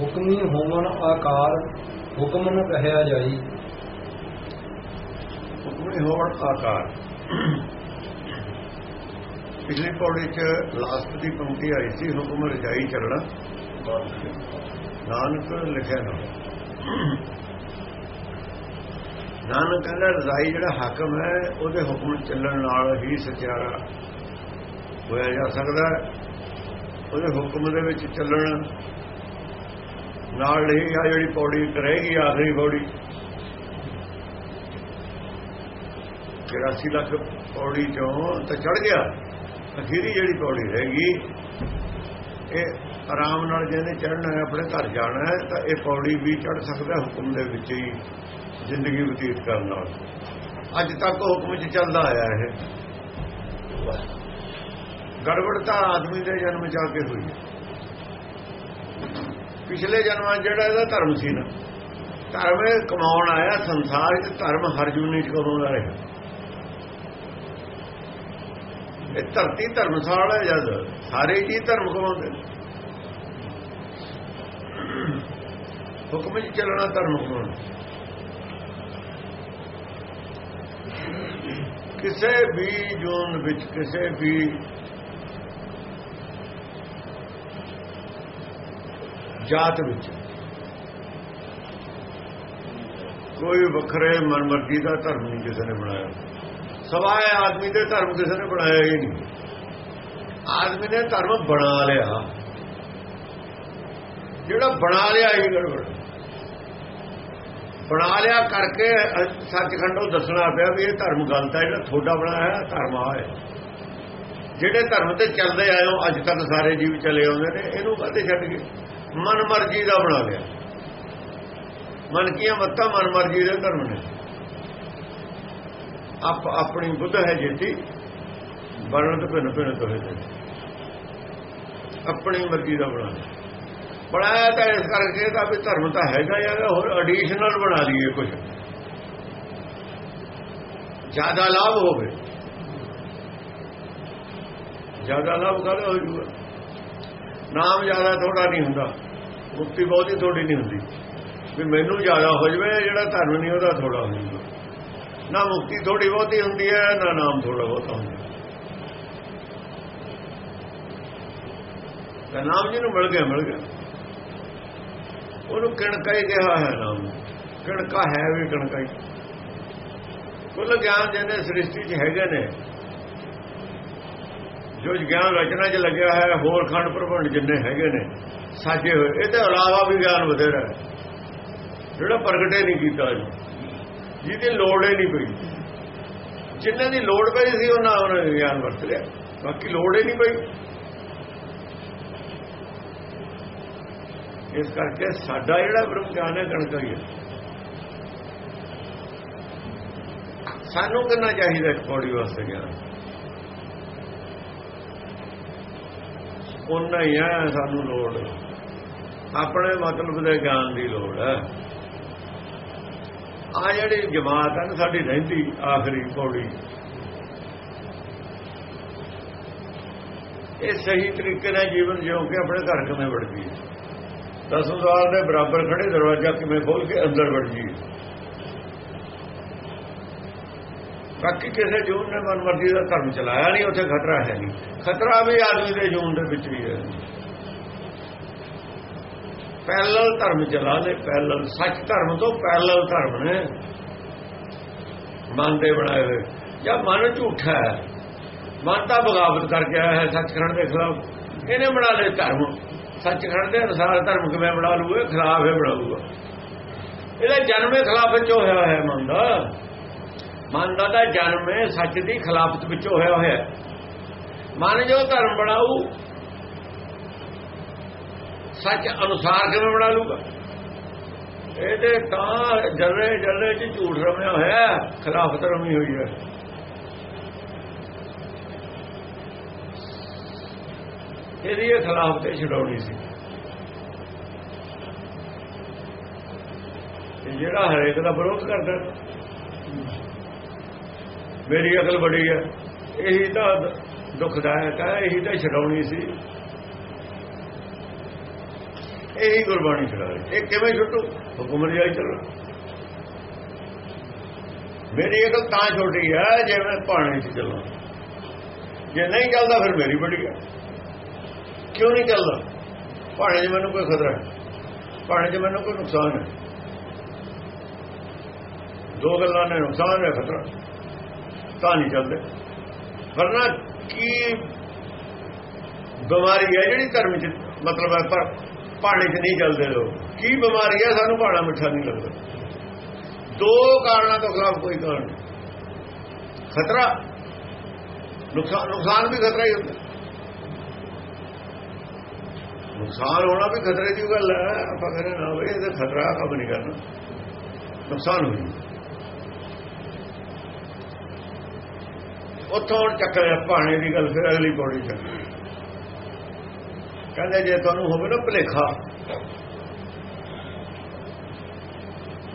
ਹੁਕਮੀ ਹੋਵਨ ਆਕਾਰ ਹੁਕਮ ਨ ਕਹਿਆ ਜਾਈ। ਹੁਕਮੀ ਹੋਵਨ ਆਕਾਰ। ਪਿਛਲੀ ਪੌੜੀ 'ਚ ਲਾਸਟ ਦੀ ਪੰਕਤੀ ਆਈ ਸੀ, ਹੁਕਮ ਰਜਾਈ ਚੱਲਣਾ। ਨਾਨਕ ਲਿਖਿਆ ਨਾ। ਨਾਨਕ ਕਹਿੰਦਾ, ਰਜ਼ਾਈ ਜਿਹੜਾ ਹਾਕਮ ਹੈ, ਉਹਦੇ ਹੁਕਮ ਚੱਲਣ ਨਾਲ ਹੀ ਸਚਿਆਰਾ ਹੋਇਆ ਜਾ ਸਕਦਾ। ਉਹਦੇ ਹੁਕਮ ਦੇ ਵਿੱਚ ਚੱਲਣ ਨਾਲ ਹੀ ਆ ਜਿਹੜੀ ਪੌੜੀ ਰਹੇਗੀ ਆਖਰੀ ਪੌੜੀ। 84 ਲੱਖ ਪੌੜੀ ਚੋਂ ਤਾਂ ਚੜ ਗਿਆ, ਅਖੀਰੀ ਜਿਹੜੀ ਪੌੜੀ ਰਹੇਗੀ ਇਹ ਆਰਾਮ ਨਾਲ ਜਿਹਨੇ ਚੜਨਾ ਹੈ, ਆਪਣੇ ਘਰ ਜਾਣਾ ਹੈ, ਤਾਂ ਇਹ ਪੌੜੀ ਵੀ ਚੜ ਸਕਦਾ ਹੁਕਮ ਦੇ ਵਿੱਚ ਹੀ, ਜ਼ਿੰਦਗੀ ਬਤੀਤ ਕਰਨ ਨਾਲ। ਅੱਜ ਤੱਕ ਹੁਕਮ 'ਚ ਚੱਲਦਾ ਆਇਆ ਹੈ ਗੜਬੜ ਤਾਂ ਆਦਮੀ ਦੇ ਜਨਮ ਜਾ ਕੇ ਹੋਈ ਹੈ। ਪਿਛਲੇ ਜਨਮਾਂ ਜਿਹੜਾ ਇਹਦਾ ਧਰਮ ਸੀ ਨਾ, ਧਰਮ ਇਹ ਕਮਾਉਣ ਆਇਆ, ਸੰਸਾਰ ਵਿੱਚ ਧਰਮ ਹਰ ਜੂਨੀ ਚ ਕਮਾਉਂਦਾ ਰਿਹਾ? ਇਹ ਧਰਤੀ ਧਰਮਸਾਲ ਹੈ ਜਦ, ਸਾਰੇ ਜੀ ਧਰਮ ਕਮਾਉਂਦੇ ਹੁਕਮ ਵਿੱਚ ਚੱਲਣਾ ਧਰਮ ਕਮਾਉਣਾ। ਕਿਸੇ ਵੀ ਜੂਨ ਵਿੱਚ, ਕਿਸੇ ਵੀ ਜਾਤ ਵਿੱਚ। ਕੋਈ ਵੱਖਰੇ ਮਨਮਰਜ਼ੀ ਦਾ ਧਰਮ ਨਹੀਂ ਕਿਸੇ ਨੇ ਬਣਾਇਆ। ਸਵਾਏ ਆਦਮੀ ਦੇ ਧਰਮ ਕਿਸੇ ਨੇ ਬਣਾਇਆ ਹੀ ਨਹੀਂ। ਆਦਮੀ ਨੇ ਧਰਮ ਬਣਾ ਲਿਆ। ਜਿਹੜਾ ਬਣਾ ਲਿਆ ਹੀ ਗੜਬੜ। ਬਣਾ ਲਿਆ ਕਰਕੇ ਸੱਚਖੰਡੋਂ ਦੱਸਣਾ ਪਿਆ ਵੀ ਇਹ ਧਰਮ ਗਲਤ ਹੈ, ਜਿਹੜਾ ਥੋੜਾ ਬਣਾਇਆ ਧਰਮ ਆ ਹੈ ਜਿਹੜੇ ਧਰਮ ਤੇ ਚੱਲਦੇ ਆਇਓ ਅੱਜ ਤੱਕ ਸਾਰੇ ਜੀਵ ਚਲੇ ਆਉਂਦੇ ਨੇ, ਇਹਨੂੰ ਕਦੇ ਛੱਡ ਗਏ। ਮਨ ਮਰਜ਼ੀ ਦਾ ਬਣਾ ਲਿਆ। ਮਨ ਕੀਆਂ ਮੱਤਾਂ ਮਨ ਮਰਜ਼ੀ ਦੇ ਧਰਮ ਨੇ। ਆਪ ਆਪਣੀ ਬੁੱਧ ਹੈ ਜੇਤੀ, ਬਣਨ ਤੋਂ ਭਿੰਨ ਭਿੰਨ ਤੋਂ ਹੈ ਆਪਣੀ ਮਰਜ਼ੀ ਦਾ ਬਣਾ ਲਿਆ। ਬਣਾਇਆ ਤਾਂ ਇਸ ਕਰਕੇ ਤਾਂ ਵੀ ਧਰਮ ਤਾਂ ਹੈਗਾ ਯਾਰ ਹੋਰ ਐਡੀਸ਼ਨਲ ਬਣਾ ਲਈਏ ਕੁਝ ਜ਼ਿਆਦਾ ਲਾਭ ਹੋਵੇ। ਜ਼ਿਆਦਾ ਲਾਭ ਕਰੇ ਹੋ ਜੂਗਾ ਨਾਮ ਜ਼ਿਆਦਾ ਥੋੜਾ ਨਹੀਂ ਹੁੰਦਾ। ਮੁਕਤੀ ਬਹੁਤੀ ਥੋੜੀ ਨਹੀਂ ਹੁੰਦੀ। ਵੀ ਮੈਨੂੰ ਜ਼ਿਆਦਾ ਹੋ ਜਵੇ, ਜਿਹੜਾ ਧਰਮ ਨਹੀਂ ਉਹਦਾ ਥੋੜਾ ਹੋ ਜੂਗਾ ਨਾ ਮੁਕਤੀ ਥੋੜੀ ਬਹੁਤੀ ਹੁੰਦੀ ਹੈ, ਨਾ ਨਾਮ ਥੋੜਾ ਬਹੁਤਾ ਹੁੰਦਾ ਤਾਂ ਨਾਮ ਨੂੰ ਮਿਲ ਗਿਆ ਮਿਲ ਗਿਆ। ਉਹਨੂੰ ਕਿਣਕਾ ਹੀ ਕਿਹਾ ਹੈ ਨਾਮ। ਕਿਣਕਾ ਹੈ ਵੀ ਕਿਣਕਾ ਹੀ। ਕੁੱਲ ਗਿਆਨ ਜਿਹਨੇ ਸ੍ਰਿਸ਼ਟੀ 'ਚ ਹੈਗੇ ਨੇ। ਜੋ ਗਿਆਨ ਰਚਨਾ 'ਚ ਲੱਗਿਆ ਹੈ, ਹੋਰ ਖੰਡ ਪ੍ਰਭੰਡ ਜਿੰਨੇ ਹੈਗੇ ਨੇ। ਸਾਜੇ ਹੋਏ। ਇਹਦੇ ਇਲਾਵਾ ਵੀ ਗਿਆਨ ਵਧੇਰਾ ਜਿਹੜਾ ਪ੍ਰਗਟੇ ਨਹੀਂ ਕੀਤਾ ਜਿਹਦੀ ਲੋੜ ਹੀ ਨਹੀਂ ਪਈ। ਜਿੰਨਾਂ ਦੀ ਲੋੜ ਪਈ ਸੀ, ਉਹਨਾਂ ਉਹਨਾਂ ਗਿਆਨ ਵਰਤ ਲਿਆ। ਬਾਕੀ ਲੋੜ ਹੀ ਨਹੀਂ ਪਈ। ਇਸ ਕਰਕੇ ਸਾਡਾ ਜਿਹੜਾ ਬ੍ਰਹਮ ਗਿਆਨ ਹੈ, ਕਣਕ ਹੀ ਹੈ। ਸਾਨੂੰ ਕਿੰਨਾ ਚਾਹੀਦਾ ਇੱਕ ਪੌੜੀ ਵਾਸਤੇ ਗਿਆਨ? ਉਹਨਾਂ ਹੀ ਹੈ, ਸਾਨੂੰ ਲੋੜ ਆਪਣੇ ਮਤਲਬ ਦੇ ਗਿਆਨ ਦੀ ਲੋੜ ਹੈ। ਆ ਜਿਹੜੀ ਜਮਾਤ ਹੈ ਸਾਡੀ ਰਹਿੰਦੀ ਆਖਰੀ ਪੌੜੀ। ਇਹ ਸਹੀ ਤਰੀਕੇ ਨਾਲ ਜੀਵਨ ਜਿਉ ਕੇ ਆਪਣੇ ਘਰ ਕਿਵੇਂ ਵੜ ਗਈ। ਦਸਵਾਰ ਦੇ ਬਰਾਬਰ ਖੜੇ ਦਰਵਾਜ਼ਾ ਕਿਵੇਂ ਖੋਲ ਕੇ ਅੰਦਰ ਵੜ ਗਈ। ਬਾਕੀ ਕਿਸੇ ਜੂਨ ਨੇ ਮਨਮਰਜ਼ੀ ਦਾ ਧਰਮ ਚਲਾਇਆ ਨਹੀਂ, ਉੱਥੇ ਖਤਰਾ ਹੈ ਨਹੀਂ। ਖਤਰਾ ਵੀ ਆਦਮੀ ਦੇ ਜੂਨ ਦੇ ਵਿੱਚ ਵੀ ਹੈ। ਪੈਰਲਲ ਧਰਮ ਚਲਾ ਲੈ ਪੈਰਲਲ, ਸੱਚ ਧਰਮ ਤੋਂ ਪੈਰਲਲ ਧਰਮ ਨੇ। ਮਨ ਦੇ ਬਣਾਏ ਹੋਏ। ਜਾਂ ਮਨ ਝੂਠਾ ਹੈ। ਮਨ ਤਾਂ ਬਗਾਵਤ ਕਰਕੇ ਆਇਆ ਹੈ ਸੱਚਖੰਡ ਦੇ ਖਿਲਾਫ। ਇਹਨੇ ਬਣਾ ਲਏ ਧਰਮ। ਸੱਚਖੰਡ ਦੇ ਅਨੁਸਾਰ ਧਰਮ ਕਿਵੇਂ ਬਣਾ ਲੂਗਾ ਖਿਲਾਫ ਹੈ ਬਣਾਊਗਾ ਇਹਦਾ ਜਨਮੇ ਖਿਲਾਫ ਵਿੱਚ ਹੋਇਆ ਹੈ ਮਨ ਦਾ। ਮਨ ਦਾ ਤਾਂ ਜਨਮ ਹੈ ਸੱਚ ਦੀ ਖਿਲਾਫਤ ਵਿੱਚ ਹੋਇਆ ਹੋਇਆ। ਮਨ ਜੋ ਧਰਮ ਬਣਾਊ ਸੱਚ ਅਨੁਸਾਰ ਕਿਵੇਂ ਬਣਾ ਲੂਗਾ ਇਹਦੇ ਤਾਂ ਜਲਰੇ ਜਲਰੇ ਚ ਝੂਠ ਰਮਿਆ ਹੋਇਆ, ਖਿਲਾਫਤ ਰਮੀ ਹੋਈ ਹੈ। ਇਹਦੀ ਇਹ ਖਿਲਾਫ ਤੇ ਛਡਾਉਣੀ ਸੀ। ਜਿਹੜਾ ਹਰੇਕ ਦਾ ਵਿਰੋਧ ਕਰਦਾ, ਮੇਰੀ ਅਕਲ ਬੜੀ ਹੈ। ਇਹੀ ਤਾਂ ਦੁਖਦਾਇਕ ਹੈ, ਇਹੀ ਤਾਂ ਛਡਾਉਣੀ ਸੀ। ਇਹੀ ਗੁਰਬਾਣੀ ਛਡਾ ਰਹੀ। ਇਹ ਕਿਵੇਂ ਛੁੱਟੂ? ਹੁਕਮ ਰਜਾਈ ਚੱਲਣਾ। ਮੇਰੀ ਇਹ ਗੱਲ ਤਾਂ ਛੋਟੀ ਹੈ, ਜੇ ਮੈਂ ਪਾਣੀ 'ਚ ਚੱਲਾਂ। ਜੇ ਨਹੀਂ ਚੱਲਦਾ, ਫਿਰ ਮੇਰੀ ਬੜੀ ਹੈ। ਕਿਉਂ ਨਹੀਂ ਚੱਲਦਾ? ਪਾਣੀ 'ਚ ਮੈਨੂੰ ਕੋਈ ਖਤਰਾ ਹੈ ਪਾਣੀ 'ਚ ਮੈਨੂੰ ਕੋਈ ਨੁਕਸਾਨ ਹੈ ਦੋ ਗੱਲਾਂ ਨੇ, ਨੁਕਸਾਨ ਹੈ ਖਤਰਾ। ਤਾਂ ਨਹੀਂ ਚੱਲਦੇ। ਵਰਨਾ ਕੀ ਬਿਮਾਰੀ ਹੈ ਜਿਹੜੀ ਧਰਮ 'ਚ ਮਤਲਬ ਹੈ ਪਰ ਪਾਣੀ 'ਚ ਨਹੀਂ ਚੱਲਦੇ ਲੋਕ। ਕੀ ਬਿਮਾਰੀ ਹੈ ਸਾਨੂੰ ਪਾਣਾ ਮਿੱਠਾ ਨਹੀਂ ਲੱਗਦਾ। ਦੋ ਕਾਰਨਾਂ ਤੋਂ ਖਿਲਾਫ ਕੋਈ ਕਾਰਨ ਖਤਰਾ, ਨੁਕਸਾਨ ਨੁਕਸਾਨ ਵੀ ਖਤਰਾ ਹੀ ਹੁੰਦਾ। ਨੁਕਸਾਨ ਹੋਣਾ ਵੀ ਖਤਰੇ ਦੀ ਗੱਲ ਹੈ। ਆਪਾਂ ਕਹਿੰਦੇ ਨਾ ਬਈ ਇਹਦਾ ਖਤਰਾ ਕੰਮ ਨਹੀਂ ਕਰਨਾ। ਨੁਕਸਾਨ ਹੋਈ ਉੱਥੋਂ ਹੁਣ ਚੱਕਰ ਪਾਣੀ ਦੀ ਗੱਲ ਫਿਰ ਅਗਲੀ ਪੌੜੀ ਚੱਕ ਕਹਿੰਦੇ ਜੇ ਤੁਹਾਨੂੰ ਹੋਵੇ ਨਾ ਭਲੇਖਾ।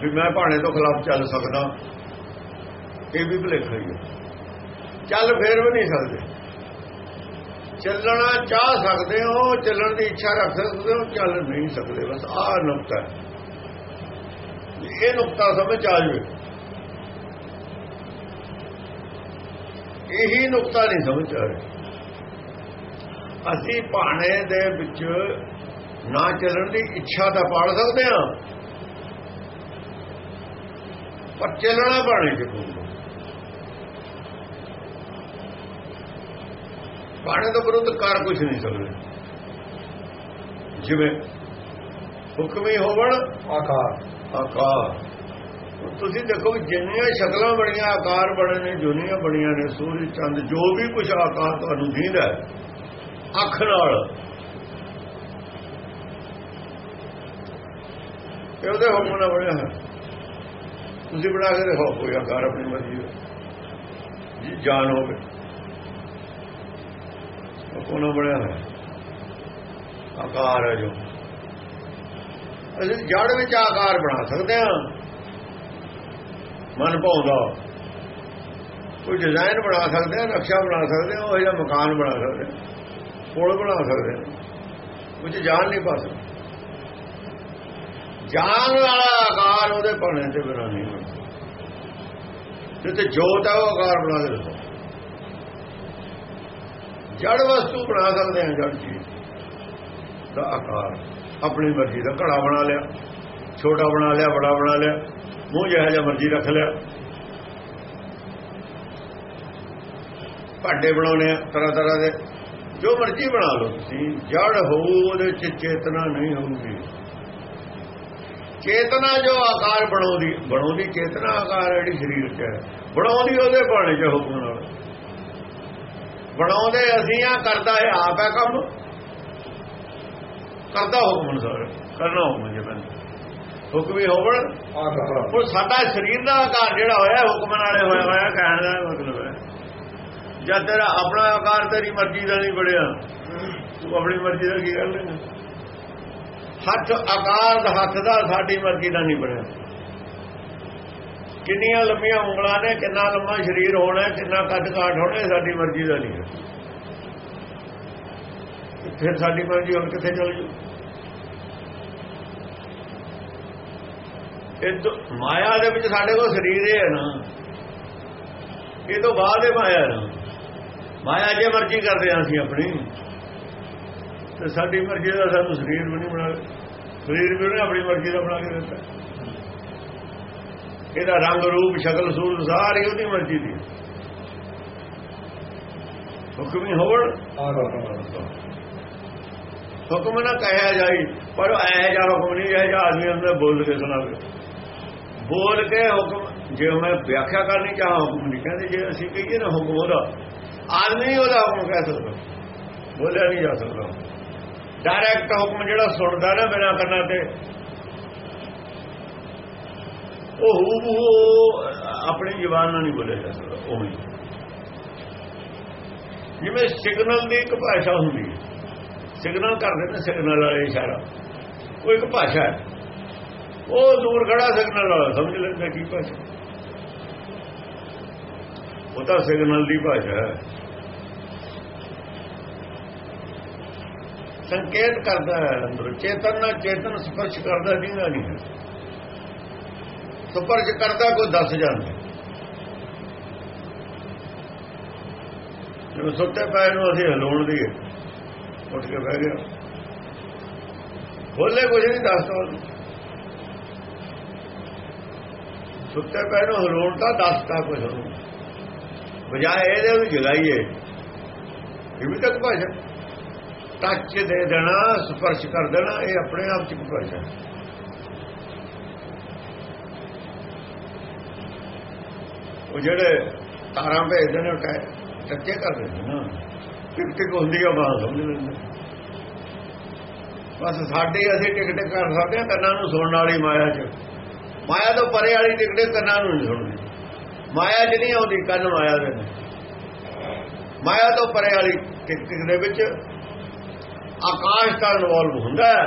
ਵੀ ਮੈਂ ਭਾਣੇ ਤੋਂ ਖਿਲਾਫ ਚੱਲ ਸਕਦਾ। ਇਹ ਵੀ ਭਲੇਖਾ ਹੀ ਹੈ ਚੱਲ ਫੇਰ ਵੀ ਨਹੀਂ ਸਕਦੇ। ਚੱਲਣਾ ਚਾਹ ਸਕਦੇ ਹੋ, ਚੱਲਣ ਦੀ ਇੱਛਾ ਰੱਖ ਸਕਦੇ ਹੋ, ਚੱਲ ਨਹੀਂ ਸਕਦੇ। ਬਸ ਆਹ ਨੁਕਤਾ ਇਹ ਨੁਕਤਾ ਸਮਝ ਆ ਜਾਵੇ। ਇਹੀ ਨੁਕਤਾ ਨਹੀਂ ਸਮਝ ਆ ਰਿਹਾ। ਅਸੀਂ ਭਾਣੇ ਦੇ ਵਿੱਚ ਨਾ ਚੱਲਣ ਦੀ ਇੱਛਾ ਤਾਂ ਪਾੜ ਸਕਦੇ ਹਾਂ। ਪਰ ਚੱਲਣਾ ਬਾਣੇ ਚ ਪਊਗਾ ਬਾਣੇ ਤੋਂ ਵਿਰੁੱਧ ਕਰ ਕੁਝ ਨਹੀਂ ਸਕਦੇ। ਜਿਵੇਂ ਹੁਕਮੀ ਹੋਵਣ ਆਕਾਰ। ਆਕਾਰ। ਤੁਸੀਂ ਦੇਖੋ ਜਿੰਨੀਆਂ ਸ਼ਕਲਾਂ ਬਣੀਆਂ ਆਕਾਰ ਬਣੇ ਨੇ ਜੁਨੀਆਂ ਬਣੀਆਂ ਨੇ ਸੂਰਜ ਚੰਦ ਜੋ ਵੀ ਕੁਝ ਆਕਾਰ ਤੁਹਾਨੂੰ ਦੀਂਦਾ ਅੱਖ ਨਾਲ। ਇਹ ਉਹਦੇ ਹੁਕਮ ਨਾਲ ਬਣਿਆ ਹੈ ਤੁਸੀਂ ਬਣਾ ਕੇ ਦੇਖੋ ਕੋਈ ਆਕਾਰ ਆਪਣੀ ਮਰਜ਼ੀ ਦਾ। ਜੀ, ਜਾਨ ਹੋਵੇ। ਉਹ ਕੋਨਾ ਬਣਿਆ ਹੈ ਆਕਾਰ ਹੈ ਜੋ। ਅਸੀਂ ਜੜ ਵਿੱਚ ਆਕਾਰ ਬਣਾ ਸਕਦੇ ਹਾਂ। ਮਨ ਭਾਉਂਦਾ। ਕੋਈ ਡਿਜ਼ਾਈਨ ਬਣਾ ਸਕਦੇ ਹਾਂ, ਨਕਸ਼ਾ ਬਣਾ ਸਕਦੇ ਹਾਂ, ਉਹ ਜਿਹਾ ਮਕਾਨ ਬਣਾ ਸਕਦੇ ਹਾਂ। ਪੁਲ ਬਣਾ ਸਕਦੇ ਹਾਂ ਕੁਝ ਜਾਣ ਨਹੀਂ ਪਾ ਸਕਦੇ। ਜਾਨ ਵਾਲਾ ਆਕਾਰ ਉਹਦੇ ਪਾਣੇ ਤੇ ਬਿਨਾਂ ਨਹੀਂ ਹੁੰਦਾ। ਜੋਤ ਹੈ ਉਹ ਆਕਾਰ ਬਣਾ ਕੇ ਦੱਸੋ ਜੜ ਵਸਤੂ ਬਣਾ ਸਕਦੇ ਹਾਂ ਜੜ ਚੀਜ਼। ਦਾ ਆਕਾਰ। ਆਪਣੀ ਮਰਜ਼ੀ ਦਾ ਘੜਾ ਬਣਾ ਲਿਆ, ਛੋਟਾ ਬਣਾ ਲਿਆ ਬੜਾ ਬਣਾ ਲਿਆ, ਮੂੰਹ ਜਿਹੜਾ ਜਿਹਾ ਮਰਜ਼ੀ ਰੱਖ ਲਿਆ। ਭਾਂਡੇ ਬਣਾਉਣੇ ਆ, ਤਰ੍ਹਾਂ ਤਰ੍ਹਾਂ ਦੇ। ਜੋ ਮਰਜ਼ੀ ਬਣਾ ਲਓ। ਤੁਸੀਂ ਜੜ ਹੋਊ ਉਹਦੇ ਚ ਚੇਤਨਾ ਨਹੀਂ ਹੋਊਗੀ ਚੇਤਨਾ ਜੋ ਆਕਾਰ ਬਣਾਉਂਦੀ ਬਣਾਉਂਦੀ ਚੇਤਨਾ ਆਕਾਰ ਜਿਹੜੀ ਸਰੀਰ 'ਚ ਹੈ। ਬਣਾਉਂਦੀ ਉਹਦੇ ਬਾਣੇ 'ਚ ਹੁਕਮ ਨਾਲ। ਬਣਾਉਂਦੇ ਅਸੀਂ ਆ ਕਰਦਾ ਹੈ ਆਪ ਹੈ ਕੰਮ। ਕਰਦਾ ਹੁਕਮ ਅਨੁਸਾਰ ਕਰਨਾ ਹੁਕਮ ਜੇ ਬੰਦ। ਹੁਕਮ ਹੀ ਹੋਵਣ। ਉਹ ਸਾਡਾ ਸਰੀਰ ਦਾ ਆਕਾਰ ਜਿਹੜਾ ਹੋਇਆ ਹੁਕਮ ਨਾਲੇ ਹੋਇਆ ਹੋਇਆ ਕਹਿਣ ਦਾ ਮਤਲਬ ਹੈ। ਜਦ ਤੇਰਾ ਆਪਣਾ ਆਕਾਰ ਤੇਰੀ ਮਰਜ਼ੀ ਦਾ ਨਹੀਂ ਬਣਿਆ, ਤੂੰ ਆਪਣੀ ਮਰਜ਼ੀ ਦਾ ਕੀ ਕਰ ਲੈਂਗਾ ਹੱਥ, ਆਕਾਰ ਦਾ ਹੱਥ ਦਾ ਸਾਡੀ ਮਰਜ਼ੀ ਦਾ ਨਹੀਂ ਬਣਿਆ। ਕਿੰਨੀਆਂ ਲੰਮੀਆਂ ਉਂਗਲਾਂ ਨੇ, ਕਿੰਨਾ ਲੰਮਾ ਸਰੀਰ ਹੋਣਾ, ਕਿੰਨਾ ਕੱਦ ਕਾਠ ਹੋਣਾ ਸਾਡੀ ਮਰਜ਼ੀ ਦਾ ਨਹੀਂ ਹੈ। ਫਿਰ ਸਾਡੀ ਮਰਜ਼ੀ ਹੁਣ ਕਿੱਥੇ ਚਲ ਜੂ? ਇਹ ਤੋਂ ਮਾਇਆ ਦੇ ਵਿੱਚ ਸਾਡੇ ਕੋਲ ਸਰੀਰ ਹੀ ਹੈ ਨਾ। ਇਹ ਤੋਂ ਬਾਅਦ ਇਹ ਮਾਇਆ ਨਾ। ਮਾਇਆ ਜੇ ਮਰਜ਼ੀ ਕਰਦੇ ਹਾਂ ਅਸੀਂ ਆਪਣੀ। ਤੇ ਸਾਡੀ ਮਰਜ਼ੀ ਦਾ ਸਾਨੂੰ ਸਰੀਰ ਵੀ ਨਹੀਂ ਬਣਾ ਸਰੀਰ ਵੀ ਉਹਨੇ ਆਪਣੀ ਮਰਜ਼ੀ ਦਾ ਬਣਾ ਕੇ ਦਿੱਤਾ। ਇਹਦਾ ਰੰਗ, ਰੂਪ, ਸ਼ਕਲ, ਸੂਰਤ ਸਾਰੀ ਉਹਦੀ ਮਰਜ਼ੀ ਦੀ। ਹੁਕਮੀ ਹੋਣ ਆਕਾਰ ਹੁਕਮ ਨਾ ਕਹਿਆ ਜਾਈ ਪਰ ਇਹ ਜਾ ਹੁਕਮ ਨਹੀਂ, ਇਹ ਜਾ ਆਦਮੀ ਅੰਦਰ ਬੋਲ ਕੇ ਸੁਣਾਵੇ। ਬੋਲ ਕੇ ਹੁਕਮ ਜੇ ਮੈਂ ਵਿਆਖਿਆ ਕਰਨੀ ਚਾਹਾਂ, ਹੁਕਮ ਨਹੀਂ ਕਹਿੰਦੇ। ਜੇ ਅਸੀਂ ਕਹੀਏ ਨਾ ਹੁਕਮ ਉਹਦਾ ਆਦਮੀ ਉਹਦਾ ਹੁਕਮ ਕਹਿ ਸਕਦਾ ਬੋਲਿਆ ਨਹੀਂ ਜਾ ਸਕਦਾ। ਡਾਇਰੈਕਟ ਹੁਕਮ ਜਿਹੜਾ ਸੁਣਦਾ ਨਾ ਬਿਨਾਂ ਕੰਨਾਂ ਤੇ, ਉਹ ਹੂ ਆਪਣੀ ਜ਼ੁਬਾਨ ਨਾਲ ਨਹੀਂ ਬੋਲਿਆ ਜਾ ਸਕਦਾ ਉਹ ਹੀ ਜਿਵੇਂ ਸਿਗਨਲ ਦੀ ਇੱਕ ਭਾਸ਼ਾ ਹੁੰਦੀ ਹੈ। ਸਿਗਨਲ ਕਰਦੇ ਨੇ ਸਿਗਨਲ ਵਾਲੇ ਇਸ਼ਾਰਾ। ਉਹ ਇੱਕ ਭਾਸ਼ਾ ਹੈ। ਉਹ ਦੂਰ ਖੜਾ ਸਿਗਨਲ ਵਾਲਾ, ਸਮਝ ਲੈਂਦਾ ਕੀ ਭਾਸ਼ਾ। ਉਹ ਤਾਂ ਸਿਗਨਲ ਦੀ ਭਾਸ਼ਾ ਹੈ। ਸੰਕੇਤ ਕਰਦਾ ਹੈ ਅੰਦਰ। ਚੇਤਨ ਨਾਲ ਚੇਤਨ ਸਪਰਸ਼ ਕਰਦਾ ਦਿੰਦਾ ਨਹੀਂ ਹੈ। ਸਪਰਸ਼ ਕਰਦਾ ਕੋਈ ਦੱਸ ਜਾਂਦਾ। ਜਦੋਂ ਸੁੱਤੇ ਪਏ ਨੂੰ ਅਸੀਂ ਹਲਾਉਣ ਦੀ ਉੱਠ ਕੇ ਬਹਿ ਗਿਆ ਬੋਲੇ ਕੁਝ ਨਹੀਂ ਦੱਸਦਾ ਸੁੱਤੇ ਪਏ ਨੂੰ ਹਲਾਉਣ ਦਾ ਦੱਸਦਾ ਕੁਝ ਨਹੀਂ ਬਜਾਏ ਇਹਦੇ ਵੀ ਜਗਾਈਏ। ਇਹ ਵੀ ਤੱਕ ਭਾਸ਼ਾ ਟੱਚ ਦੇ ਦੇਣਾ, ਸਪਰਸ਼ ਕਰ ਦੇਣਾ, ਇਹ ਆਪਣੇ ਆਪ ਚ ਭਾਸ਼ਾ ਉਹ ਜਿਹੜੇ ਤਾਰਾਂ ਭੇਜਦੇ ਨੇ ਟੱਚੇ ਕਰ ਦਿੰਦੇ ਨਾ। ਟਿਕ ਟਿਕ ਹੁੰਦੀ ਆ ਬਾਤ ਸਮਝ ਲੈਂਦੇ। ਬਸ ਸਾਡੇ, ਅਸੀਂ ਟਿਕਟ ਕਰ ਸਕਦੇ ਹਾਂ ਕੰਨਾਂ ਨੂੰ ਸੁਣਨ ਵਾਲੀ ਮਾਇਆ 'ਚ। ਮਾਇਆ ਤੋਂ ਪਰੇ ਵਾਲੀ ਟਿਕਟ ਕੰਨਾਂ ਨੂੰ ਨਹੀਂ ਸੁਣਦੀ। ਮਾਇਆ 'ਚ ਨਹੀਂ ਆਉਂਦੀ, ਕੰਨ ਮਾਇਆ ਦੇ ਮਾਇਆ ਤੋਂ ਪਰੇ ਵਾਲੀ ਟਿਕਟ ਦੇ ਵਿੱਚ ਆਕਾਸ਼ ਦਾ ਇਨਵੋਲਵ ਹੁੰਦਾ ਹੈ।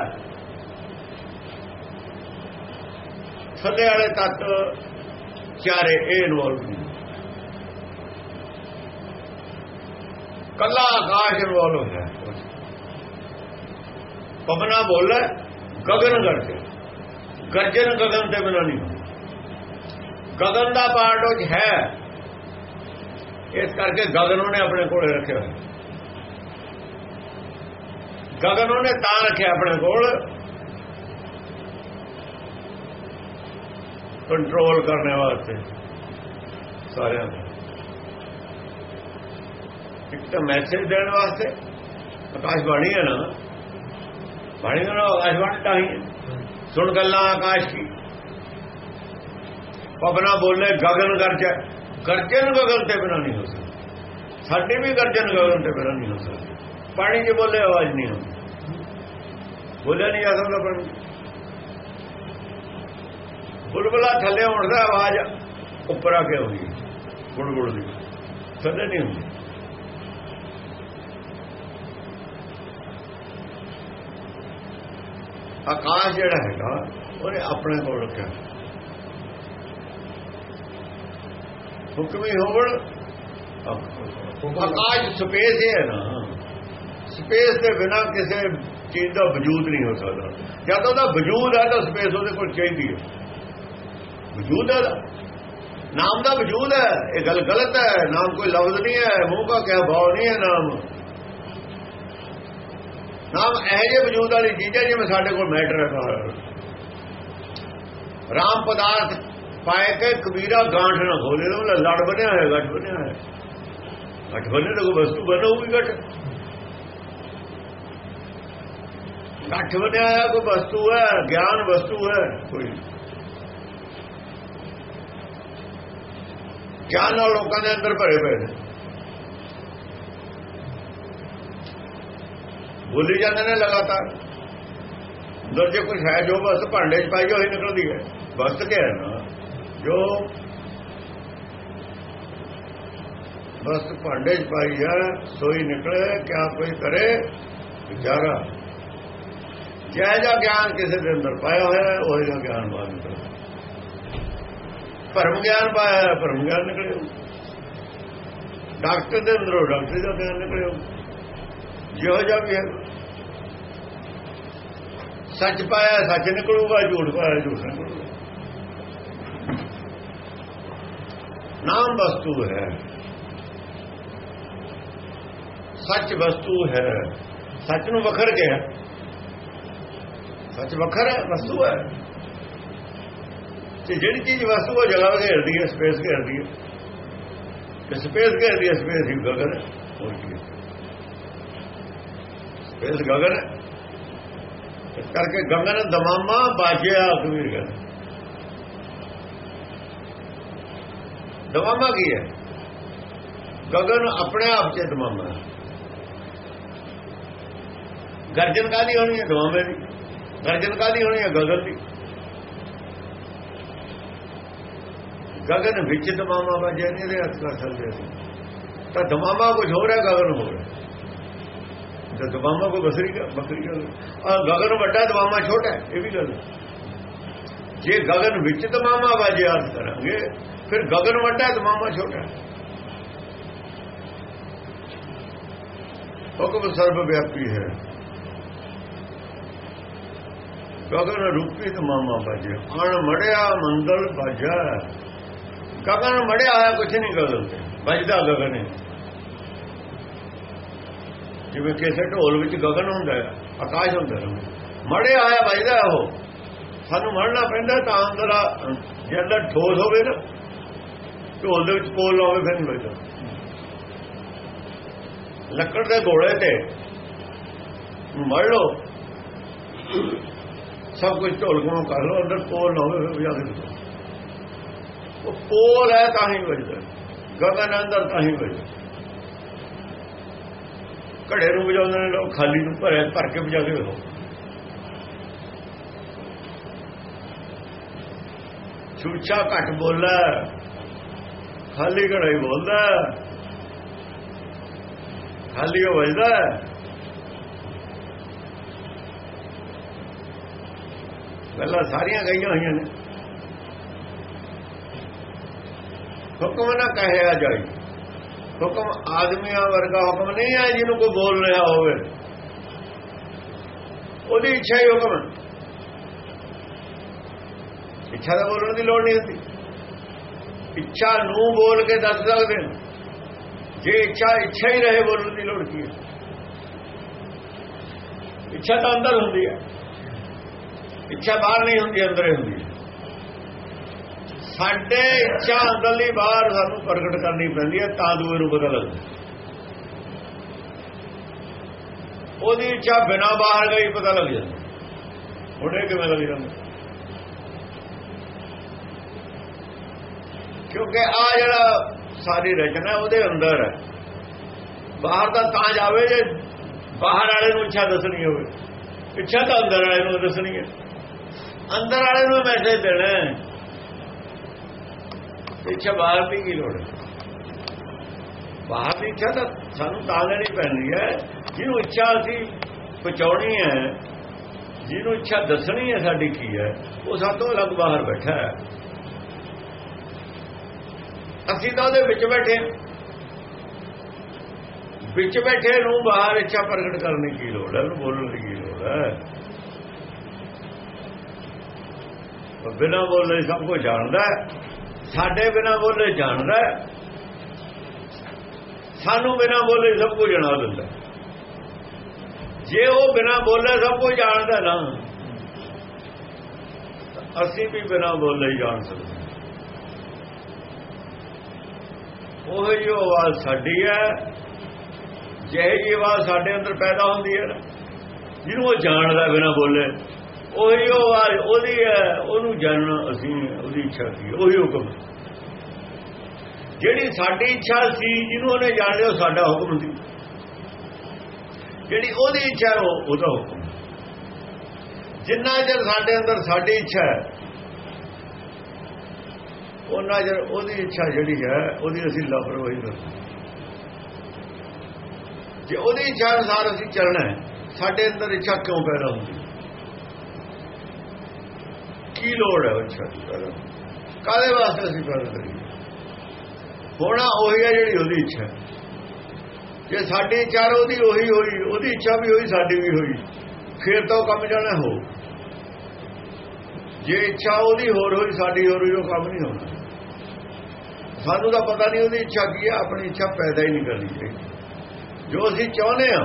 ਥੱਲੇ ਵਾਲੇ ਤੱਕ ਚਾਰੇ ਇਹ ਇਨਵੋਲਵ ਨਹੀਂ ਕੱਲਾ ਆਕਾਸ਼ ਇਨਵੋਲਵ ਹੈ ਪਵਨਾ ਬੋਲੇ ਗਗਨ ਗਰਜੇ ਗਰਜਨ ਗਗਨ ਤੇ ਬਿਨਾਂ ਨਹੀਂ ਗਗਨ ਦਾ ਪਾਰਟ ਉਹ ਹੈ। ਇਸ ਕਰਕੇ ਗਗਨ ਉਹਨੇ ਆਪਣੇ ਕੋਲ ਰੱਖਿਆ ਹੋਇਆ। ਗਗਨ ਉਹਨੇ ਤਾਂ ਰੱਖਿਆ ਆਪਣੇ ਕੋਲ। ਕੰਟਰੋਲ ਕਰਨ ਵਾਸਤੇ। ਸਾਰਿਆਂ ਨੂੰ। ਇੱਕ ਤਾਂ ਮੈਸੇਜ ਦੇਣ ਵਾਸਤੇ। ਆਕਾਸ਼ ਬਾਣੀ ਹੈ ਨਾ। ਬਾਣੀ ਨਾਲ ਆਕਾਸ਼ ਬਾਣੀ ਤਾਂ ਹੀ ਹੈ। ਸੁਣ ਗੱਲਾਂ ਆਕਾਸ਼ ਕੀ ਪਵਨਾ ਬੋਲੇ ਗਗਨ ਗਰਜੈ। ਗਰਜਨ ਗਗਨ ਤੇ ਬਿਨਾ ਨਹੀਂ ਹੋ ਸਕਦਾ। ਸਾਡੇ ਵੀ ਗਰਜਨ ਗਗਨ ਤੇ ਬਿਨਾ ਨਹੀਂ ਹੋ ਸਕਦਾ। ਪਾਣੀ ਜੇ ਬੋਲੇ ਆਵਾਜ਼ ਨਹੀਂ ਹੁੰਦੀ ਬੋਲਿਆ ਨਹੀਂ ਆ ਸਕਦਾ ਪਾਣੀ। ਬੁਲਬੁਲਾ ਥੱਲੇ ਉੱਠਦਾ ਆਵਾਜ਼ ਉੱਪਰ ਆ ਕੇ ਆਉਂਦੀ ਗੁੜਗੁੜ ਦੀ। ਥੱਲੇ ਨਹੀਂ ਹੁੰਦੀ। ਆਕਾਸ਼ ਜਿਹੜਾ ਹੈਗਾ, ਉਹਨੇ ਆਪਣੇ ਕੋਲ ਰੱਖਿਆ। ਹੁਕਮੀ ਹੋਵਣ ਆਕਾਸ਼ ਸਪੇਸ ਹੈ ਨਾ। ਸਪੇਸ ਦੇ ਬਿਨਾ ਕਿਸੇ ਚੀਜ਼ ਦਾ ਵਜੂਦ ਨਹੀਂ ਹੋ ਸਕਦਾ। ਜਦ ਉਹਦਾ ਵਜੂਦ ਹੈ ਤਾਂ ਸਪੇਸ ਉਹਦੇ ਕੋਲ ਚਾਹੀਦੀ ਹੈ। ਵਜੂਦ ਹੈ ਨਾਮ ਦਾ ਵਜੂਦ ਹੈ, ਇਹ ਗੱਲ ਗਲਤ ਹੈ, ਨਾਮ ਕੋਈ ਲਫ਼ਜ਼ ਨਹੀਂ ਹੈ, ਮੂੰਹ ਦਾ ਕਹਿ ਭਾਵ ਨਹੀਂ ਹੈ ਨਾਮ। ਨਾਮ ਇਹ ਜੇ ਵਜੂਦ ਵਾਲੀ ਚੀਜ਼ ਹੈ ਜਿਵੇਂ ਸਾਡੇ ਕੋਲ ਮੈਟਰ ਹੈ ਰਾਮ ਪਦਾਰਥ ਪਾਏ ਕੇ ਕਬੀਰਾ ਗਾਂਠ ਨਾ ਖੋਲੇ ਉਹ ਲੜ ਬਣਿਆ ਹੋਇਆ, ਗੱਠ ਬਣਿਆ ਹੋਇਆ। ਗੱਠ ਬਣੇ ਤਾਂ ਕੋਈ ਵਸਤੂ ਬਣੂਗੀ ਗੱਠ। ਗੱਠ ਬਣਿਆ ਹੈ ਕੋਈ ਵਸਤੂ ਹੈ ਗਿਆਨ ਵਸਤੂ ਹੈ ਕੋਈ ਗਿਆਨ ਨਾਲ ਲੋਕਾਂ ਦੇ ਅੰਦਰ ਭਰੇ ਪਏ ਨੇ ਬੋਲੀ ਜਾਂਦੇ ਨੇ ਲਗਾਤਾਰ ਅੰਦਰ ਜੇ ਕੁਝ ਹੈ ਜੋ ਬਸ ਭਾਂਡੇ 'ਚ ਪਾਈ ਹੋਈ ਨਿਕਲਦੀ ਹੈ ਬਸ ਕੇ ਹੈ ਨਾ ਜੋ ਬਸ ਭਾਂਡੇ 'ਚ ਪਾਈ ਹੈ ਸੋਈ ਨਿਕਲੇ ਕਿਆ ਕੋਈ ਕਰੇ ਵਿਚਾਰਾ ਜੈ ਜਾ ਗਿਆਨ ਕਿਸੇ ਦੇ ਅੰਦਰ ਪਾਇਆ ਹੋਇਆ ਹੈ, ਉਹ ਜਿਹਾ ਗਿਆਨ ਬਾਹਰ ਨਿਕਲਿਆ ਭਰਮ ਗਿਆਨ ਪਾਇਆ ਭਰਮ ਗਿਆਨ ਨਿਕਲਿਓ ਡਾਕਟਰ ਦੇ ਅੰਦਰੋਂ ਡਾਕਟਰ ਦਾ ਗਿਆਨ ਨਿਕਲਿਓ ਜਿਹੋ ਜਿਹਾ ਵੀ ਹੈ। ਸੱਚ ਪਾਇਆ, ਸੱਚ ਨਿਕਲੂਗਾ, ਝੂਠ ਪਾਇਆ, ਝੂਠ ਨਿਕਲੂਗਾ। ਨਾਮ ਵਸਤੂ ਹੈ। ਸੱਚ ਵਸਤੂ ਹੈ। ਸੱਚ ਨੂੰ ਵਖਰ ਗਿਆ ਸੱਚ ਵੱਖਰਾ ਹੈ, ਵਸਤੂ ਹੈ। ਤੇ ਜਿਹੜੀ ਚੀਜ਼ ਵਸਤੂ ਉਹ ਜਗ੍ਹਾ ਘੇਰਦੀ ਹੈ ਸਪੇਸ ਘੇਰਦੀ ਹੈ। ਤੇ ਸਪੇਸ ਘੇਰਦੀ ਹੈ ਸਪੇਸ ਹੀ ਗਗਨ ਹੈ, ਹੋਰ ਕੀ ਸਪੇਸ ਗਗਨ ਹੈ। ਇਸ ਕਰਕੇ ਗਗਨ ਦਮਾਮਾ ਬਾਜਿਆ ਕਬੀਰ ਕਹਿੰਦਾ। ਦਮਾਮਾ ਕੀ ਹੈ? ਗਗਨ ਆਪਣੇ ਆਪ ਚ ਦਮਾਮਾ ਹੈ। ਗਰਜਨ ਕਾਦੀ ਹੋਣੀ ਹੈ? ਦਮਾਮੇ ਦੀ। ਗਰਜਨ ਕਾਦੀ ਹੋਣੀ ਹੈ? ਗਗਨ ਦੀ। ਗਗਨ ਵਿੱਚ ਦਮਾਮਾ ਵਜੇ ਨਹੀਂ ਦੇ ਹੱਥ ਕਰ ਸਕਦੇ ਅਸੀਂ ਤਾਂ ਦਮਾਮਾ ਕੁਝ ਹੋ ਰਿਹਾ ਗਗਨ ਹੋ। ਰਿਹਾ ਤੇ ਦਮਾਮਾ ਕੋ ਬਸਰੀ ਦਾ ਬਕਰੀ ਦਾ ਆ ਗਗਨ ਵੱਡਾ, ਦਮਾਮਾ ਛੋਟਾ ਇਹ ਵੀ ਗੱਲ ਜੇ ਗਗਨ ਵਿੱਚ ਦਮਾਮਾ ਵਜੇ ਅਰਥ ਕਰਾਂਗੇ, ਫਿਰ ਗਗਨ ਵੱਡਾ, ਦਮਾਮਾ ਛੋਟਾ ਹੁਕਮ ਸਰਬ ਵਿਆਪੀ ਹੈ। ਗਗਨ ਰੂਪੀ ਤਮਾਮਾ ਬਾਜੇ ਅਣ ਮੜਿਆ ਮੰਗਲ ਬਾਜਾ ਗਗਨ ਮੜਿਆ ਹੋਇਆ ਕੁਝ ਨਹੀਂ ਗਗਨ ਤੇ ਵੱਜਦਾ ਗਗਨ ਹੈ ਜਿਵੇਂ ਕਿਸੇ ਢੋਲ ਵਿੱਚ ਗਗਨ ਹੁੰਦਾ ਹੈ, ਆਕਾਸ਼ ਹੁੰਦਾ ਹੈ। ਮੜਿਆ ਹੋਇਆ ਵੱਜਦਾ ਉਹ। ਸਾਨੂੰ ਮੜਨਾ ਪੈਂਦਾ ਤਾਂ ਅੰਦਰ ਜਿਹੜਾ ਠੋਸ ਹੋਵੇ ਨਾ, ਢੋਲ ਦੇ ਵਿੱਚ ਕੋਲ ਲਾਵੇ ਫਿਰ ਨਹੀਂ ਵੱਜਦਾ। ਲੱਕੜ ਦੇ ਘੋੜੇ ਤੇ, ਮੜ ਲੋ ਸਭ ਕੁਝ ਢੋਲ ਕੋਲੋਂ ਕਰ ਲੋ ਅੰਦਰ ਪੋਲ ਨਾ ਹੋਵੇ ਵਜਾ ਕੇ ਉਹ ਪੋਲ ਹੈ ਤਾਂ ਹੀ ਵੱਜਦਾ। ਗਗਨ ਅੰਦਰ ਤਾਂ ਹੀ ਵੱਜਦਾ। ਘੜੇ ਨੂੰ ਵਜਾਉਂਦੇ ਨੇ ਲੋਕ, ਖਾਲੀ ਨੂੰ ਭਰੇ, ਭਰ ਕੇ ਵਜਾ ਕੇ ਵੇਖੋ। ਛੂਛਾ ਘੱਟ ਬੋਲਦਾ ਖਾਲੀ ਘੜਾ ਹੀ ਬੋਲਦਾ ਖਾਲੀ ਉਹ ਵੱਜਦਾ ਗੱਲਾਂ ਸਾਰੀਆਂ ਗਈਆਂ ਹੋਈਆਂ ਨੇ। ਹੁਕਮ ਨਾ ਕਹਿਆ ਜਾਈ ਹੁਕਮ ਆਦਮੀਆਂ ਵਰਗਾ ਹੁਕਮ ਨਹੀਂ ਹੈ ਜਿਹਨੂੰ ਕੋਈ ਬੋਲ ਰਿਹਾ ਹੋਵੇ। ਉਹਦੀ ਇੱਛਾ ਹੀ ਹੁਕਮ ਇੱਛਾ ਦਾ ਬੋਲਣ ਦੀ ਲੋੜ ਨਹੀਂ ਹੁੰਦੀ। ਇੱਛਾ ਨੂੰ ਬੋਲ ਕੇ ਦੱਸ ਸਕਦੇ ਨੇ। ਜੇ ਇੱਛਾ ਇੱਛਾ ਹੀ ਰਹੇ ਬੋਲਣ ਦੀ ਲੋੜ ਕੀ ਹੈ? ਇੱਛਾ ਤਾਂ ਅੰਦਰ ਹੁੰਦੀ ਹੈ। ਇੱਛਾ ਬਾਹਰ ਨਹੀਂ ਹੁੰਦੀ, ਅੰਦਰ ਹੀ। ਹੁੰਦੀ ਸਾਡੇ ਇੱਛਾ ਅੰਦਰਲੀ ਬਾਹਰ ਸਾਨੂੰ ਪ੍ਰਗਟ ਕਰਨੀ ਪੈਂਦੀ ਹੈ, ਤਾਂ ਦੂਏ ਨੂੰ ਪਤਾ ਲੱਗਦਾ ਉਹਦੀ ਇੱਛਾ ਬਿਨਾ ਬਾਹਰ ਗਈ ਪਤਾ ਲੱਗ ਜਾਂਦਾ ਉਹਨੇ ਕਿਵੇਂ ਲੱਗ ਜਾਂਦਾ ਕਿਉਂਕਿ ਆ ਜਿਹੜਾ ਸਾਰੀ ਰਚਨਾ ਉਹਦੇ ਅੰਦਰ ਹੈ। ਬਾਹਰ ਦਾ ਤਾਂ ਜਾਵੇ ਜੇ ਬਾਹਰ ਵਾਲੇ ਨੂੰ ਇੱਛਾ ਦੱਸਣੀ ਹੋਵੇ। ਇੱਛਾ ਤਾਂ ਅੰਦਰ ਵਾਲੇ ਨੂੰ ਦੱਸਣੀ ਹੈ। ਅੰਦਰ ਵਾਲੇ ਨੂੰ ਮੈਸੇਜ ਦੇਣਾ। ਇੱਛਾ ਬਾਹਰ ਦੀ ਕੀ ਲੋੜ ਹੈ? ਬਾਹਰ ਦੀ ਇੱਛਾ ਤਾਂ ਸਾਨੂੰ ਤਾਂ ਲੈਣੀ ਪੈਣੀ ਹੈ। ਜਿਹਨੂੰ ਇੱਛਾ ਅਸੀਂ ਪਹੁੰਚਾਉਣੀ ਹੈ, ਜਿਹਨੂੰ ਇੱਛਾ ਦੱਸਣੀ ਹੈ ਸਾਡੀ ਕੀ ਹੈ, ਉਹ ਸਾਤੋਂ ਅਲੱਗ ਬਾਹਰ ਬੈਠਾ ਹੈ। ਅਸੀਂ ਤਾਂ ਉਹਦੇ ਵਿੱਚ ਬੈਠੇ ਵਿੱਚ ਬੈਠੇ ਨੂੰ ਬਾਹਰ ਇੱਛਾ ਪ੍ਰਗਟ ਕਰਨ ਦੀ ਕੀ ਲੋੜ ਹੈ? ਉਹਨੂੰ ਬੋਲਣ ਦੀ ਕੀ ਲੋੜ ਹੈ ਉਹ ਬਿਨਾਂ ਬੋਲੇ ਸਭ ਕੁਝ ਜਾਣਦਾ ਸਾਡੇ ਬਿਨਾਂ ਬੋਲੇ ਜਾਣਦਾ ਸਾਨੂੰ ਬਿਨਾਂ ਬੋਲੇ ਸਭ ਕੁਝ ਜਾਣਾ ਦਿੰਦਾ ਜੇ ਉਹ ਬਿਨਾਂ ਬੋਲੇ ਸਭ ਕੁਝ ਜਾਣਦਾ ਨਾ ਅਸੀਂ ਵੀ ਬਿਨਾਂ ਬੋਲੇ ਜਾਣ ਸਕਦੇ ਉਹ ਹੀ ਆਵਾਜ਼ ਸਾਡੀ ਹੈ, ਜਿਹੇ ਜੀ ਆਵਾਜ਼ ਸਾਡੇ ਅੰਦਰ ਪੈਦਾ ਹੁੰਦੀ ਹੈ ਨਾ, ਜਿਹਨੂੰ ਉਹ ਜਾਣਦਾ ਬਿਨਾ ਬੋਲੇ। ਉਹੀ ਉਹ ਆਵਾਜ਼ ਉਹਦੀ ਹੈ, ਉਹਨੂੰ ਜਾਣਨਾ ਅਸੀਂ, ਉਹਦੀ ਇੱਛਾ ਸੀ, ਉਹੀ ਹੁਕਮ ਜਿਹੜੀ ਸਾਡੀ ਇੱਛਾ ਸੀ, ਜਿਹਨੂੰ ਉਹਨੇ ਜਾਣ ਲਿਆ ਸਾਡਾ ਹੁਕਮ ਸੀ। ਜਿਹੜੀ ਉਹਦੀ ਇੱਛਾ ਉਹ ਉਹਦਾ ਹੁਕਮ ਜਿੰਨਾ ਚਿਰ ਸਾਡੇ ਅੰਦਰ ਸਾਡੀ ਇੱਛਾ ਹੈ ਉਹਨਾਂ ਜਰ ਉਹਦੀ ਇੱਛਾ ਜਿਹੜੀ ਹੈ, ਉਹਦੀ ਅਸੀਂ ਲਾਪਰਵਾਹੀ ਕਰਦੇ ਜੇ ਉਹਦੀ ਇੱਛਾ ਅਨੁਸਾਰ ਅਸੀਂ ਚੱਲਣਾ ਹੈ, ਸਾਡੇ ਅੰਦਰ ਇੱਛਾ ਕਿਉਂ ਪੈਦਾ ਹੁੰਦੀ? ਕੀ ਲੋੜ ਹੈ ਪੈਦਾ ਕਾਦੇ ਵਾਸਤੇ ਅਸੀਂ ਪੈਦਾ ਕਰੀਏ ਹੋਣਾ ਉਹੀ ਹੈ ਜਿਹੜੀ ਉਹਦੀ ਇੱਛਾ। ਜੇ ਸਾਡੀ ਇੱਛਾ ਉਹਦੀ ਉਹੀ ਹੋਈ ਉਹਦੀ ਇੱਛਾ ਵੀ ਹੋਈ ਸਾਡੀ ਵੀ ਹੋਈ। ਫਿਰ ਤਾਂ ਕੰਮ ਜਾਣਾ ਹੋ ਜੇ ਇੱਛਾ ਉਹਦੀ ਹੋਰ ਹੋਈ ਸਾਡੀ ਹੋਰ ਹੋਈ ਉਹ ਕੰਮ ਨਹੀਂ ਹੋਣਾ। ਸਾਨੂੰ ਤਾਂ ਪਤਾ ਨਹੀਂ ਉਹਦੀ ਇੱਛਾ ਕੀ ਹੈ ਆਪਣੀ ਇੱਛਾ ਪੈਦਾ ਹੀ ਨਹੀਂ ਕਰਨੀ ਚਾਹੀਦੀ। ਜੋ ਅਸੀਂ ਚਾਹੁੰਦੇ ਆ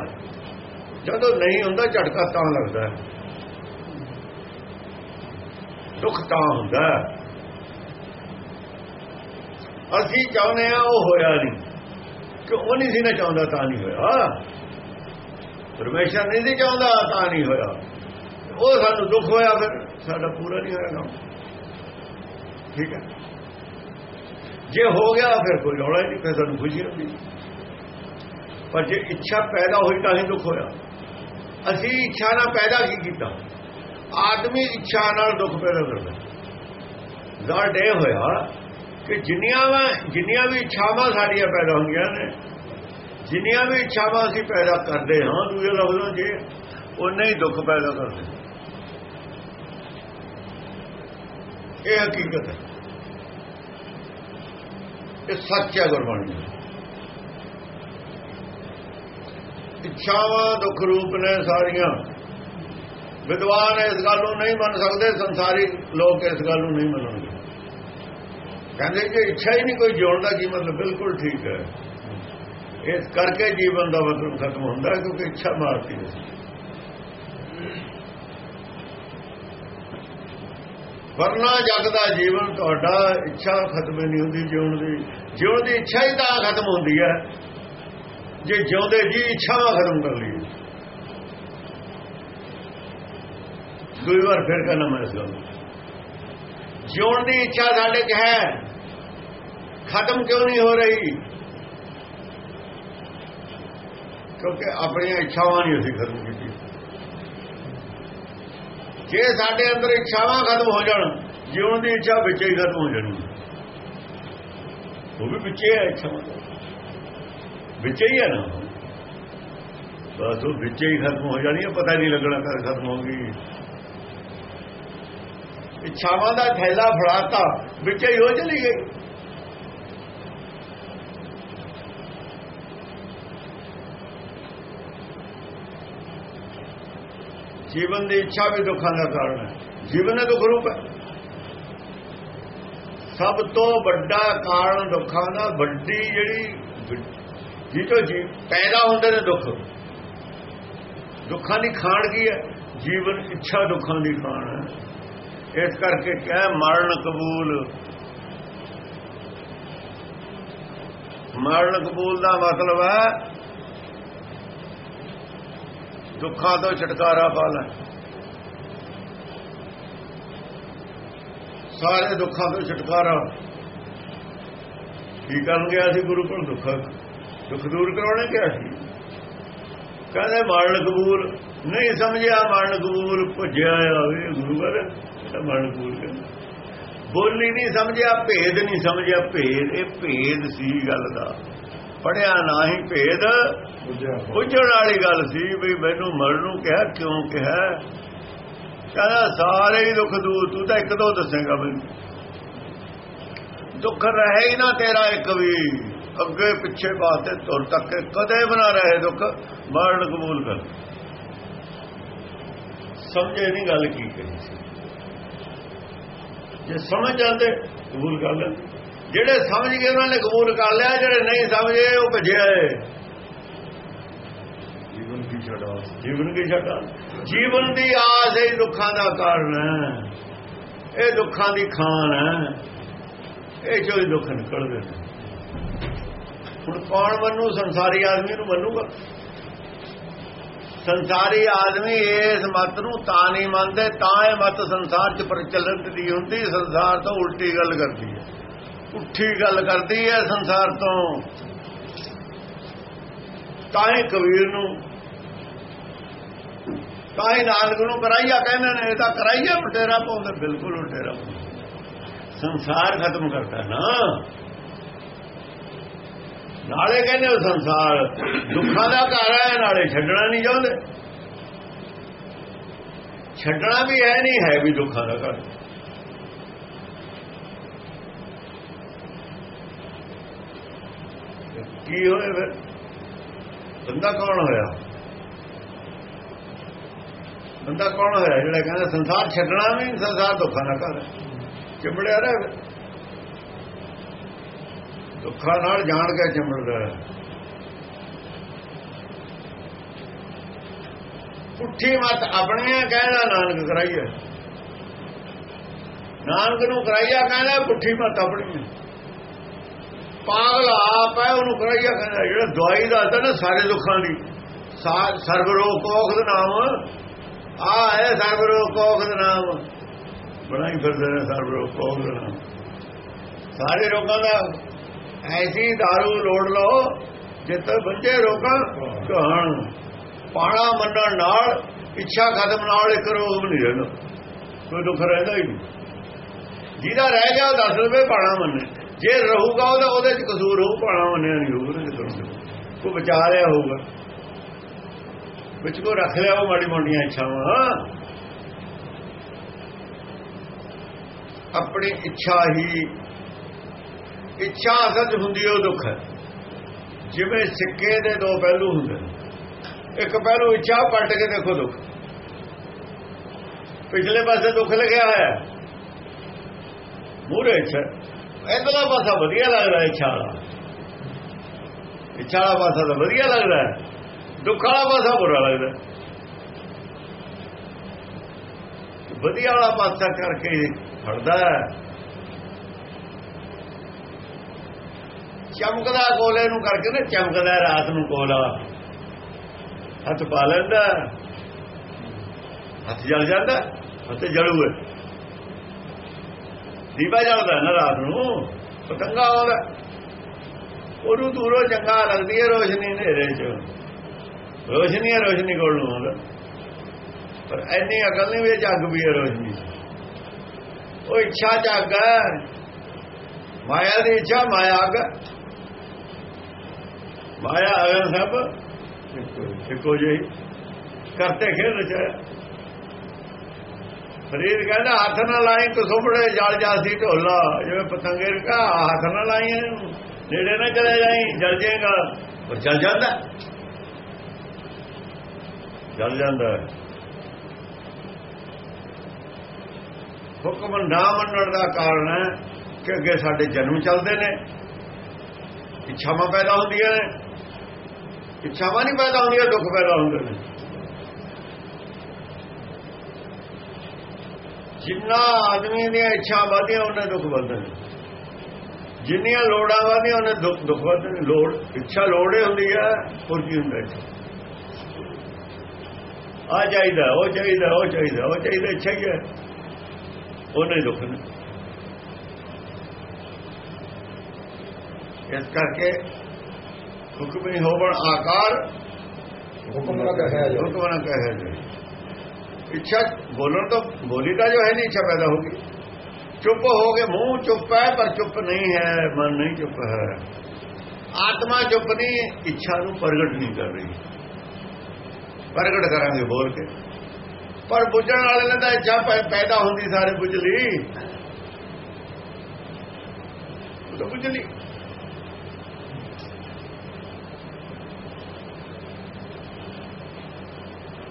ਜਦੋਂ ਨਹੀਂ ਹੁੰਦਾ ਝਟਕਾ ਤਾਂ ਲੱਗਦਾ ਹੈ। ਦੁੱਖ ਤਾਂ ਹੁੰਦਾ। ਅਸੀਂ ਚਾਹੁੰਦੇ ਆ ਉਹ ਹੋਇਆ ਨਹੀਂ। ਕਿ ਉਹ ਨਹੀਂ ਸੀ ਨਾ ਚਾਹੁੰਦਾ ਤਾਂ ਨਹੀਂ ਹੋਇਆ। ਪਰਮੇਸ਼ਰ ਨਹੀਂ ਸੀ ਚਾਹੁੰਦਾ ਤਾਂ ਨਹੀਂ ਹੋਇਆ। ਉਹ ਸਾਨੂੰ ਦੁੱਖ ਹੋਇਆ ਫਿਰ, ਸਾਡਾ ਪੂਰਾ ਨਹੀਂ ਹੋਇਆ ਕੰਮ। ਠੀਕ ਹੈ। ਜੇ ਹੋ ਗਿਆ ਫਿਰ ਕੋਈ ਰੌਲਾ ਨਹੀਂ, ਫਿਰ ਸਾਨੂੰ ਖੁਸ਼ੀ ਹੁੰਦੀ। ਪਰ ਜੇ ਇੱਛਾ ਪੈਦਾ ਹੋਈ ਤਾਂ ਹੀ ਦੁੱਖ ਹੋਇਆ। ਅਸੀਂ ਇੱਛਾ ਨਾਲ ਪੈਦਾ ਕੀ ਕੀਤਾ? ਆਦਮੀ ਇੱਛਾ ਨਾਲ ਦੁੱਖ ਪੈਦਾ ਕਰਦਾ। ਜ਼ਾਰ ਇਹ ਹੋਇਆ ਕਿ ਜਿੰਨੀਆਂ ਜਿੰਨੀਆਂ ਵੀ ਇੱਛਾਵਾਂ ਸਾਡੀਆਂ ਪੈਦਾ ਹੁੰਦੀਆਂ ਨੇ, ਜਿੰਨੀਆਂ ਵੀ ਇੱਛਾਵਾਂ ਅਸੀਂ ਪੈਦਾ ਕਰਦੇ ਹਾਂ, ਦੂਜੇ ਲਫ਼ਜ਼ਾਂ 'ਚ ਉਨੇ ਹੀ ਦੁੱਖ ਪੈਦਾ ਕਰਦੇ ਇਹ ਹਕੀਕਤ ਹੈ। ਇਹ ਸੱਚ ਹੈ ਗੁਰਬਾਣੀ ਇੱਛਾਵਾਂ ਦੁੱਖ ਰੂਪ ਨੇ ਸਾਰੀਆਂ। ਵਿਦਵਾਨ ਇਸ ਗੱਲ ਨੂੰ ਨਹੀਂ ਮੰਨ ਸਕਦੇ, ਸੰਸਾਰੀ ਲੋਕ ਇਸ ਗੱਲ ਨੂੰ ਨਹੀਂ ਮੰਨਣਗੇ। ਕਹਿੰਦੇ ਕਿ ਇੱਛਾ ਹੀ ਨਹੀਂ ਕੋਈ ਜਿਉਣ ਦਾ ਕੀ ਮਤਲਬ ਬਿਲਕੁਲ ਠੀਕ ਹੈ। ਇਸ ਕਰਕੇ ਜੀਵਨ ਦਾ ਮਤਲਬ ਖਤਮ ਹੁੰਦਾ ਕਿਉਂਕਿ ਇੱਛਾ ਮਾਰਦੀ ਹੈ। ਵਰਨਾ ਜਗ ਦਾ ਜੀਵਨ ਤੁਹਾਡਾ ਇੱਛਾ ਖਤਮ ਨਹੀਂ ਹੁੰਦੀ ਜਿਉਣ ਦੀ। ਜਿਉਣ ਦੀ ਇੱਛਾ ਹੀ ਤਾਂ ਖਤਮ ਹੁੰਦੀ ਹੈ। ਜੇ ਜਿਉਂਦੇ ਜੀ ਇੱਛਾਵਾਂ ਖਤਮ ਕਰ ਲਈ ਦੂਈ ਵਾਰ ਫਿਰ ਕਹਿੰਦਾ ਮੈਂ ਇਸ ਗੱਲ ਜਿਉਣ ਦੀ ਇੱਛਾ ਸਾਡੇ 'ਚ ਹੈ ਖਤਮ ਕਿਉਂ ਨਹੀਂ ਹੋ ਰਹੀ ਕਿਉਂਕਿ ਆਪਣੀਆਂ ਇੱਛਾਵਾਂ ਨਹੀਂ ਅਸੀਂ ਖਤਮ ਕੀਤੀ ਜੇ ਸਾਡੇ ਅੰਦਰ ਇੱਛਾਵਾਂ ਖਤਮ ਹੋ ਜਾਣ ਜਿਉਣ ਦੀ ਇੱਛਾ ਵਿੱਚ ਹੀ ਖਤਮ ਹੋ ਜਾਣੀ ਉਹ ਵੀ ਵਿੱਚੇ ਹੈ ਇੱਛਾਵਾਂ ਵਿੱਚ ਹੀ ਹੈ ਨਾ ਬਸ ਉਹ ਵਿੱਚ ਹੀ ਖਤਮ ਹੋ ਜਾਣੀ ਹੈ ਪਤਾ ਨਹੀਂ ਲੱਗਣਾ ਕਦ ਖਤਮ ਹੋ ਗਈ ਇੱਛਾਵਾਂ ਦਾ ਥੈਲਾ ਫੜਾਤਾ, ਵਿੱਚ ਹੀ ਹੋ ਚਲੀ ਗਈ। ਜੀਵਨ ਦੀ ਇੱਛਾ ਵੀ ਦੁੱਖਾਂ ਦਾ ਕਾਰਨ ਹੈ। ਜੀਵਨ ਹੈ ਦੁੱਖ ਰੂਪ ਹੈ ਸਭ ਤੋਂ ਵੱਡਾ ਕਾਰਨ ਦੁੱਖਾਂ ਦਾ, ਵੱਡੀ ਜਿਹੜੀ ਜੀ ਜੀ ਪੈਦਾ ਹੁੰਦੇ ਨੇ ਦੁੱਖ। ਦੁੱਖਾਂ ਦੀ ਖਾਣ ਕੀ ਹੈ? ਜੀਵਨ ਇੱਛਾ ਦੁੱਖਾਂ ਦੀ ਖਾਣ ਹੈ। ਇਸ ਕਰਕੇ ਕਹਿ ਮਰਨ ਕਬੂਲ। ਮਰਨ ਕਬੂਲ ਦਾ ਮਤਲਬ ਹੈ ਦੁੱਖਾਂ ਤੋਂ ਛੁਟਕਾਰਾ ਪਾ ਲੈ ਸਾਰੇ ਦੁੱਖਾਂ ਤੋਂ ਛੁਟਕਾਰਾ। ਕੀ ਕਰਨ ਗਿਆ ਸੀ ਗੁਰੂ ਕੋਲ ਦੁੱਖ? ਦੁੱਖ ਦੂਰ ਕਰਾਉਣੇ ਕਿਹਾ ਸੀ। ਕਹਿੰਦੇ ਮਰਨ ਕਬੂਲ, ਨਹੀਂ ਸਮਝਿਆ ਮਰਨ ਕਬੂਲ, ਭੁੱਜਿਆ ਆਵੇ ਗੁਰੂ ਘਰ। ਕਬੂਲ ਕਹਿੰਦਾ ਬੋਲੀ ਨਹੀਂ ਸਮਝਿਆ ਭੇਦ ਨਹੀਂ ਸਮਝਿਆ। ਭੇਦ ਇਹ ਭੇਦ ਸੀ ਗੱਲ ਦਾ। ਪੜਿਆ ਨਾ ਹੀ ਭੇਦ ਪੁੱਛਣ ਵਾਲੀ ਗੱਲ ਸੀ ਵੀ ਮੈਨੂੰ ਮਰਨ ਨੂੰ ਕਿਹਾ ਕਿਉਂ ਕਿਹਾ? ਕਹਿੰਦਾ ਸਾਰੇ ਹੀ ਦੁੱਖ ਦੂਰ ਤੂੰ ਤਾਂ ਇੱਕ ਦੋ ਦੱਸੇਗਾ ਮੈਨੂੰ। ਦੁੱਖ ਰਹੇ ਹੀ ਨਾ ਤੇਰਾ ਇੱਕ ਵੀ। ਅੱਗੇ ਪਿੱਛੇ ਬਾਤੇ ਤੁਰ ਤੱਕ ਕਦੇ ਬਣਾ ਰਹੇ ਦੁੱਖ ਮਰਨ ਕਬੂਲ ਕਰ। ਸਮਝੇ ਨਹੀਂ ਗੱਲ ਕੀ ਕਹੀ ਸੀ। ਜੇ ਸਮਝ ਜਾਂਦੇ, ਕਬੂਲ ਕਰ ਲੈ। ਜਿਹੜੇ ਸਮਝ ਗਏ, ਉਹਨਾਂ ਨੇ ਕਬੂਲ ਕਰ ਲਿਆ, ਜਿਹੜੇ ਨਹੀਂ ਸਮਝੇ ਉਹ ਭਜਿਆ ਜੀਵਨ ਕੀ ਛੜਾ ਜੀਵਨ ਕੀ ਛੜਾ ਜੀਵਨ ਦੀ ਆਸ ਹੀ ਦੁੱਖਾਂ ਦਾ ਕਾਰਨ ਹੈ। ਇਹ ਦੁੱਖਾਂ ਦੀ ਖਾਨ ਹੈ। ਇਹ ਜੋ ਦੁੱਖ ਨਿਕਲਦੇ ਨੇ। ਹੁਣ ਕੌਣ ਮੰਨੂ? ਸੰਸਾਰੀ ਆਦਮੀ ਨੂੰ ਮੰਨੂਗਾ। ਸੰਸਾਰੀ ਆਦਮੀ ਇਸ ਮਤ ਨੂੰ ਤਾਂ ਨਹੀਂ ਮੰਨਦੇ, ਤਾਂ ਇਹ ਮਤ ਸੰਸਾਰ 'ਚ ਪ੍ਰਚਲਿਤ ਨਹੀਂ ਹੁੰਦੀ, ਸੰਸਾਰ ਤੋਂ ਉਲਟੀ ਗੱਲ ਕਰਦੀ ਹੈ। ਉੱਠੀ ਗੱਲ ਕਰਦੀ ਹੈ ਸੰਸਾਰ ਤੋਂ। ਤਾਂ ਹੀ ਕਬੀਰ ਨੂੰ, ਤਾਂ ਹੀ ਨਾਨਕ ਨੂੰ ਕਰਾਈਆ ਕਹਿੰਦੇ ਨੇ, ਇਹ ਤਾਂ ਕਰਾਈਆ ਮਟੇਰਾ ਪਾਉਂਦੇ, ਬਿਲਕੁਲ ਉਲਟੇਰਾ ਸੰਸਾਰ ਖਤਮ ਕਰਦਾ ਨਾ। ਨਾਲੇ ਕਹਿੰਦੇ ਉਹ ਸੰਸਾਰ ਦੁੱਖਾਂ ਦਾ ਘਰ ਹੈ, ਨਾਲੇ ਛੱਡਣਾ ਨਹੀਂ ਚਾਹੁੰਦੇ। ਛੱਡਣਾ ਵੀ ਹੈ ਨਹੀਂ, ਹੈ ਵੀ ਦੁੱਖਾਂ ਦਾ ਘਰ। ਕੀ ਹੋਇਆ ਫਿਰ? ਬੰਦਾ ਕੌਣ ਹੋਇਆ? ਬੰਦਾ ਕੌਣ ਹੋਇਆ ਜਿਹੜਾ ਕਹਿੰਦਾ ਸੰਸਾਰ ਛੱਡਣਾ ਵੀ ਸੰਸਾਰ ਦੁੱਖਾਂ ਦਾ ਘਰ ਚਿੰਬੜਿਆ ਰਹੇ ਦੁੱਖਾਂ ਨਾਲ ਜਾਣ ਕੇ ਚਿੰਬੜਦਾ ਉੱਠੀ ਮਤ ਆਪਣੀਆਂ ਕਹਿਣਾ ਨਾਨਕ ਕਰਾਈਏ। ਨਾਨਕ ਨੂੰ ਕਰਾਈਆ, ਕਹਿੰਦਾ ਪੁੱਠੀ ਮਤ ਆਪਣੀ ਪਾਗਲ ਆਪ ਹੈ, ਉਹਨੂੰ ਕਰਾਈਆ, ਕਹਿੰਦਾ ਜਿਹੜਾ ਦਵਾਈ ਦਾ ਹੈ ਨਾ ਸਾਰੇ ਦੁੱਖਾਂ ਦੀ। ਸਰਬ ਰੋਗ ਕੋਖ ਦਾ ਨਾਮ। ਆ ਹੈ ਸਰਬ ਰੋਗ ਕੋਖ ਦਾ ਨਾਮ। ਬਣਾਈ ਫਿਰਦੇ ਨੇ ਸਰਬ ਰੋਗ ਕੋਖ ਦਾ ਨਾਮ। ਸਾਰੇ ਰੋਗਾਂ ਦਾ ਐਸੀ दारू ਲੋੜ ਲਓ, ਜਿੱਥੇ ਬੰਦੇ ਰੋਗਾਂ ਕਹਾਣ। ਪਾਣਾ ਮੰਨਣ ਨਾਲ, ਇੱਛਾ ਖਤਮ ਨਾਲ ਇੱਕ ਰੋਗ ਨਹੀਂ ਰਹਿੰਦਾ। ਕੋਈ ਦੁੱਖ ਰਹਿੰਦਾ ਹੀ ਨਹੀਂ। ਜਿਹਦਾ ਰਹਿ ਗਿਆ, ਉਹ ਦੱਸ ਰੁਪਏ ਪਾਣਾ ਮੰਨੇ। ਜੇ ਰਹੂਗਾ, ਉਹਦਾ ਉਹਦੇ ਚ ਕਸੂਰ ਹੋਊ, ਪਾਣਾ ਮੰਨਿਆ ਨਹੀਂ ਹੋਊਗਾ ਕੋਈ ਬਚਾ ਲਿਆ ਹੋਊਗਾ। ਵਿੱਚ ਕੋ ਰੱਖ ਲਿਆ, ਉਹ ਮਾੜੀ ਮੋਟੀਆਂ ਇੱਛਾਵਾਂ। ਆਪਣੀ ਇੱਛਾ ਹੀ ਇੱਛਾ ਅਸਲ ਹੁੰਦੀ ਉਹ ਦੁੱਖ ਹੈ। ਜਿਵੇਂ ਸਿੱਕੇ ਦੇ ਦੋ ਪਹਿਲੂ ਹੁੰਦੇ ਇੱਕ ਪਹਿਲੂ ਇੱਛਾ ਪਲਟ ਕੇ ਦੇਖੋ ਦੁੱਖ। ਪਿਛਲੇ ਪਾਸੇ ਦੁੱਖ ਲੱਗਿਆ ਹੋਇਆ। ਮੂਰੇ ਇੱਛਾ। ਇਧਰਲਾ ਪਾਸਾ ਵਧੀਆ ਲੱਗਦਾ, ਇੱਛਾ ਵਾਲਾ। ਇੱਛਾ ਵਾਲਾ ਪਾਸਾ ਤਾਂ ਵਧੀਆ ਲੱਗਦਾ। ਦੁੱਖ ਵਾਲਾ ਪਾਸਾ ਬੁਰਾ ਲੱਗਦਾ। ਵਧੀਆ ਵਾਲਾ ਪਾਸਾ ਕਰਕੇ ਫੜਦਾ ਚਮਕਦਾ ਕੋਲੇ ਨੂੰ ਕਰਕੇ ਨਾ ਚਮਕਦਾ ਰਾਤ ਨੂੰ ਕੋਲਾ ਹੱਥ ਪਾ ਲੈਂਦਾ ਹੱਥ ਜਲ ਜਾਂਦਾ ਹੱਥ ਜਲੂਏ। ਦੀਵਾ ਜਲਦਾ ਨਾ ਰਾਤ ਨੂੰ ਪਤੰਗਾ ਆਉਂਦਾ ਉਹਨੂੰ ਦੂਰੋਂ ਚੰਗਾ ਲੱਗਦੀ ਹੈ ਰੋਸ਼ਨੀ ਹਨੇਰੇ 'ਚ। ਰੋਸ਼ਨੀ ਹੈ ਰੋਸ਼ਨੀ ਕੋਲ ਨੂੰ ਆਉਂਦਾ। ਪਰ ਐਨੀ ਅਕਲ ਨਹੀਂ ਵੀ ਜੱਗ ਵੀ ਹੈ ਰੋਸ਼ਨੀ ਉਹ ਇੱਛਾ ਜੱਗ ਹੈ। ਮਾਇਆ ਦੀ ਇੱਛਾ, ਮਾਇਆ ਅੱਗ। ਮਾਇਆ ਅਗਨ ਸਭ। ਇੱਕੋ ਜਿਹੀ ਕਰਤੇ ਖੇਡ ਰਚਾਇਆ ਫਰੀਦ ਕਹਿੰਦਾ, ਹੱਥ ਨਾਲ ਲਾਈ ਕਸੁੰਬੜੇ ਜਲ ਜਾਸੀ ਢੋਲਾ। ਜਿਵੇਂ ਪਤੰਗੇ ਕਾ ਹੱਥ ਨਾਲ ਲਾਈ ਇਹਨੂੰ। ਨੇੜੇ ਨਾ ਚਲੇ ਜਾਈ, ਜਲ ਜਾਏਗਾ। ਪਰ ਜਲ ਜਾਂਦਾ। ਜਲ ਜਾਂਦਾ। ਹੁਕਮ ਨਾ ਮੰਨਣ ਦਾ ਕਾਰਨ ਹੈ ਕਿ ਅੱਗੇ ਸਾਡੇ ਜਨਮ ਚੱਲਦੇ ਨੇ। ਇੱਛਾਵਾਂ ਪੈਦਾ ਹੁੰਦੀਆਂ ਨੇ। ਇੱਛਾਵਾਂ ਨਹੀਂ ਪੈਦਾ ਹੁੰਦੀਆਂ, ਦੁੱਖ ਪੈਦਾ ਹੁੰਦੇ ਨੇ। ਜਿੰਨਾ ਆਦਮੀ ਦੀਆਂ ਇੱਛਾ ਵਧਦੀਆਂ, ਉਹਨੇ ਦੁੱਖ ਵਧਦੇ ਨੇ। ਜਿੰਨੀਆਂ ਲੋੜਾਂ ਵਧਦੀਆਂ, ਉਹਨੇ ਦੁੱਖ ਦੁੱਖ ਵਧਦੇ ਨੇ। ਲੋੜ ਇੱਛਾ ਲੋੜੇ ਹੁੰਦੀ ਹੈ, ਹੋਰ ਕੀ ਹੁੰਦਾ ਇੱਛਾ ਆ ਚਾਹੀਦਾ, ਉਹ ਚਾਹੀਦਾ ਉਹ ਚਾਹੀਦਾ ਉਹ ਚਾਹੀਦਾ, ਇੱਛਾ ਹੀ ਹੈ। ਉਹਨੇ ਦੁੱਖ ਨੇ। ਇਸ ਕਰਕੇ ਹੁਕਮ ਨਹੀਂ ਹੋਵਣ ਆਕਾਰ ਹੁਕਮ ਨਾ ਕਹਿਆ ਜਾਏ ਹੁਕਮ ਨਾ ਕਹਿਆ ਜਾਏ ਇੱਛਾ ਬੋਲਣ ਤੋਂ ਬੋਲੀ ਦਾ ਜੋ ਹੈ ਨਹੀਂ ਇੱਛਾ ਪੈਦਾ ਹੋਗੀ ਚੁੱਪ ਹੋ ਗਏ ਮੂੰਹ ਚੁੱਪ ਹੈ ਪਰ ਚੁੱਪ ਨਹੀਂ ਹੈ ਮਨ ਨਹੀਂ ਚੁੱਪ ਹੈ। ਆਤਮਾ ਚੁੱਪ ਨਹੀਂ ਇੱਛਾ ਨੂੰ ਪ੍ਰਗਟ ਨਹੀਂ ਕਰ ਰਹੀ। ਪ੍ਰਗਟ ਕਰਾਂਗੇ ਬੋਲ ਕੇ। ਪਰ ਬੁੱਝਣ ਵਾਲੇ ਨੇ ਤਾਂ ਇੱਛਾ ਪੈਦਾ ਹੁੰਦੀ ਸਾਰੇ ਬੁੱਝ ਲਈ। ਤਾਂ ਬੁੱਝ ਲਈ।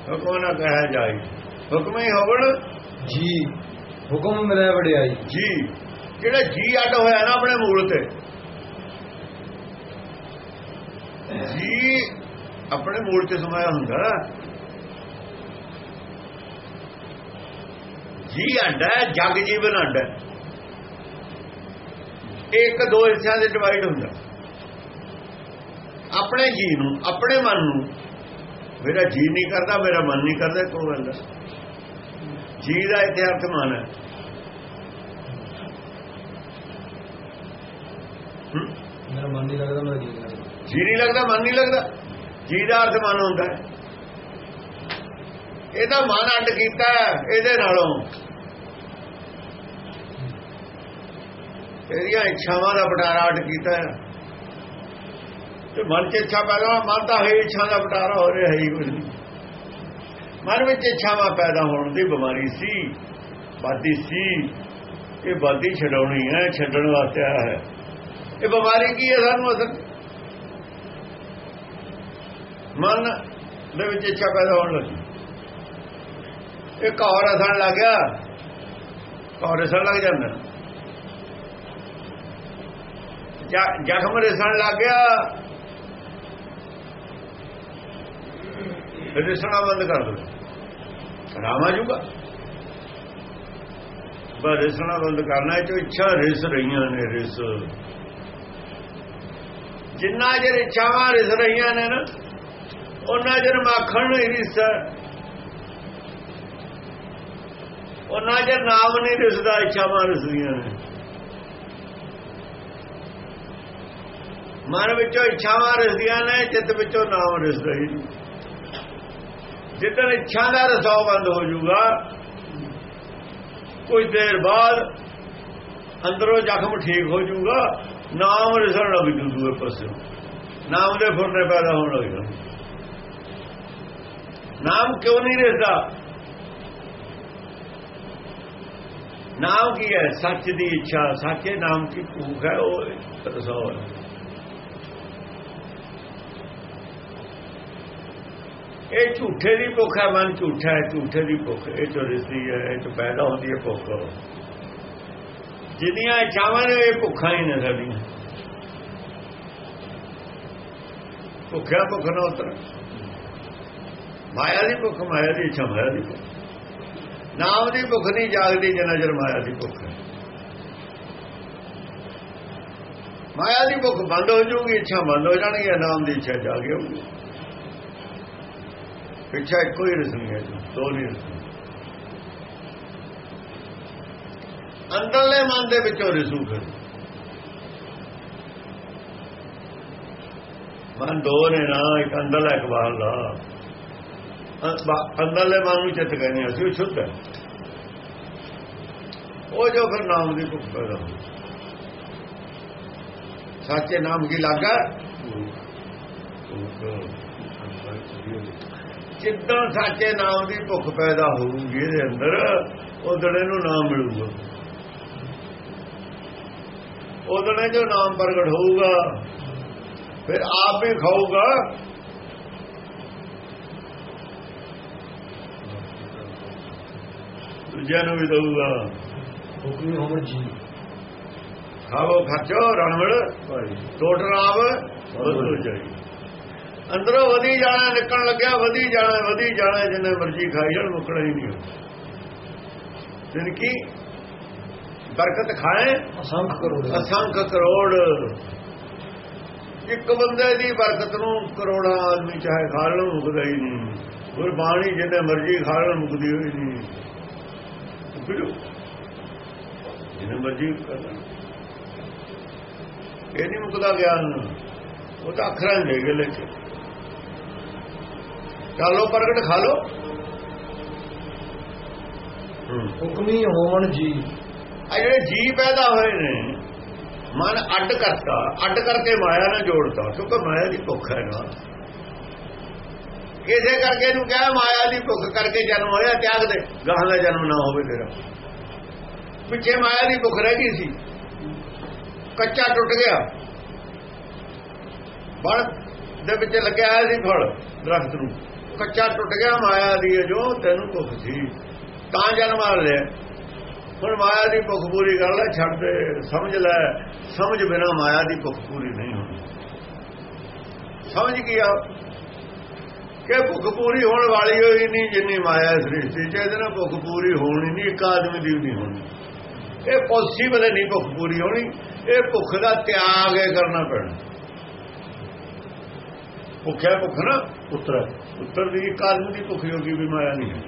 ਹੁਕਮ ਨਾ ਕਹਿਆ ਜਾਏ ਹੁਕਮ ਹੀ ਹੋਵਣ। ਜੀ ਹੁਕਮ ਮਿਲਿਆ ਵਡਿਆਈ। ਜੀ ਜਿਹੜਾ ਜੀ ਅੱਡ ਹੋਇਆ ਨਾ ਆਪਣੇ ਮੂਲ ਤੇ। ਜੀ ਆਪਣੇ ਮੂਲ ਤੇ ਸਮਾਇਆ ਹੁੰਦਾ। ਜੀ ਅੱਡ ਹੈ ਜਗ ਜੀਵਨ ਅੱਡ ਇੱਕ ਦੋ ਹਿੱਸਿਆਂ ਦੇ ਡਿਵਾਈਡ ਹੁੰਦਾ। ਆਪਣੇ ਜੀ ਨੂੰ ਆਪਣੇ ਮਨ ਨੂੰ ਮੇਰਾ ਜੀ ਨਹੀਂ ਕਰਦਾ ਮੇਰਾ ਮਨ ਨਹੀਂ ਕਰਦਾ ਕੋਈ ਗੱਲ ਜੀ ਦਾ ਇੱਥੇ ਅਰਥ ਮਨ ਹੈ? ਮੇਰਾ ਮਨ ਨਹੀਂ ਲੱਗਦਾ ਮੇਰਾ ਜੀ ਨਹੀਂ ਲੱਗਦਾ। ਜੀ ਨਹੀਂ ਲੱਗਦਾ ਮਨ ਨਹੀਂ ਲੱਗਦਾ? ਜੀ ਦਾ ਅਰਥ ਮਨ ਹੁੰਦਾ ਹੈ। ਇਹਦਾ ਮਨ ਅੱਡ ਕੀਤਾ ਹੈ ਇਹਦੇ ਨਾਲੋਂ। ਇਹਦੀਆਂ ਇੱਛਾਵਾਂ ਦਾ ਬਟਾਰਾ ਅੱਡ ਕੀਤਾ ਹੈ। ਤੇ ਮਨ 'ਚ ਇੱਛਾ ਪੈਦਾ ਹੋਣਾ, ਮਨ ਤਾਂ ਹੈ ਇੱਛਾ ਦਾ ਵਟਾਰਾ ਹੋ ਰਿਹਾ ਹੈ ਹੀ ਕੁਝ ਨਹੀਂ। ਮਨ ਵਿੱਚ ਇੱਛਾਵਾਂ ਪੈਦਾ ਹੋਣ ਦੀ ਬਿਮਾਰੀ ਸੀ ਬਾਦੀ ਸੀ। ਇਹ ਬਾਦੀ ਛਡਾਉਣੀ ਹੈ ਛੱਡਣ ਵਾਸਤੇ ਆਇਆ ਹੈ। ਇਹ ਬਿਮਾਰੀ ਕੀ ਹੈ ਸਾਨੂੰ ਅਸਲ? ਮਨ ਦੇ ਵਿੱਚ ਇੱਛਾ ਪੈਦਾ ਹੋਣ ਲੱਗੀ। ਇਹ ਘੌਰ ਅਸਣ ਲੱਗ ਗਿਆ। ਘੌਰ ਅਸਣ ਲੱਗ ਜਾਂਦਾ। ਜ਼ਖਮ ਰਸਣ ਲੱਗ ਗਿਆ। ਰਿਸਣਾ ਬੰਦ ਕਰ ਦੋ। ਆਰਾਮ ਆ ਜੂਗਾ ਪਰ ਰਿਸਣਾ ਬੰਦ ਕਰਨਾ ਜੋ ਇੱਛਾ ਰਿਸ ਰਹੀਆਂ ਨੇ, ਰਿਸ। ਜਿੰਨਾ ਜਰ ਇੱਛਾਵਾਂ ਰਿਸ ਰਹੀਆਂ ਨੇ ਨਾ, ਉਹਨਾਂ ਜਰ ਮਾਖਣ ਨਹੀਂ ਰਿਸ। ਉਹਨਾਂ ਜਰ ਨਾਮ ਨਹੀਂ ਰਿਸਦਾ, ਇੱਛਾਵਾਂ ਰਿਸਦੀਆਂ ਨੇ। ਮਨ ਵਿੱਚੋਂ ਇੱਛਾਵਾਂ ਰਿਸਦੀਆਂ ਨੇ, ਚਿੱਤ ਵਿੱਚੋਂ ਨਾਮ ਰਿਸਦਾ ਹੀ ਨਹੀਂ। ਜਿੱਦਣ ਇੱਛਾ ਦਾ ਰਸਾਓ ਬੰਦ ਹੋ ਜਾਊਗਾ ਕੁਝ ਦੇਰ ਬਾਅਦ ਅੰਦਰੋਂ ਜ਼ਖਮ ਠੀਕ ਹੋ ਜਾਊਗਾ, ਨਾਮ ਰਿਸਣ ਲੱਗ ਜੂ ਦੂਏ ਪਾਸੇ। ਨਾਮ ਦੇ ਫੁਰਨੇ ਪੈਦਾ ਹੋਣ ਲੱਗ ਜਾਣ। ਨਾਮ ਕਿਉਂ ਨਹੀਂ ਰਿਸਦਾ? ਨਾਮ ਕੀ ਹੈ? ਸੱਚ ਦੀ ਇੱਛਾ। ਸੱਚੇ ਨਾਮ ਕੀ ਭੂਖ ਹੈ? ਉਹ ਰਸਾਓ ਹੈ। ਇਹ ਝੂਠੇ ਦੀ ਭੁੱਖ ਹੈ, ਮਨ ਝੂਠਾ ਹੈ, ਝੂਠੇ ਦੀ ਭੁੱਖ। ਇਹ ਤੋਂ ਰਿਸਦੀ ਹੈ, ਇਹ ਤੋਂ ਪੈਦਾ ਹੁੰਦੀ ਹੈ, ਭੁੱਖ ਜਿੰਨੀਆਂ ਇੱਛਾਵਾਂ ਨੇ, ਇਹ ਭੁੱਖਾਂ ਹੀ ਨੇ ਸਾਡੀਆਂ। ਭੁੱਖਿਆ ਭੁੱਖ ਨਾ ਉਤਰ। ਮਾਇਆ ਦੀ ਭੁੱਖ, ਮਾਇਆ ਦੀ ਇੱਛਾ, ਮਾਇਆ ਦੀ ਭੁੱਖ। ਨਾਮ ਦੀ ਭੁੱਖ ਨਹੀਂ ਜਾਗਦੀ ਜਿੰਨਾ ਚਿਰ ਮਾਇਆ ਦੀ ਭੁੱਖ ਹੈ। ਮਾਇਆ ਦੀ ਭੁੱਖ ਬੰਦ ਹੋ ਜੂਗੀ ਇੱਛਾ ਬੰਦ ਹੋ ਜਾਣਗੀ ਨਾਮ ਦੀ ਇੱਛਾ ਜਾਗ ਜਾਊਗੀ। ਇੱਛਾ ਇੱਕੋ ਹੀ ਰਸਨੀ ਹੈ ਦੋ ਨਹੀਂ ਅੰਦਰਲੇ ਮਨ ਦੇ ਵਿੱਚੋਂ ਰਸੂ ਫਿਰ। ਮਨ ਦੋ ਨੇ ਨਾ, ਇੱਕ ਅੰਦਰਲਾ ਇੱਕ ਬਾਹਰਲਾ ਅੰਦਰਲੇ ਮਨ ਨੂੰ ਚਿੱਤ ਕਹਿੰਦੇ ਅਸੀਂ, ਉਹ ਸ਼ੁੱਧ ਹੈ। ਉਹ ਜੋ ਫਿਰ ਨਾਮ ਦੀ ਭੁੱਖ ਪੈਦਾ ਹੁੰਦੀ ਸੱਚੇ ਨਾਮ ਕੀ ਲਾਗਾ? ਜਿੱਦਾਂ ਸੱਚੇ ਨਾਮ ਦੀ ਭੁੱਖ ਪੈਦਾ ਹੋਊਗੀ ਇਹਦੇ ਅੰਦਰ ਉਦਣੇ ਨੂੰ ਨਾਮ ਮਿਲੂਗਾ। ਉਦਣੇ ਜੋ ਨਾਮ ਪ੍ਰਗਟ ਹੋਊਗਾ ਫਿਰ ਆਪ ਵੀ ਖਾਊਗਾ। ਦੂਜਿਆਂ ਨੂੰ ਵੀ ਦਊਗਾ। ਹੁਕਮੀ ਹੋਵਣ ਜੀ। ਖਾਵੋ ਖਰਚੋ ਰਣਵੜ ਟੋਟ ਰਾਮ ਬਦਲ ਜਾਈ ਅੰਦਰੋਂ ਵਧੀ ਜਾਣਾ ਨਿਕਲਣ ਲੱਗਿਆ ਵਧੀ ਜਾਣਾ ਵਧੀ ਜਾਣਾ ਜਿੰਨੇ ਮਰਜ਼ੀ ਖਾਈ ਜਾਣ ਮੁੱਕਣਾ ਹੀ ਨਹੀਂ ਜਿਨ ਕੀ ਬਰਕਤ ਖਾਏ ਅਸੰਖ ਕਰੋੜ। ਅਸੰਖ ਕਰੋੜ। ਇੱਕ ਬੰਦੇ ਦੀ ਬਰਕਤ ਨੂੰ ਕਰੋੜਾਂ ਆਦਮੀ ਚਾਹੇ ਖਾ ਲੈਣ ਮੁਕਦਾ ਹੀ ਨਹੀਂ। ਗੁਰਬਾਣੀ ਜਿੰਨੇ ਮਰਜ਼ੀ ਖਾ ਲੈਣ ਮੁਕਦੀ ਹੋਈ ਨਹੀਂ। ਜਿੰਨੇ ਮਰਜ਼ੀ ਇਹ ਨਹੀਂ ਮੁਕਦਾ ਗਿਆਨ। ਉਹ ਤਾਂ ਅੱਖਰਾਂ ਦੇ ਗਲੇ ਚ। ਚਾਲੋ ਪ੍ਰਗਟ ਖਾ ਲੋ ਹੁਕਮੀ ਹੋਵਣ ਜੀ ਆ ਜਿਹੜੇ ਜੀ ਪੈਦਾ ਹੋਏ ਨੇ ਮਨ ਅੱਡ ਕਰਤਾ ਅੱਡ ਕਰਕੇ ਮਾਇਆ ਨਾਲ ਜੋੜਤਾ ਕਿਉਂਕਿ ਮਾਇਆ ਦੀ ਭੁੱਖ ਹੈ ਨਾ ਕਿਸੇ ਕਰਕੇ ਇਹਨੂੰ ਕਹੇ ਮਾਇਆ ਦੀ ਭੁੱਖ ਕਰਕੇ ਜਨਮ ਹੋਇਆ ਤਿਆਗ ਦੇ ਗਾਹ ਦਾ ਜਨਮ ਨਾ ਹੋਵੇ ਤੇਰਾ। ਪਿੱਛੇ ਮਾਇਆ ਦੀ ਭੁੱਖ ਰਹਿ ਗਈ ਸੀ। ਕੱਚਾ ਟੁੱਟ ਗਿਆ। ਬੜ ਦੇ ਵਿੱਚ ਲੱਗਿਆ ਹੋਇਆ ਸੀ ਫਲ ਦਰਖਤ ਨੂੰ। ਕੱਚਾ ਟੁੱਟ ਗਿਆ, ਮਾਇਆ ਦੀ ਜੋ ਤੈਨੂੰ ਭੁੱਖ ਸੀ। ਤਾਂ ਜਨਮ ਆ ਲਿਆ। ਹੁਣ ਮਾਇਆ ਦੀ ਭੁੱਖ ਪੂਰੀ ਕਰ ਲੈ, ਛੱਡ ਦੇ, ਸਮਝ ਲੈ। ਸਮਝ ਬਿਨਾ ਮਾਇਆ ਦੀ ਭੁੱਖ ਪੂਰੀ ਨਹੀਂ ਹੋਣੀ ਸਮਝ ਗਿਆ ਕਿ ਭੁੱਖ ਪੂਰੀ ਹੋਣ ਵਾਲੀ ਹੋਈ ਨਹੀਂ, ਜਿੰਨੀ ਮਾਇਆ ਸ੍ਰਿਸ਼ਟੀ ਚ ਇਹਦੇ ਨਾਲ ਭੁੱਖ ਪੂਰੀ ਹੋਣੀ ਨਹੀਂ, ਇੱਕ ਆਦਮੀ ਦੀ ਨਹੀਂ ਹੋਣੀ। ਇਹ ਪੋਸੀਬਲ ਨਹੀਂ ਭੁੱਖ ਪੂਰੀ ਹੋਣੀ, ਇਹ ਭੁੱਖ ਦਾ ਤਿਆਗ ਕਰਨਾ ਪੈਣਾ। ਭੁੱਖਿਆ ਭੁੱਖ ਨਾ, ਪੁੱਤਰ। ਉੱਤਰ ਦੀ ਇੱਕ ਦੀ ਭੁੱਖ ਜੋਗੀ ਵੀ ਮਾਇਆ ਨਹੀਂ ਹੈ।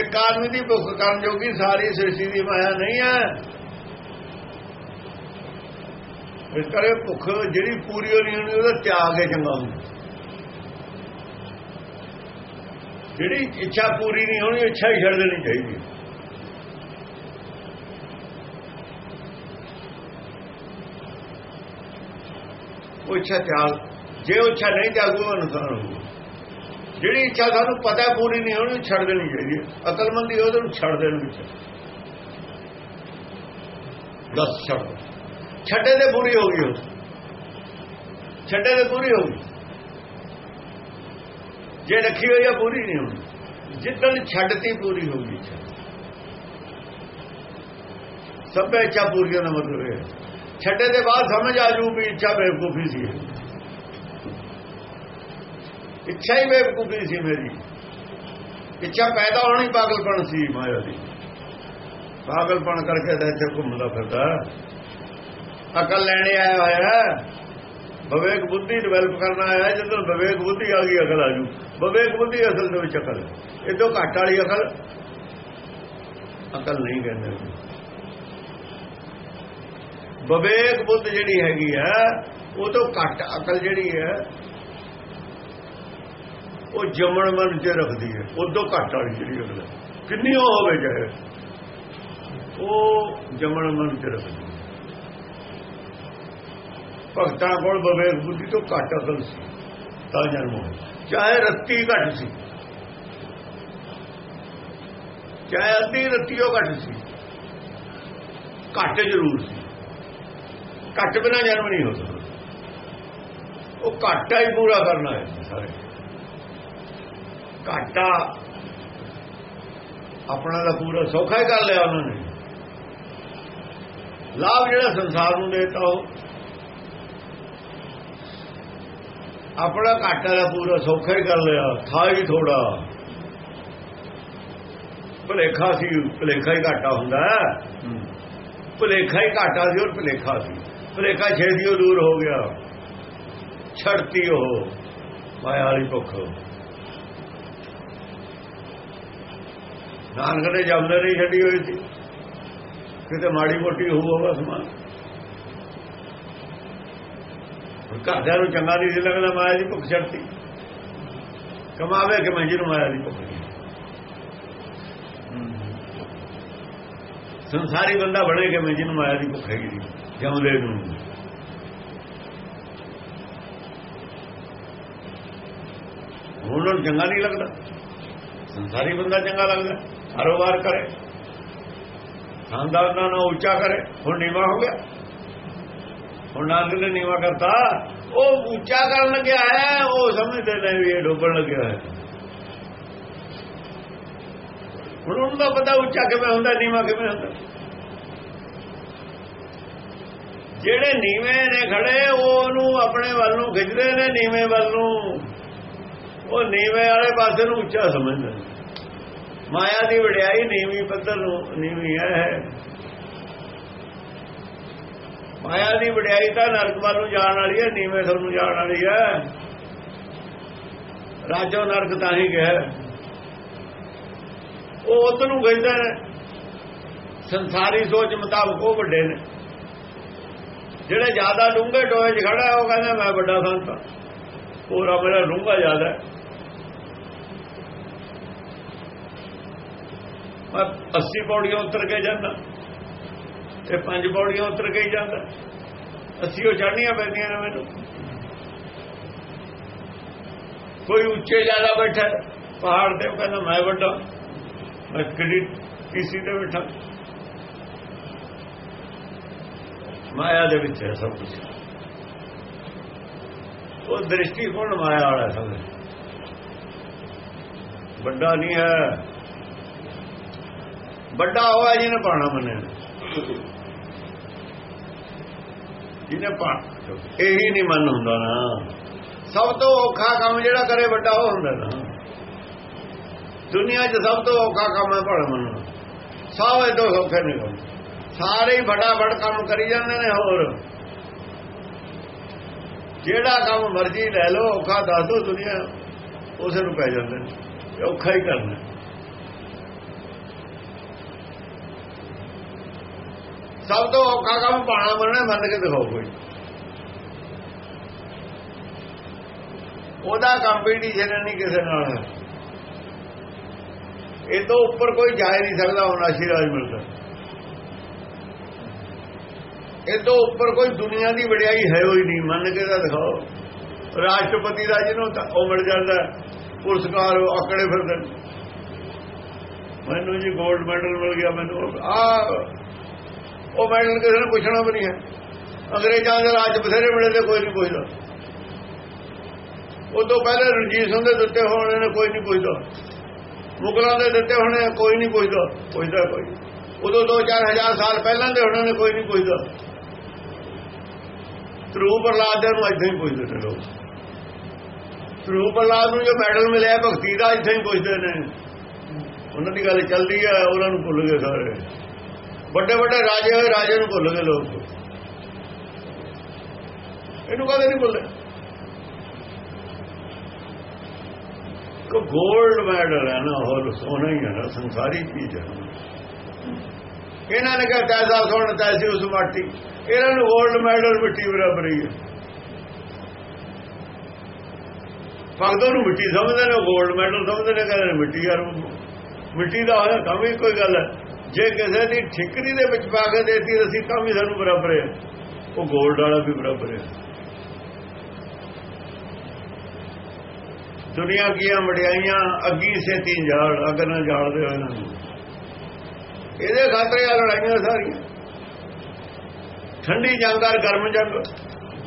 ਇੱਕ ਆਦਮੀ ਦੀ ਭੁੱਖ ਕਰਨ ਜੋਗੀ ਸਾਰੀ ਸ੍ਰਿਸ਼ਟੀ ਦੀ ਮਾਇਆ ਨਹੀਂ ਹੈ। ਇਸ ਕਰੇ ਭੁੱਖ ਜਿਹੜੀ ਪੂਰੀ ਹੋਣੀ ਹੋਣੀ ਉਹਦਾ ਤਿਆਗ ਹੈ ਚੰਗਾ ਹੁੰਦਾ ਜਿਹੜੀ ਇੱਛਾ ਪੂਰੀ ਨਹੀਂ ਹੋਣੀ ਇੱਛਾ ਹੀ ਛੱਡ ਦੇਣੀ ਚਾਹੀਦੀ ਉਹ ਇੱਛਾ ਤਿਆਗ ਜੇ ਉਹ ਇੱਛਾ ਨਹੀਂ ਤਿਆਗੂ ਉਹ ਨੁਕਸਾਨ ਹੋਊਗਾ। ਜਿਹੜੀ ਇੱਛਾ ਸਾਨੂੰ ਪਤਾ ਪੂਰੀ ਨਹੀਂ ਹੋਣੀ ਛੱਡ ਦੇਣੀ ਚਾਹੀਦੀ ਅਕਲਮੰਦੀ ਉਹਦੇ ਨੂੰ ਛੱਡ ਦੇਣ ਵਿੱਚ। ਦੱਸ ਛੱਡ ਛੱਡੇ ਤੇ ਪੂਰੀ ਹੋ ਗਈ ਉਹ। ਛੱਡੇ ਤੇ ਪੂਰੀ ਹੋ ਗਈ। ਜੇ ਰੱਖੀ ਹੋਈ ਆ, ਪੂਰੀ ਨਹੀਂ ਹੋਣੀ। ਜਿੱਦਣ ਛੱਡਤੀ, ਪੂਰੀ ਹੋ ਗਈ ਇੱਛਾ। ਇੱਛਾ ਪੂਰੀਆਂ ਦਾ ਮਤਲਬ ਹੈ। ਛੱਡੇ ਦੇ ਬਾਅਦ ਸਮਝ ਆ ਜੂ ਵੀ ਇੱਛਾ ਬੇਵਕੂਫੀ ਸੀ ਇੱਛਾ ਹੀ ਬੇਵਕੂਫੀ ਸੀ ਮੇਰੀ। ਇੱਛਾ ਪੈਦਾ ਹੋਣੀ ਪਾਗਲਪਣ ਸੀ ਮਾਇਆ ਦੀ। ਪਾਗਲਪਣ ਕਰਕੇ ਤਾਂ ਇੱਥੇ ਘੁੰਮਦਾ ਫਿਰਦਾ। ਅਕਲ ਲੈਣੇ ਆਇਆ ਹੋਇਆ। ਵਿਵੇਕ ਬੁੱਧੀ ਡਿਵੈਲਪ ਕਰਨਾ ਆਇਆ ਜਦੋਂ ਵਿਵੇਕ ਬੁੱਧੀ ਆ ਗਈ ਅਕਲ ਆ ਜੂ। ਵਿਵੇਕ ਬੁੱਧੀ ਅਸਲ ਦੇ ਵਿੱਚ ਅਕਲ। ਇਹ ਤੋਂ ਘੱਟ ਵਾਲੀ ਅਕਲ ਅਕਲ ਨਹੀਂ ਕਹਿੰਦੇ। ਵਿਵੇਕ ਬੁੱਧ ਜਿਹੜੀ ਹੈਗੀ ਹੈ ਉਹ ਤੋਂ ਘੱਟ ਅਕਲ ਜਿਹੜੀ ਹੈ ਉਹ ਜਮਣ ਮਨ ਚ ਰੱਖਦੀ ਹੈ। ਉਦੋਂ ਘੱਟ ਵਾਲੀ ਜਿਹੜੀ ਅਕਲ ਕਿੰਨੀ ਉਹ ਹੋਵੇ ਚਾਹੇ। ਉਹ ਜਮਣ ਮਨ ਚ ਰੱਖਦੀ ਭਗਤਾਂ ਕੋਲ ਵਿਵੇਕ ਬੁੱਧੀ ਤੋਂ ਘੱਟ ਅਸਲ ਸੀ। ਤਾਂ ਜਨਮ ਹੋਇਆ। ਚਾਹੇ ਰੱਤੀ ਘੱਟ ਸੀ। ਚਾਹੇ ਅੱਧੀ ਰੱਤੀਓ ਘੱਟ ਸੀ। ਘੱਟ ਜ਼ਰੂਰ ਸੀ। ਘੱਟ ਬਿਨਾ ਜਨਮ ਨਹੀਂ ਹੋ ਸਕਦਾ। ਉਹ ਘਾਟਾ ਹੀ ਪੂਰਾ ਕਰਨਾ ਹੈ ਸਾਰੇ। ਘਾਟਾ। ਆਪਣਾ ਦਾ ਪੂਰਾ ਸੌਖਾ ਹੀ ਕਰ ਲਿਆ ਉਹਨਾਂ ਨੇ। ਲਾਭ ਜਿਹੜਾ ਸੰਸਾਰ ਨੂੰ ਦੇਤਾ ਉਹ। ਆਪਣਾ ਘਾਟਾ ਦਾ ਪੂਰਾ ਸੌਖਾ ਹੀ ਕਰ ਲਿਆ ਥਾ ਹੀ ਥੋੜਾ ਭਲੇਖਾ ਸੀ ਭਲੇਖਾ ਹੀ ਘਾਟਾ ਹੁੰਦਾ ਭਲੇਖਾ ਹੀ ਘਾਟਾ ਸੀ ਔਰ ਭਲੇਖਾ ਸੀ। ਭਲੇਖਾ ਉਹ ਦੂਰ ਹੋ ਗਿਆ। ਛੜਤੀ ਉਹ ਮਾਇਆ ਵਾਲੀ ਭੁੱਖ। ਨਾਨਕ ਨੇ ਜਮਦੇ ਨਹੀਂ ਛੱਡੀ ਹੋਈ ਸੀ। ਕਿਤੇ ਮਾੜੀ ਮੋਟੀ ਹੋਊਗਾ ਸਮਾਨ ਘਰਦਿਆਂ ਨੂੰ ਚੰਗਾ ਨਹੀਂ ਸੀ ਲੱਗਦਾ, ਮਾਇਆ ਦੀ ਭੁੱਖ ਛੱਡਤੀ। ਕਮਾਵੇ ਕਿ ਮੈਂ ਜਿਹਨੂੰ ਮਾਇਆ ਦੀ ਭੁੱਖ ਨਹੀਂ ਸੰਸਾਰੀ ਬੰਦਾ ਬਣੇ ਕਿ ਮੈਂ ਜਿਹਨੂੰ ਮਾਇਆ ਦੀ ਭੁੱਖ ਹੈਗੀ ਜਮਦੇ ਨੂੰ। ਉਹਨਾਂ ਨੂੰ ਚੰਗਾ ਨਹੀਂ ਲੱਗਦਾ। ਸੰਸਾਰੀ ਬੰਦਾ ਚੰਗਾ ਲੱਗਦਾ। ਕਾਰੋਬਾਰ ਕਰੇ। ਖਾਨਦਾਨ ਨੂੰ ਉੱਚਾ ਕਰੇ। ਹੁਣ ਨੀਵਾ ਹੋ ਗਿਆ। ਹੁਣ ਨਾਨਕ ਨੇ ਨੀਵਾ ਕਰਤਾ, ਉਹ ਉੱਚਾ ਕਰਨ ਲੱਗਿਆ ਹੈ, ਉਹ ਸਮਝਦੇ ਨੇ ਵੀ ਇਹ ਡੁੱਬਣ ਲੱਗਿਆ ਹੈ। ਹੁਣ ਉਹਨੂੰ ਤਾਂ ਪਤਾ ਉੱਚਾ ਕਿਵੇਂ ਹੁੰਦਾ, ਨੀਵਾ ਕਿਵੇਂ ਹੁੰਦਾ। ਜਿਹੜੇ ਨੀਵੇਂ ਨੇ ਖੜੇ ਉਹਨੂੰ ਆਪਣੇ ਵੱਲ ਨੂੰ ਖਿੱਚਦੇ ਨੇ, ਨੀਵੇਂ ਵੱਲ ਨੂੰ। ਉਹ ਨੀਵੇਂ ਵਾਲੇ ਪਾਸੇ ਨੂੰ ਉੱਚਾ ਸਮਝਦੇ ਮਾਇਆ ਦੀ ਵਡਿਆਈ ਨੀਵੀਂ ਪੱਧਰ ਨੂੰ ਨੀਵੀਂ ਹੈ। ਮਾਇਆ ਦੀ ਵਡਿਆਈ ਤਾਂ ਨਰਕ ਵੱਲ ਨੂੰ ਜਾਣ ਵਾਲੀ ਹੈ, ਨੀਵੇਂ ਸਭ ਨੂੰ ਜਾਣ ਵਾਲੀ ਹੈ। ਰਾਜੋ ਨਰਕ ਤਾਂ ਹੀ ਗਿਆ। ਉਹ ਉਤ ਨੂੰ ਕਹਿੰਦੇ ਸੰਸਾਰੀ ਸੋਚ ਮੁਤਾਬਕ ਉਹ ਵੱਡੇ ਨੇ। ਜਿਹੜੇ ਜ਼ਿਆਦਾ ਡੂੰਘੇ ਟੋਏ 'ਚ ਖੜਾ ਉਹ ਕਹਿੰਦਾ, ਮੈਂ ਵੱਡਾ ਸੰਤ ਹਾਂ। ਪੂਰਾ ਮੇਰਾ ਡੂੰਘਾ ਜ਼ਿਆਦਾ ਹੈ। ਮੈਂ 80 ਪੌੜੀਆਂ ਉਤਰ ਕੇ ਜਾਂਦਾ ਤੇ ਪੰਜ ਪੌੜੀਆਂ ਉਤਰ ਕੇ ਹੀ ਜਾਂਦਾ। 80 ਉਹ ਚੜ੍ਹਨੀਆਂ ਪੈਂਦੀਆਂ ਨੇ ਮੈਨੂੰ। ਕੋਈ ਉੱਚੇ ਜ਼ਿਆਦਾ ਬੈਠਾ, ਪਹਾੜ ਤੇ ਉਹ ਕਹਿੰਦਾ, ਮੈਂ ਵੱਡਾ, ਮੈਂ ਕਿਹੜੀ ਕਿਸੇ ਤੇ ਬੈਠਾ। ਮਾਇਆ ਦੇ ਵਿੱਚ ਹੈ ਸਭ ਕੁਝ ਉਹ ਦ੍ਰਿਸ਼ਟੀਕੋਣ ਮਾਇਆ ਵਾਲਾ ਸਭ ਵੱਡਾ ਨਹੀਂ ਹੈ। ਵੱਡਾ ਉਹ ਹੈ ਜਿਹਨੇ ਪਾਣਾ ਮੰਨਿਆ। ਜਿਹਨੇ ਪਾ ਇਹੀ ਨਹੀਂ ਮੰਨ ਹੁੰਦਾ ਨਾ। ਸਭ ਤੋਂ ਔਖਾ ਕੰਮ ਜਿਹੜਾ ਕਰੇ ਵੱਡਾ ਉਹ ਹੁੰਦਾ ਨਾ। ਦੁਨੀਆ 'ਚ ਸਭ ਤੋਂ ਔਖਾ ਕੰਮ ਹੈ ਭਾਣਾ ਮੰਨਣਾ। ਸਭ ਇਹ ਤੋਂ ਔਖੇ ਨਹੀਂ ਕੰਮ। ਸਾਰੇ ਹੀ ਵੱਡਾ ਵੱਡ ਕੰਮ ਕਰੀ ਜਾਂਦੇ ਨੇ ਹੋਰ। ਜਿਹੜਾ ਕੰਮ ਮਰਜ਼ੀ ਲੈ ਲਓ, ਔਖਾ ਦੱਸੋ ਦੋ ਦੁਨੀਆ, ਉਸੇ ਨੂੰ ਪੈ ਜਾਂਦੇ ਨੇ। ਔਖਾ ਹੀ ਕਰਨਾ। ਸਭ ਤੋਂ ਔਖਾ ਕੰਮ ਪਾਣਾ ਮੰਨਣਾ ਮੰਨ ਕੇ ਦਿਖਾਓ ਕੋਈ। ਉਹਦਾ ਕੰਪੀਟੀਸ਼ਨ ਨਹੀਂ ਕਿਸੇ ਨਾਲ। ਇਹ ਤੋਂ ਉੱਪਰ ਕੋਈ ਜਾ ਨਹੀਂ ਸਕਦਾ, ਹੁਣ ਆਸ਼ੀਰਵਾਦ ਮਿਲਦਾ। ਇਹ ਤੋਂ ਉੱਪਰ ਕੋਈ ਦੁਨੀਆ ਦੀ ਵਡਿਆਈ ਹੈ ਹੋਈ ਨਹੀਂ, ਮੰਨ ਕੇ ਤਾਂ ਦਿਖਾਓ। ਰਾਸ਼ਟਰਪਤੀ ਦਾ ਜਿਹਨੂੰ ਉਹ ਮਿਲ ਜਾਂਦਾ, ਪੁਰਸਕਾਰ ਆਕੜੇ ਫਿਰਦੇ ਮੈਨੂੰ ਜੀ 골ਡ ਮੈਡਲ ਮਿਲ ਗਿਆ, ਮੈਨੂੰ ਆ ਉਹ ਮੈਡਲ ਕਿਸੇ ਨੂੰ ਪੁੱਛਣਾ ਵੀ ਨਹੀਂ ਹੈ। ਅੰਗਰੇਜ਼ਾਂ ਦੇ ਰਾਜ ਬਥੇਰੇ ਮਿਲੇ ਤੇ ਕੋਈ ਨਹੀਂ ਪੁੱਛਦਾ। ਉਹ ਤੋਂ ਪਹਿਲੇ ਰਣਜੀਤ ਸਿੰਘ ਦੇ ਦਿੱਤੇ ਹੋਣੇ ਨੇ ਕੋਈ ਨਹੀਂ ਪੁੱਛਦਾ। ਮੁਗਲਾਂ ਦੇ ਦਿੱਤੇ ਹੋਣੇ ਕੋਈ ਨਹੀਂ ਪੁੱਛਦਾ। ਪੁੱਛਦਾ ਕੋਈ ਉਦੋਂ 2-4000 ਸਾਲ ਪਹਿਲਾਂ ਦੇ ਹੋਣੇ ਨੇ ਕੋਈ ਨਹੀਂ ਪੁੱਛਦਾ। ਧਰੂ ਪ੍ਰਲਾਦ ਦੇ ਨੂੰ ਇੱਥੇ ਹੀ ਪੁੱਛਦੇ ਨੇ ਲੋਕ। ਧਰੂ ਪ੍ਰਲਾਦ ਨੂੰ ਜੋ ਮੈਡਲ ਮਿਲਿਆ, ਭਗਤੀ ਦਾ ਇੱਥੇ ਹੀ ਪੁੱਛਦੇ ਨੇ। ਉਹਨਾਂ ਦੀ ਗੱਲ ਚੱਲਦੀ ਹੈ ਉਹਨਾਂ ਨੂੰ ਭੁੱਲ ਗਏ ਸਾਰੇ। ਵੱਡੇ ਵੱਡੇ ਰਾਜੇ ਹੋਏ, ਰਾਜੇ ਨੂੰ ਭੁੱਲ ਗਏ ਲੋਕ। ਇਹਨੂੰ ਕਦੇ ਨਹੀਂ ਭੁੱਲੇ। ਕੋ 골ਡ ਮੈਡਲ ਹੈ ਨਾ ਹੋਰ ਸੋਨਾ ਹੀ ਹੈ ਨਾ, ਸੰਸਾਰੀ ਚੀਜ਼ ਹੈ। ਇਹਨਾਂ ਨੇ ਕਿਹਾ ਤੈਸਾ ਸੋਨਾ ਤੈਸੀ ਉਸ ਮਾਟੀ ਇਹਨਾਂ ਨੂੰ ਗੋਲਡ ਮੈਡਲ ਮਿੱਟੀ ਬਰਾਬਰ ਹੀ ਹੈ। ਭਗਤਾਂ ਨੂੰ ਮਿੱਟੀ ਸਮਝਦੇ ਨੇ ਗੋਲਡ ਮੈਡਲ ਸਮਝਦੇ ਨੇ, ਕਹਿੰਦੇ ਮਿੱਟੀ ਯਾਰ, ਮਿੱਟੀ ਦਾ ਹੋਇਆ ਕੰਮ ਹੀ ਕੋਈ ਗੱਲ ਹੈ। ਜੇ ਕਿਸੇ ਦੀ ਠਿਕਰੀ ਦੇ ਵਿੱਚ ਪਾ ਕੇ ਦੇਤੀ ਅਸੀਂ ਤਾਂ ਵੀ ਸਾਨੂੰ ਬਰਾਬਰ ਹੈ। ਉਹ 골ਡ ਵਾਲਾ ਵੀ ਬਰਾਬਰ ਹੈ। ਦੁਨੀਆ ਕੀਆਂ ਵਡਿਆਈਆਂ ਅੱਗੀ ਸੇਤੀ ਜਾਲ, ਅਗਰ ਨਾ ਜਾਲਦੇ ਹੋਏ ਨਾ। ਇਹਦੇ ਖਾਤਰ ਆ ਲੜਾਈਆਂ ਸਾਰੀਆਂ। ਠੰਡੀ ਜੰਗ ਜੰਗਾਰ ਗਰਮ ਜੰਗ,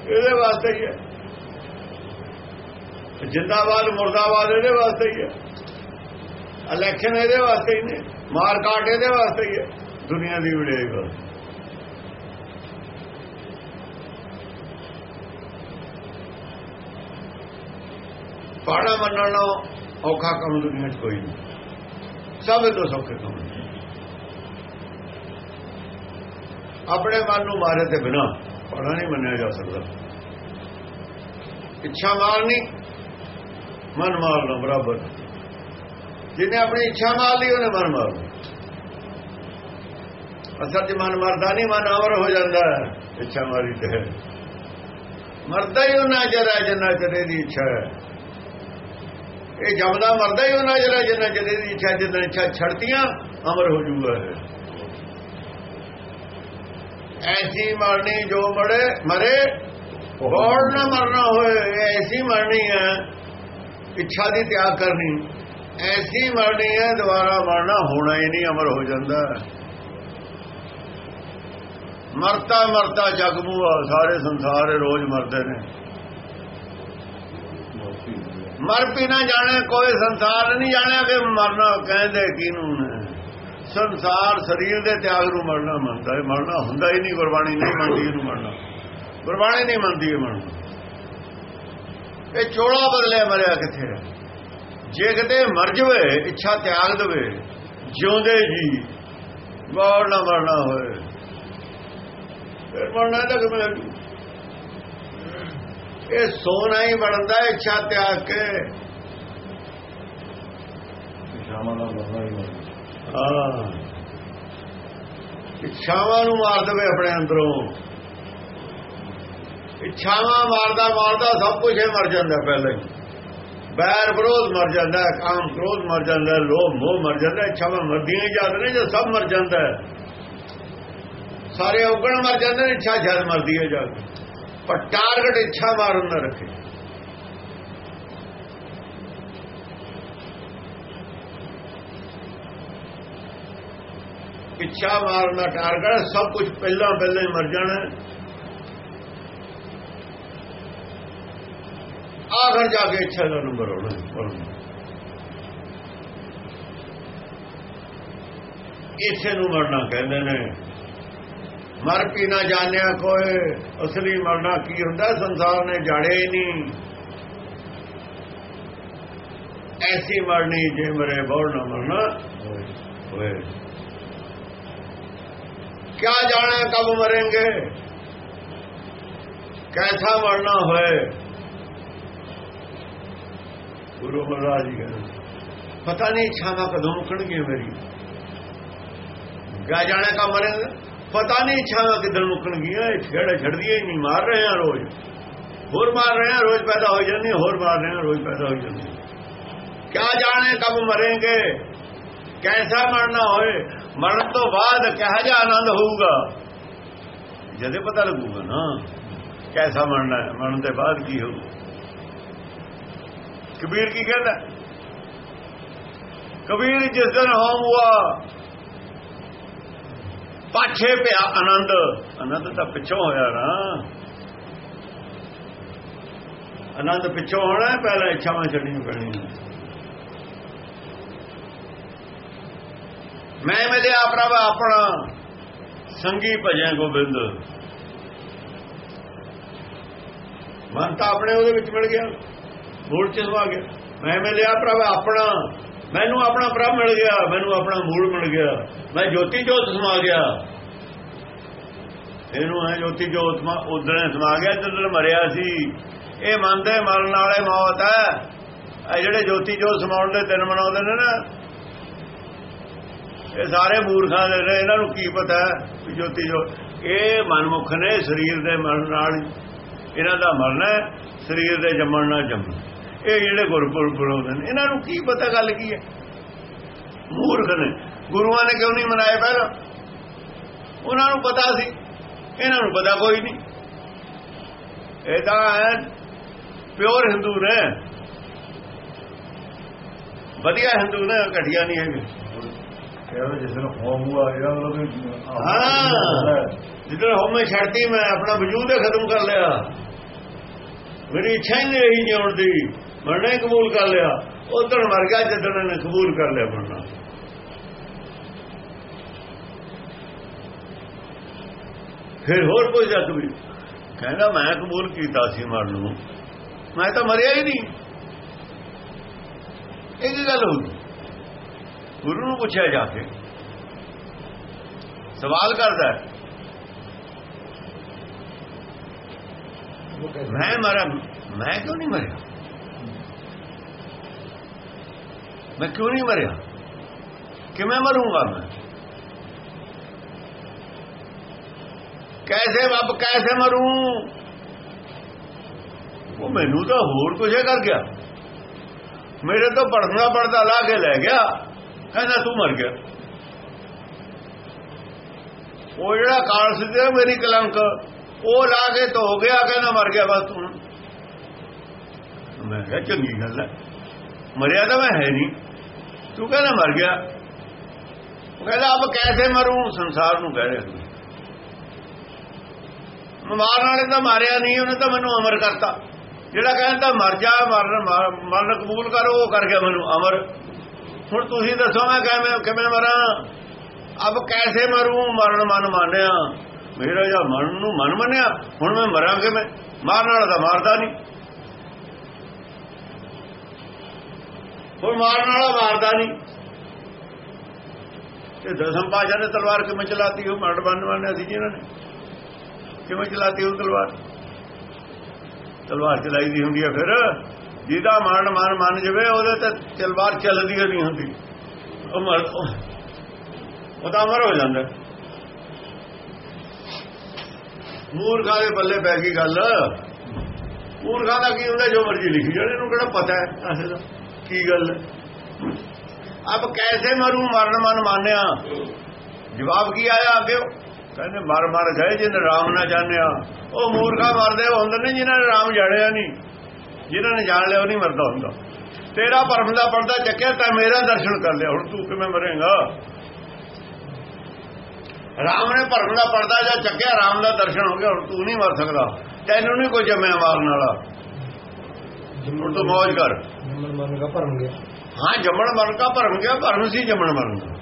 ਇਹਦੇ ਵਾਸਤੇ ਹੀ ਹੈ। ਜਿੰਦਾਬਾਦ ਮੁਰਦਾਬਾਦ ਇਹਦੇ ਵਾਸਤੇ ਹੀ ਹੈ। ਇਲੈਕਸ਼ਨ ਇਹਦੇ ਵਾਸਤੇ ਹੀ ਨੇ। ਮਾਰ ਕਾਟ ਇਹਦੇ ਵਾਸਤੇ ਹੀ ਹੈ। ਦੁਨੀਆ ਦੀ ਵਿੜੇਗ ਪਾੜਾ ਮੰਨਣ ਲਓ ਔਖਾ ਕੰਮ ਦੁਨੀਆ 'ਚ ਕੋਈ ਨਹੀਂ। ਸਭ ਇਹ ਤੋਂ ਸੌਖੇ ਕੰਮ ਆਪਣੇ ਮਨ ਨੂੰ ਮਾਰੇ ਤੇ ਬਿਨਾ ਪਾੜਾ ਨਹੀਂ ਮੰਨਿਆ ਜਾ ਸਕਦਾ। ਇੱਛਾ ਮਾਰਨੀ ਮਨ ਮਾਰਨਾ ਬਰਾਬਰ। ਜਿਹਨੇ ਆਪਣੀ ਇੱਛਾ ਮਾਰ ਲਈ, ਉਹਨੇ ਮਨ ਮਾਰਨਾ ਅਸਲ 'ਚ ਮਨ ਮਰਦਾ ਨਹੀਂ ਮਨ ਅਮਰ ਹੋ ਜਾਂਦਾ। ਇੱਛਾ ਮਾਰੀ ਤੇ ਹੈ। ਮਰਦਾ ਹੀ ਉਹਨਾਂ ਜਰਾ ਜਿੰਨਾ ਚਰੇ ਦੀ ਇੱਛਾ ਹੈ। ਇਹ ਜਮਦਾ ਮਰਦਾ ਹੀ ਉਹਨਾਂ ਜਰਾ ਜਿੰਨਾ ਚਰੇ ਦੀ ਇੱਛਾ, ਜਿੰਨਾ ਇੱਛਾ ਛੜਤੀਆਂ ਅਮਰ ਹੋ ਜੂਗਾ ਐਸੀ ਮਰਨੀ ਜੋ ਮਰੇ ਮਰੇ, ਹੋਰ ਨਾ ਮਰਨਾ ਹੋਏ ਐਸੀ ਮਰਨੀ ਹੈ, ਇੱਛਾ ਦੀ ਤਿਆਗ ਕਰਨੀ। ਐਸੀ ਮਰਨੀ ਹੈ, ਦੁਬਾਰਾ ਮਰਨਾ ਹੋਣਾ ਹੀ ਨਹੀਂ, ਅਮਰ ਹੋ ਜਾਂਦਾ। ਮਰਤਾ ਮਰਤਾ ਜਗ ਮੂਆ ਸਾਰੇ ਸੰਸਾਰ ਇਹ ਰੋਜ਼ ਮਰਦੇ ਨੇ। ਮਰ ਪੀ ਨਾ ਜਾਣੇ, ਕੋਈ ਸੰਸਾਰ ਨਹੀਂ ਜਾਣਿਆ ਕਿ ਮਰਨਾ, ਕਹਿੰਦੇ ਕਿਨੂੰ ਨੇ। ਸੰਸਾਰ ਸਰੀਰ ਦੇ ਤਿਆਗ ਨੂੰ ਮਰਨਾ ਮੰਨਦਾ ਹੈ ਮਰਨਾ ਹੁੰਦਾ ਹੀ ਨਹੀਂ, ਗੁਰਬਾਣੀ ਨਹੀਂ ਮੰਨਦੀ ਇਹਨੂੰ ਮਰਨਾ। ਗੁਰਬਾਣੀ ਨਹੀਂ ਮੰਨਦੀ ਇਹ ਮਰਨਾ। ਇਹ ਚੋਲਾ ਬਦਲਿਆ ਮਰਿਆ ਕਿੱਥੇ ਜੇ ਕਿਤੇ ਮਰ ਜਵੇ, ਇੱਛਾ ਤਿਆਗ ਦੇਵੇ, ਜਿਉਂਦੇ ਜੀ ਮੌੜ ਨਾ ਮਰਨਾ ਹੋਏ ਫਿਰ ਮਰਨਾ ਤਾਂ ਕਿਵੇਂ ਲੱਗੂ ਇਹ ਸੋਨਾ ਹੀ ਬਣਦਾ ਇੱਛਾ ਤਿਆਗ ਕੇ। ਸ਼ਾਮਾਂ ਦਾ ਮਰਨਾ ਹੀ ਮਰਨਾ ਹਾਂ। ਇੱਛਾਵਾਂ ਨੂੰ ਮਾਰ ਦੇਵੇ ਆਪਣੇ ਅੰਦਰੋਂ। ਇੱਛਾਵਾਂ ਮਾਰਦਾ ਮਾਰਦਾ ਸਭ ਕੁਝ ਹੀ ਮਰ ਜਾਂਦਾ ਪਹਿਲਾਂ। ਹੀ ਬੈਰ ਵਿਰੋਧ ਮਰ ਜਾਂਦਾ ਕਾਮ ਕ੍ਰੋਧ ਮਰ ਜਾਂਦਾ ਲੋਭ ਮੋਹ ਮਰ ਜਾਂਦਾ ਇੱਛਾਵਾਂ ਮਰਦੀਆਂ ਹੀ ਜਾਂਦੇ ਨੇ ਜੋ ਸਭ ਮਰ ਜਾਂਦਾ ਹੈ। ਸਾਰੇ ਔਗਣ ਮਰ ਜਾਂਦੇ ਨੇ ਇੱਛਾ ਜਦ ਮਰਦੀ ਹੈ ਜਾ ਪਰ ਟਾਰਗੇਟ ਇੱਛਾ ਮਾਰਨ ਨਾ ਰੱਖੇ। ਇੱਛਾ ਮਾਰਨ ਦਾ ਟਾਰਗੇਟ ਸਭ ਕੁਝ ਪਹਿਲਾਂ ਪਹਿਲਾਂ ਹੀ ਮਰ ਜਾਣਾ। ਆਖਰ ਜਾ ਕੇ ਇੱਛਾ ਦਾ ਨੰਬਰ ਆਉਣਾ ਹੈ, ਇਸੇ ਨੂੰ ਮਰਨਾ ਕਹਿੰਦੇ ਨੇ। ਮਰ ਕੀ ਨਾ ਜਾਣਿਆ ਕੋਈ। ਅਸਲੀ ਮਰਨਾ ਕੀ ਹੁੰਦਾ? ਸੰਸਾਰ ਨੇ ਜਾੜਿਆ ਹੀ ਨਹੀਂ। ਐਸੀ ਮਰਨੀ ਜੇ ਮਰੇ ਬੋਲ ਨਾ ਮਰਨਾ। ਹੋਏ ਕਿਆ ਜਾਣਾ ਕਬ ਮਰेंगे ਕੈਸਾ ਮਰਨਾ ਹੋਏ? ਗੁਰੂ ਮਹਾਰਾਜ ਜੀ ਕਹਿੰਦੇ ਪਤਾ ਨਹੀਂ ਛਾਵਾਂ ਕਦੋਂ ਮੁਕਣਗੇ ਮੇਰੀ ਕਿਆ ਜਾਣਾ ਕਬ ਮਰेंगे ਪਤਾ ਨਹੀਂ ਇੱਛਾਵਾਂ ਕਿੱਦਣ ਮੁੱਕਣਗੀਆਂ, ਇਹ ਛੇੜਾ ਛੱਡਦੀਆਂ ਨਹੀਂ, ਮਾਰ ਰਹੇ ਆ ਰੋਜ਼। ਹੋਰ ਮਾਰ ਰਹੇ ਆ, ਰੋਜ਼ ਪੈਦਾ ਹੋ ਜਾਂਦੀ, ਹੋਰ ਮਾਰ ਰਹੇ ਆ, ਰੋਜ਼ ਪੈਦਾ ਹੋ ਜਾਂਦੀ। ਕਿਆ ਜਾਣੇ ਕਬ ਮਰेंगे ਕੈਸਾ ਮਰਨਾ ਹੋਏ? ਮਰਨ ਤੋਂ ਬਾਅਦ ਕਿਹੋ ਜਿਹਾ ਆਨੰਦ ਹੋਊਗਾ? ਜਦੇ ਪਤਾ ਲੱਗੂਗਾ ਨਾ, ਕੈਸਾ ਮਰਨਾ ਹੈ ਮਰਨ ਤੋਂ ਬਾਅਦ ਕੀ ਹੋਊ। ਕਬੀਰ ਕੀ ਕਹਿੰਦਾ? ਕਬੀਰ ਜਿਸ ਦਿਨ ਹੋਮ ਹੁਆ ਪਾਛੇ ਪਿਆ ਆਨੰਦ। ਆਨੰਦ ਤਾਂ ਪਿੱਛੋਂ ਹੋਇਆ ਨਾ। ਆਨੰਦ ਪਿੱਛੋਂ ਹੋਣਾ, ਪਹਿਲਾਂ ਇੱਛਾਵਾਂ ਛੱਡਣੀਆਂ ਪੈਣੀਆਂ। ਮੈਂ ਮਿਲਿਆ ਪ੍ਰਭ ਆਪਣਾ, ਸੰਗੀ ਭਜੈ ਗੋਬਿੰਦ। ਮਨ ਤਾਂ ਆਪਣੇ ਉਹਦੇ ਵਿੱਚ ਮਿਲ ਗਿਆ। ਮੂਲ ਚ ਸਮਾ ਗਿਆ। ਮੈਂ ਮਿਲਿਆ ਪ੍ਰਭ ਆਪਣਾ ਮੈਨੂੰ ਆਪਣਾ ਪ੍ਰਭ ਮਿਲ ਗਿਆ ਮੈਨੂੰ ਆਪਣਾ ਮੂਲ ਮਿਲ ਗਿਆ। ਮੈਂ ਜੋਤੀ ਜੋਤ ਸਮਾ ਗਿਆ। ਇਹਨੂੰ ਹੈ ਜੋਤੀ ਜੋਤ ਮਾ ਉਦਣੇ ਸਮਾ ਗਿਆ ਜਦੋਂ ਮਰਿਆ ਸੀ। ਇਹ ਮੰਨਦੇ ਮਰਨ ਵਾਲੇ ਮੌਤ ਹੈ। ਇਹ ਜਿਹੜੇ ਜੋਤੀ ਜੋਤ ਸਮਾਉਣ ਦੇ ਦਿਨ ਮਨਾਉਂਦੇ ਨੇ ਨਾ ਇਹ ਸਾਰੇ ਮੂਰਖਾਂ ਦੇ ਨੇ ਇਹਨਾਂ ਨੂੰ ਕੀ ਪਤਾ ਜੋਤੀ ਜੋਤ ਇਹ ਮਨਮੁਖ ਨੇ ਸਰੀਰ ਦੇ ਮਰਨ ਨਾਲ ਇਹਨਾਂ ਦਾ ਮਰਨਾ ਹੈ, ਸਰੀਰ ਦੇ ਜੰਮਣ ਨਾਲ ਜੰਮਣਾ। ਇਹ ਜਿਹੜੇ ਗੁਰਪੁਰਬ ਨੇ ਇਹਨਾਂ ਨੂੰ ਕੀ ਪਤਾ ਗੱਲ ਕੀ ਹੈ? ਮੂਰਖ ਨੇ। ਗੁਰੂਆਂ ਨੇ ਕਿਉਂ ਨਹੀਂ ਮਨਾਏ ਪਹਿਲਾਂ? ਉਹਨਾਂ ਨੂੰ ਪਤਾ ਸੀ। ਇਹਨਾਂ ਨੂੰ ਪਤਾ ਕੋਈ ਨਹੀਂ। ਇਹ ਤਾਂ ਪਿਓਰ ਹਿੰਦੂ ਨੇ। ਵਧੀਆ ਹਿੰਦੂ ਨੇ ਘਟੀਆ ਨਹੀਂ ਹੈਗੇ। ਜਿੱਦਣ ਹਉਮੈ ਛੱਡਤੀ ਮੈਂ ਆਪਣਾ ਵਜੂਦ ਖਤਮ ਕਰ ਲਿਆ। ਮੇਰੀ ਇੱਛਾ ਹੀ ਨਹੀਂ ਰਹੀ ਜਿਉਣ ਦੀ। ਮਰਨਾ ਹੀ ਕਬੂਲ ਕਰ ਲਿਆ। ਉਦੋਂ ਮਰ ਗਿਆ ਜਦੋਂ ਇਹਨੇ ਕਬੂਲ ਕਰ ਲਿਆ ਬਣਨਾ ਫਿਰ ਹੋਰ ਕੋਈ ਜੱਟ ਵੀ। ਕਹਿੰਦਾ ਮੈਂ ਕਬੂਲ ਕੀਤਾ ਸੀ ਮਰਨ ਨੂੰ। ਮੈਂ ਤਾਂ ਮਰਿਆ ਹੀ ਨਹੀਂ। ਇਹ ਗੱਲ ਹੋ ਗਈ। ਗੁਰੂ ਨੂੰ ਪੁੱਛਿਆ ਜਾ ਕੇ। ਸਵਾਲ ਕਰਦਾ ਮੈਂ ਮਰਾਂ ਮੈਂ ਕਿਉਂ ਨਹੀਂ ਮਰਿਆ? ਮੈਂ ਕਿਉਂ ਨਹੀਂ ਮਰਿਆ? ਕਿਵੇਂ ਮਰੂੰਗਾ ਮੈਂ? ਕੈਸੇ ਬੱਬ ਕੈਸੇ ਮਰੂੰ? ਉਹ ਮੈਨੂੰ ਤਾਂ ਹੋਰ ਕੁਝ ਕਰ ਗਿਆ। ਮੇਰੇ ਤੋਂ ਪੜਦਾ ਪੜਦਾ ਲਾ ਕੇ ਲੈ ਗਿਆ। ਕਹਿੰਦਾ ਤੂੰ ਮਰ ਗਿਆ। ਉਹ ਜਿਹੜਾ ਕਾਲ ਸਿੱਧੇ ਮੇਰੀ ਕਲੰਕ, ਉਹ ਲਾ ਕੇ ਧੋ ਗਿਆ ਕਹਿੰਦਾ ਮਰ ਗਿਆ ਬਸ ਤੂੰ। ਮੈਂ ਕਿਹਾ ਚੰਗੀ ਗੱਲ ਹੈ। ਮਰਿਆ ਤਾਂ ਮੈਂ ਹੈ ਨਹੀਂ। ਤੂੰ ਕਹਿੰਦਾ ਮਰ ਗਿਆ। ਉਹ ਕਹਿੰਦਾ ਅਬ ਕੈਸੇ ਮਰੂੰ? ਸੰਸਾਰ ਨੂੰ ਕਹਿ ਰਿਹਾ ਤੂੰ ਮਾਰਨ ਵਾਲੇ ਤਾਂ ਮਾਰਿਆ ਨਹੀਂ, ਉਹਨੇ ਤਾਂ ਮੈਨੂੰ ਅਮਰ ਕਰਤਾ। ਜਿਹੜਾ ਕਹਿੰਦਾ, ਮਰ ਜਾ, ਮਰਨ ਮਰਨ ਕਬੂਲ ਕਰੋ, ਉਹ ਕਰ ਗਿਆ ਮੈਨੂੰ ਅਮਰ। ਹੁਣ ਤੁਸੀਂ ਦੱਸੋ ਮੈਂ ਕਿਵੇਂ ਕਿਵੇਂ ਮਰਾਂ? ਅਬ ਕੈਸੇ ਮਰੂੰ? ਮਰਨ ਮਨ ਮਾਨਿਆ। ਮੇਰਾ ਜਾਂ ਮਨ ਨੂੰ ਮਨ ਮੰਨਿਆ। ਹੁਣ ਮੈਂ ਮਰਾਂ ਕਿਵੇਂ? ਮਾਰਨ ਵਾਲਾ ਤਾਂ ਮਾਰਦਾ ਨਹੀਂ। ਹੁਣ ਮਾਰਨ ਵਾਲਾ ਮਾਰਦਾ ਨਹੀਂ। ਤੇ ਦਸਮ ਪਾਸ਼ਾ ਨੇ ਤਲਵਾਰ ਕਿਵੇਂ ਚਲਾਤੀ? ਉਹ ਮਰਡ ਬੰਨ ਮੰਨਿਆ ਸੀ ਜਿਹਨਾਂ ਨੇ। ਕਿਵੇਂ ਚਲਾਤੀ ਉਹ ਤਲਵਾਰ? ਤਲਵਾਰ ਚਲਾਈ ਦੀ ਹੁੰਦੀ ਹੈ ਫਿਰ। ਜਿਹਦਾ ਮਰਨ ਮਨ ਮੰਨ ਜਵੇ, ਉਹਦੇ ਤੇ ਤਲਵਾਰ ਚੱਲਦੀ ਹੀ ਨਹੀਂ ਹੁੰਦੀ। ਉਹ ਮਰ ਉਹ ਤਾਂ ਅਮਰ ਹੋ ਜਾਂਦਾ। ਮੂਰਖਾਂ ਦੇ ਬੱਲੇ ਪੈ ਗਈ ਗੱਲ। ਮੂਰਖਾਂ ਦਾ ਕੀ ਹੁੰਦਾ? ਜੋ ਮਰਜ਼ੀ ਲਿਖੀ ਜਾਣੇ, ਇਹਨੂੰ ਕਿਹੜਾ ਪਤਾ ਹੈ? ਅਸੇ ਦਾ ਕੀ ਗੱਲ? ਹੈ ਅਬ ਕੈਸੇ ਮਰੂ ਮਰਨ ਮਨ ਮਾਨਿਆ? ਜਵਾਬ ਕੀ ਆਇਆ ਅੱਗੇ? ਕਹਿੰਦੇ, ਮਰ ਮਰ ਗਏ ਜਿਨ ਰਾਮ ਨਾ ਜਾਣਿਆ। ਉਹ ਮੂਰਖਾ ਮਰਦੇ ਹੁੰਦੇ ਨੇ, ਜਿਨ੍ਹਾਂ ਨੇ ਰਾਮ ਜਾਣਿਆ ਨਹੀਂ। ਜਿਨ੍ਹਾਂ ਨੇ ਜਾਣ ਲਿਆ, ਉਹ ਨਹੀਂ ਮਰਦਾ ਹੁੰਦਾ। ਤੇਰਾ ਪਰਮ ਦਾ ਪਰਦਾ ਚੱਕਿਆ ਤਾਂ ਮੇਰਾ ਦਰਸ਼ਨ ਕਰ ਲਿਆ। ਹੁਣ ਤੂੰ ਕਿਵੇਂ ਮਰੇਗਾ? ਰਾਮ ਨੇ ਭਰਮ ਦਾ ਪਰਦਾ ਜਾਂ ਚੱਕਿਆ, ਰਾਮ ਦਾ ਦਰਸ਼ਨ ਹੋ ਗਿਆ, ਹੁਣ ਤੂੰ ਨਹੀਂ ਮਰ ਸਕਦਾ। ਤੈਨੂੰ ਨਹੀਂ ਕੋਈ ਜੰਮਿਆ ਮਾਰਨ ਵਾਲਾ। ਹੁਣ ਤੂੰ ਮौज ਕਰ। ਜੰਮਣ ਮਰਨ ਦਾ ਭਰਮ ਗਿਆ। ਹਾਂ ਜੰਮਣ ਮਰਨ ਦਾ ਭਰਮ ਗਿਆ ਭਰਮ ਸੀ ਜੰਮਣ ਮਰਨ ਦਾ।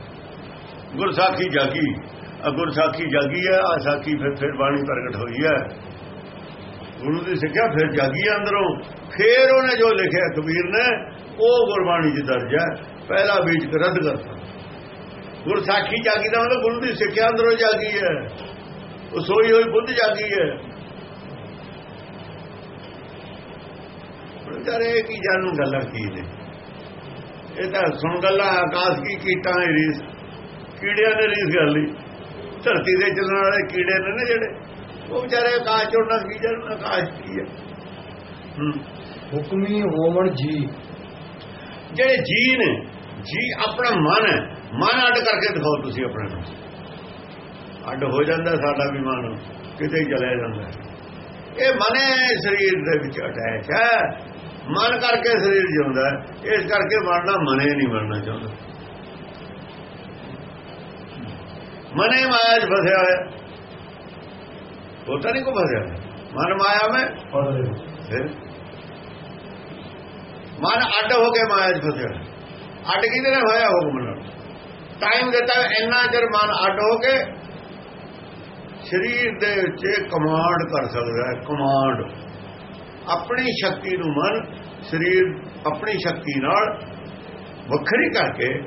ਗੁਰਸਾਖੀ ਜਾਗੀ। ਆ ਗੁਰਸਾਖੀ ਜਾਗੀ ਹੈ ਆ ਸਾਖੀ ਫਿਰ ਫਿਰ ਬਾਣੀ ਪ੍ਰਗਟ ਹੋਈ ਹੈ ਗੁਰੂ ਦੀ ਸਿੱਖਿਆ ਫਿਰ ਜਾਗੀ ਹੈ ਅੰਦਰੋਂ। ਫਿਰ ਉਹਨੇ ਜੋ ਲਿਖਿਆ ਕਬੀਰ ਨੇ ਉਹ ਗੁਰਬਾਣੀ 'ਚ ਦਰਜ ਹੈ ਪਹਿਲਾ ਬੀਜ ਰੱਦ ਕਰਤਾ। ਗੁਰਸਾਖੀ ਜਾਗੀ ਦਾ ਮਤਲਬ ਗੁਰੂ ਦੀ ਸਿੱਖਿਆ ਅੰਦਰੋਂ ਜਾਗੀ ਹੈ ਉਹ ਸੋਈ ਹੋਈ ਬੁੱਧ ਜਾਗੀ ਹੈ ਵਿਚਾਰੇ ਕੀ ਜਾਣੂ ਗੱਲਾਂ ਕੀ ਨੇ? ਇਹ ਤਾਂ ਸੁਣ ਗੱਲਾਂ ਆਕਾਸ਼ ਕੀ ਕੀਟਾਂ ਦੀ ਰੀਸ। ਕੀੜਿਆਂ ਨੇ ਰੀਸ ਕਰ ਲਈ। ਧਰਤੀ ਦੇ ਚੱਲਣ ਵਾਲੇ ਕੀੜੇ ਨੇ ਨਾ ਜਿਹੜੇ। ਉਹ ਵਿਚਾਰੇ ਆਕਾਸ਼ ਚੋਂ ਕੀ ਜਾਣ ਆਕਾਸ਼ ਕੀ ਹੈ? ਹੂੰ। ਹੁਕਮੀ ਹੋਵਣ ਜੀ। ਜਿਹੜੇ ਜੀ ਨੇ ਜੀ ਆਪਣਾ ਮਨ ਹੈ। ਮਨ ਅੱਡ ਕਰਕੇ ਦਿਖਾਓ ਤੁਸੀਂ ਆਪਣੇ ਨੂੰ। ਅੱਡ ਹੋ ਜਾਂਦਾ ਸਾਡਾ ਵੀ ਮਨ ਕਿਤੇ ਹੀ ਚਲੇ ਜਾਂਦਾ। ਇਹ ਮਨ ਹੈ ਸਰੀਰ ਦੇ ਵਿੱਚ ਅਟੈਚ ਹੈ। ਮਨ ਕਰਕੇ ਸਰੀਰ ਜਿਉਂਦਾ। ਇਸ ਕਰਕੇ ਮਰਨਾ ਮਨੇ ਨਹੀਂ ਮਰਨਾ ਚਾਹੁੰਦਾ ਮਨੇ ਮਾਇਆ 'ਚ ਫਸਿਆ ਹੋਇਆ ਉਹ ਤਾਂ ਨਹੀਂ ਕੋ ਫਸਿਆ। ਮਨ ਮਾਇਆ ਫਿਰ ਮਨ ਅੱਡ ਹੋ ਕੇ ਮਾਇਆ 'ਚ ਫਸਿਆ। ਅੱਡ ਕਿਹਦੇ ਨਾਲ ਹੋਇਆ ਹੁਕਮ ਨਾਲ ਟਾਈਮ ਦਿੱਤਾ ਇੰਨਾ ਚਿਰ ਮਨ ਅੱਡ ਹੋ ਕੇ ਸਰੀਰ ਦੇ ਵਿੱਚ ਕਮਾਂਡ ਕਰ ਸਕਦਾ ਹੈ ਕਮਾਂਡ ਆਪਣੀ ਸ਼ਕਤੀ ਨੂੰ ਮਨ, ਸਰੀਰ ਆਪਣੀ ਸ਼ਕਤੀ ਨਾਲ ਵੱਖਰੀ ਕਰਕੇ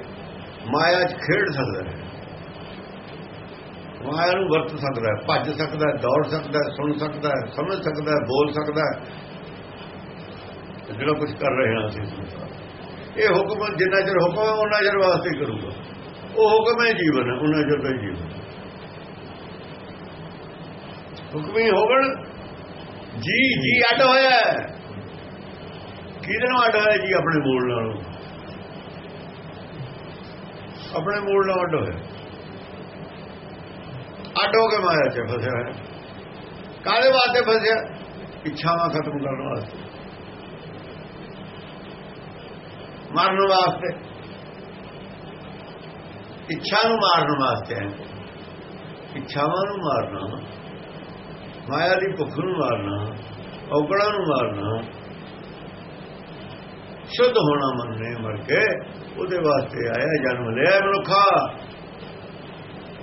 ਮਾਇਆ 'ਚ ਖੇਡ ਸਕਦਾ ਹੈ। ਮਾਇਆ ਨੂੰ ਵਰਤ ਸਕਦਾ ਹੈ, ਭੱਜ ਸਕਦਾ ਹੈ, ਦੌੜ ਸਕਦਾ ਹੈ, ਸੁਣ ਸਕਦਾ ਹੈ, ਸਮਝ ਸਕਦਾ ਹੈ, ਬੋਲ ਸਕਦਾ ਹੈ। ਜਿਹੜਾ ਕੁਝ ਕਰ ਰਹੇ ਹਾਂ ਅਸੀਂ ਸੰਸਾਰ ਇਹ ਹੁਕਮ ਜਿੰਨਾ ਚਿਰ ਹੁਕਮ ਹੈ ਉਹਨਾਂ ਚਿਰ ਵਾਸਤੇ ਹੀ ਕਰੂਗਾ। ਉਹ ਹੁਕਮ ਹੈ ਜੀਵਨ ਹੈ ਉਹਨਾਂ ਚਿਰ ਦਾ ਹੀ ਜੀਵਨ। ਹੁਕਮੀ ਹੋਵਣ ਜੀ ਜੀ, ਅੱਡ ਹੋਇਆ। ਕਿਹਦੇ ਨਾਲ ਅੱਡ ਹੋਇਆ ਜੀ ਆਪਣੇ ਮੂਲ ਨਾਲੋਂ? ਆਪਣੇ ਮੂਲ ਨਾਲ ਅੱਡ ਹੋਇਆ। ਅੱਡ ਹੋ ਕੇ ਮਾਇਆ ਚ ਫਸਿਆ ਹੋਇਆ। ਕਾਹਦੇ ਵਾਸਤੇ ਫਸਿਆ? ਇੱਛਾਵਾਂ ਖਤਮ ਕਰਨ ਵਾਸਤੇ। ਮਾਰਨ ਵਾਸਤੇ। ਇੱਛਾ ਨੂੰ ਮਾਰਨ ਵਾਸਤੇ ਇੱਛਾਵਾਂ ਨੂੰ ਮਾਰਨਾ ਮਾਇਆ ਦੀ ਭੁੱਖ ਨੂੰ ਮਾਰਨਾ, ਔਗਣਾ ਨੂੰ ਮਾਰਨਾ, ਸ਼ੁੱਧ ਹੋਣਾ ਮਨ ਨੇ ਮਰ ਕੇ, ਉਹਦੇ ਵਾਸਤੇ ਆਇਆ ਜਨਮ ਲਿਆ ਮਨੁੱਖਾ।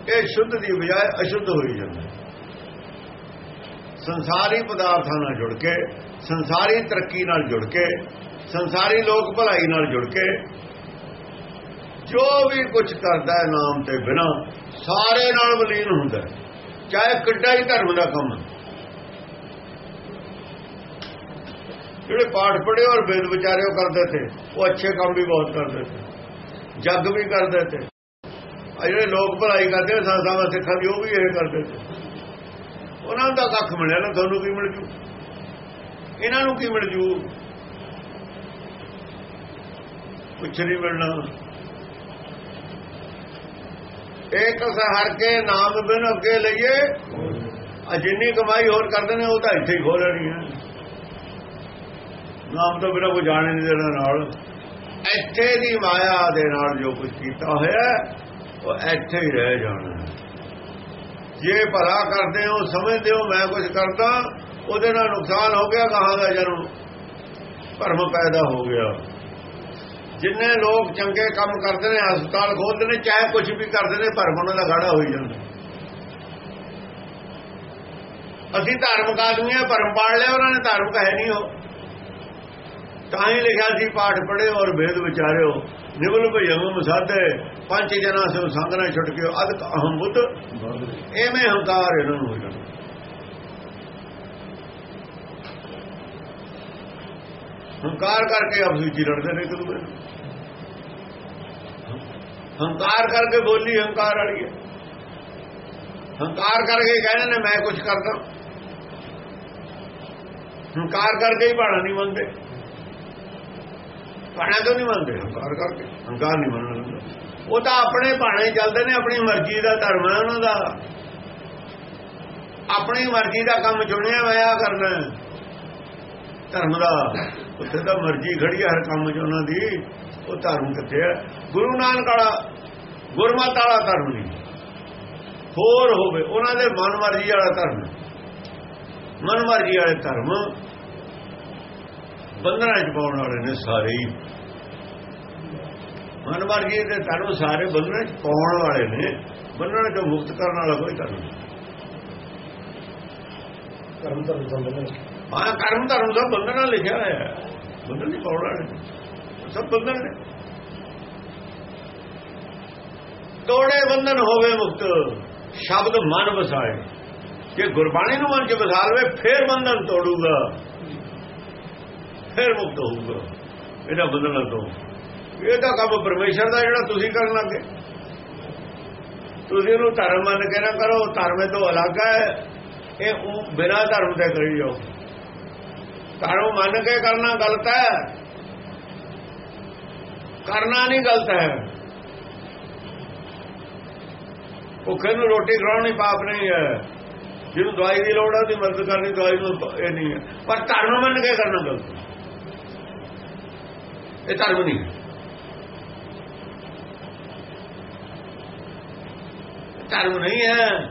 ਇਹ ਸ਼ੁੱਧ ਦੀ ਬਜਾਏ ਅਸ਼ੁੱਧ ਹੋਈ ਜਾਂਦਾ। ਸੰਸਾਰੀ ਪਦਾਰਥਾਂ ਨਾਲ ਜੁੜ ਕੇ, ਸੰਸਾਰੀ ਤਰੱਕੀ ਨਾਲ ਜੁੜ ਕੇ, ਸੰਸਾਰੀ ਲੋਕ ਭਲਾਈ ਨਾਲ ਜੁੜ ਕੇ, ਜੋ ਵੀ ਕੁਝ ਕਰਦਾ ਹੈ ਨਾਮ ਤੇ ਬਿਨਾ, ਸਾਰੇ ਨਾਲ ਬਲੀਨ ਹੁੰਦਾ। ਚਾਹੇ ਕਿੱਡਾ ਹੀ ਧਰਮ ਦਾ ਕੰਮ ਜਿਹੜੇ ਪਾਠ ਪੜ੍ਹੇ ਔਰ ਵੇਦ ਵਿਚਾਰੇ ਉਹ ਕਰਦੇ ਥੇ, ਉਹ ਅੱਛੇ ਕੰਮ ਵੀ ਬਹੁਤ ਕਰਦੇ ਥੇ, ਜੱਗ ਵੀ ਕਰਦੇ ਥੇ। ਜਿਹੜੇ ਲੋਕ ਭਲਾਈ ਕਰਦੇ ਸੰਸਾਰ ਸਿੱਖਾਂ ਦੀ, ਉਹ ਵੀ ਇਹ ਕਰਦੇ ਥੇ। ਉਹਨਾਂ ਦਾ ਕੱਖ ਮਿਲਿਆ ਨਾ, ਤੁਹਾਨੂੰ ਕੀ ਮਿਲ ਜੂ? ਇਹਨਾਂ ਨੂੰ ਕੀ ਮਿਲ ਜੂ? ਕੁਛ ਨਹੀਂ ਮਿਲਣਾ। ਇੱਕ ਸਹਰ ਕੇ ਨਾਮ ਬਿਨ ਅੱਗੇ ਲਈਏ ਆ ਜਿੰਨੀ ਕਮਾਈ ਹੋਰ ਕਰਦੇ ਨੇ, ਉਹ ਤਾਂ ਇੱਥੇ ਹੀ ਖੋ ਲੈਣੀ ਹੈ। ਨਾਮ ਤੋਂ ਬਿਨਾਂ ਕੋਈ ਜਾਣੇ ਨਹੀਂ ਦੇਣਾ ਨਾਲ। ਇੱਥੇ ਦੀ ਮਾਇਆ ਦੇ ਨਾਲ ਜੋ ਕੁਝ ਕੀਤਾ ਹੋਇਆ, ਉਹ ਇੱਥੇ ਹੀ ਰਹਿ ਜਾਣਾ। ਜੇ ਭਲਾ ਕਰਦੇ ਹੋ, ਸਮਝਦੇ ਹੋ ਮੈਂ ਕੁਝ ਕਰਦਾ, ਉਹਦੇ ਨਾਲ ਨੁਕਸਾਨ ਹੋ ਗਿਆ ਕਹਾਂ ਦਾ ਜਨਮ? ਭਰਮ ਪੈਦਾ ਹੋ ਗਿਆ। ਜਿੰਨੇ ਲੋਕ ਚੰਗੇ ਕੰਮ ਕਰਦੇ ਨੇ, ਹਸਪਤਾਲ ਖੋਲਦੇ ਨੇ, ਚਾਹੇ ਕੁਝ ਵੀ ਕਰਦੇ ਨੇ, ਭਰਮ ਉਹਨਾਂ ਦਾ ਗਾੜਾ ਹੋਈ ਜਾਂਦਾ। ਅਸੀਂ ਧਾਰਮਿਕ ਆਦਮੀ ਆ ਭਰਮ ਪਾੜ ਲਿਆ, ਉਹਨਾਂ ਨੇ ਧਾਰਮਿਕ ਹੈ ਨਹੀਂ ਉਹ। ਤਾਂ ਹੀ ਲਿਖਿਆ ਸੀ, ਪਾਠ ਪੜ੍ਹੇ ਔਰ ਵੇਦ ਵਿਚਾਰਿਓ। ਨਿਵਲ ਭਯਮ ਸਾਧੇ, ਪੰਜ ਜਨਾ ਸੇ ਸੰਗ ਨਾਲ ਛੁੱਟ ਕੇ ਅਦ ਅਹਮ ਬੁੱਧ। ਐਵੇਂ ਹੰਕਾਰ ਇਹਨਾਂ ਨੂੰ ਹੋ ਜਾਂਦਾ। ਹੰਕਾਰ ਕਰਕੇ ਆਪਸ ਵਿੱਚ ਲੜਦੇ ਨੇ ਇੱਕ ਦੂਜੇ ਹੰਕਾਰ ਕਰਕੇ ਬੋਲੀ ਹੰਕਾਰ ਵਾਲੀ ਹੈ। ਹੰਕਾਰ ਕਰਕੇ ਕਹਿੰਦੇ ਨੇ, ਮੈਂ ਕੁਝ ਕਰਦਾ। ਹੰਕਾਰ ਕਰਕੇ ਹੀ ਬਾਣਾ ਨਹੀਂ ਮੰਨਦੇ। ਬਾਣਾ ਕਿਉਂ ਨਹੀਂ ਮੰਨਦੇ? ਹੰਕਾਰ ਕਰਕੇ। ਹੰਕਾਰ ਨਹੀਂ ਮੰਨਣਾ ਉਹ ਤਾਂ ਆਪਣੇ ਬਾਣੇ ਚੱਲਦੇ ਨੇ ਆਪਣੀ ਮਰਜ਼ੀ ਦਾ ਧਰਮ ਹੈ ਉਹਨਾਂ ਦਾ। ਆਪਣੀ ਮਰਜ਼ੀ ਦਾ ਕੰਮ ਚੁਣਿਆ ਹੋਇਆ ਕਰਨਾ। ਧਰਮ ਦਾ ਉੱਥੇ ਤਾਂ ਮਰਜ਼ੀ ਖੜੀ ਹੈ ਹਰ ਕੰਮ 'ਚ ਉਹਨਾਂ ਦੀ। ਉਹ ਧਰਮ ਕਿੱਥੇ ਹੈ? ਗੁਰੂ ਨਾਨਕ ਵਾਲਾ ਗੁਰਮਤ ਵਾਲਾ ਧਰਮ ਨਹੀਂ। ਹੋਰ ਹੋਵੇ ਉਹਨਾਂ ਦੇ ਮਨ ਮਰਜ਼ੀ ਵਾਲਾ ਧਰਮ ਮਨ ਮਰਜ਼ੀ ਵਾਲੇ ਧਰਮ। ਬੰਧਨਾਂ 'ਚ ਪਾਉਣ ਵਾਲੇ ਨੇ ਸਾਰੇ ਹੀ। ਮਨ ਮਰਜ਼ੀ ਦੇ ਧਰਮ ਸਾਰੇ ਬੰਧਨਾਂ 'ਚ ਪਾਉਣ ਵਾਲੇ ਨੇ। ਬੰਧਨਾਂ 'ਚੋਂ ਮੁਕਤ ਕਰਨ ਵਾਲਾ ਕੋਈ ਨਹੀਂ। ਕਰਮ ਧਰਮ ਸੰਬੰਧ ਹਾਂ ਕਰਮ ਧਰਮ ਦਾ ਬੰਧਨਾਂ ਲਿਖਿਆ ਹੋਇਆ ਹੈ। ਬੰਧਨ ਨਹੀਂ ਪਾਉਣ ਵਾਲੇ। ਸਭ ਬੰਧਨ ਨੇ। ਤੋੜੇ ਬੰਧਨ ਹੋਵੇ ਮੁਕਤ ਸ਼ਬਦ ਮਨ ਵਸਾਏ। ਜੇ ਗੁਰਬਾਣੀ ਨੂੰ ਮਨ ਚ ਵਸਾ ਲਵੇ ਫੇਰ ਬੰਧਨ ਤੋੜੂਗਾ। ਫਿਰ ਮੁਕਤ ਹੋਊਗਾ। ਇਹਦਾ ਬਦਲਣ ਤੋਂ ਇਹ ਤਾਂ ਕੰਮ ਪਰਮੇਸ਼ਰ ਦਾ ਜਿਹੜਾ ਤੁਸੀਂ ਕਰਨ ਲੱਗੇ ਤੁਸੀਂ ਇਹਨੂੰ ਧਰਮ ਮੰਨ ਕੇ ਨਾ ਕਰੋ, ਧਰਮੇ ਤੋਂ ਅਲੱਗ ਹੈ। ਇਹ ਉਹ ਬਿਨਾ ਧਰਮ ਤੇ ਕਰੀ ਜਾਓ। ਧਰਮ ਮੰਨ ਕੇ ਕਰਨਾ ਗਲਤ ਹੈ। ਕਰਨਾ ਨਹੀਂ ਗਲਤ ਹੈ। ਭੁੱਖੇ ਨੂੰ ਰੋਟੀ ਖਵਾਉਣੀ ਪਾਪ ਨਹੀਂ ਹੈ। ਜਿਹਨੂੰ ਦਵਾਈ ਦੀ ਲੋੜ ਹੈ, ਉਹਦੀ ਮਦਦ ਕਰਨੀ, ਦਵਾਈ ਨੂੰ ਇਹ ਨਹੀਂ ਹੈ। ਪਰ ਧਰਮ ਮੰਨ ਕੇ ਕਰਨਾ ਗਲਤ ਇਹ ਧਰਮ ਨਹੀਂ? ਹੈ ਧਰਮ ਨਹੀਂ ਹੈ?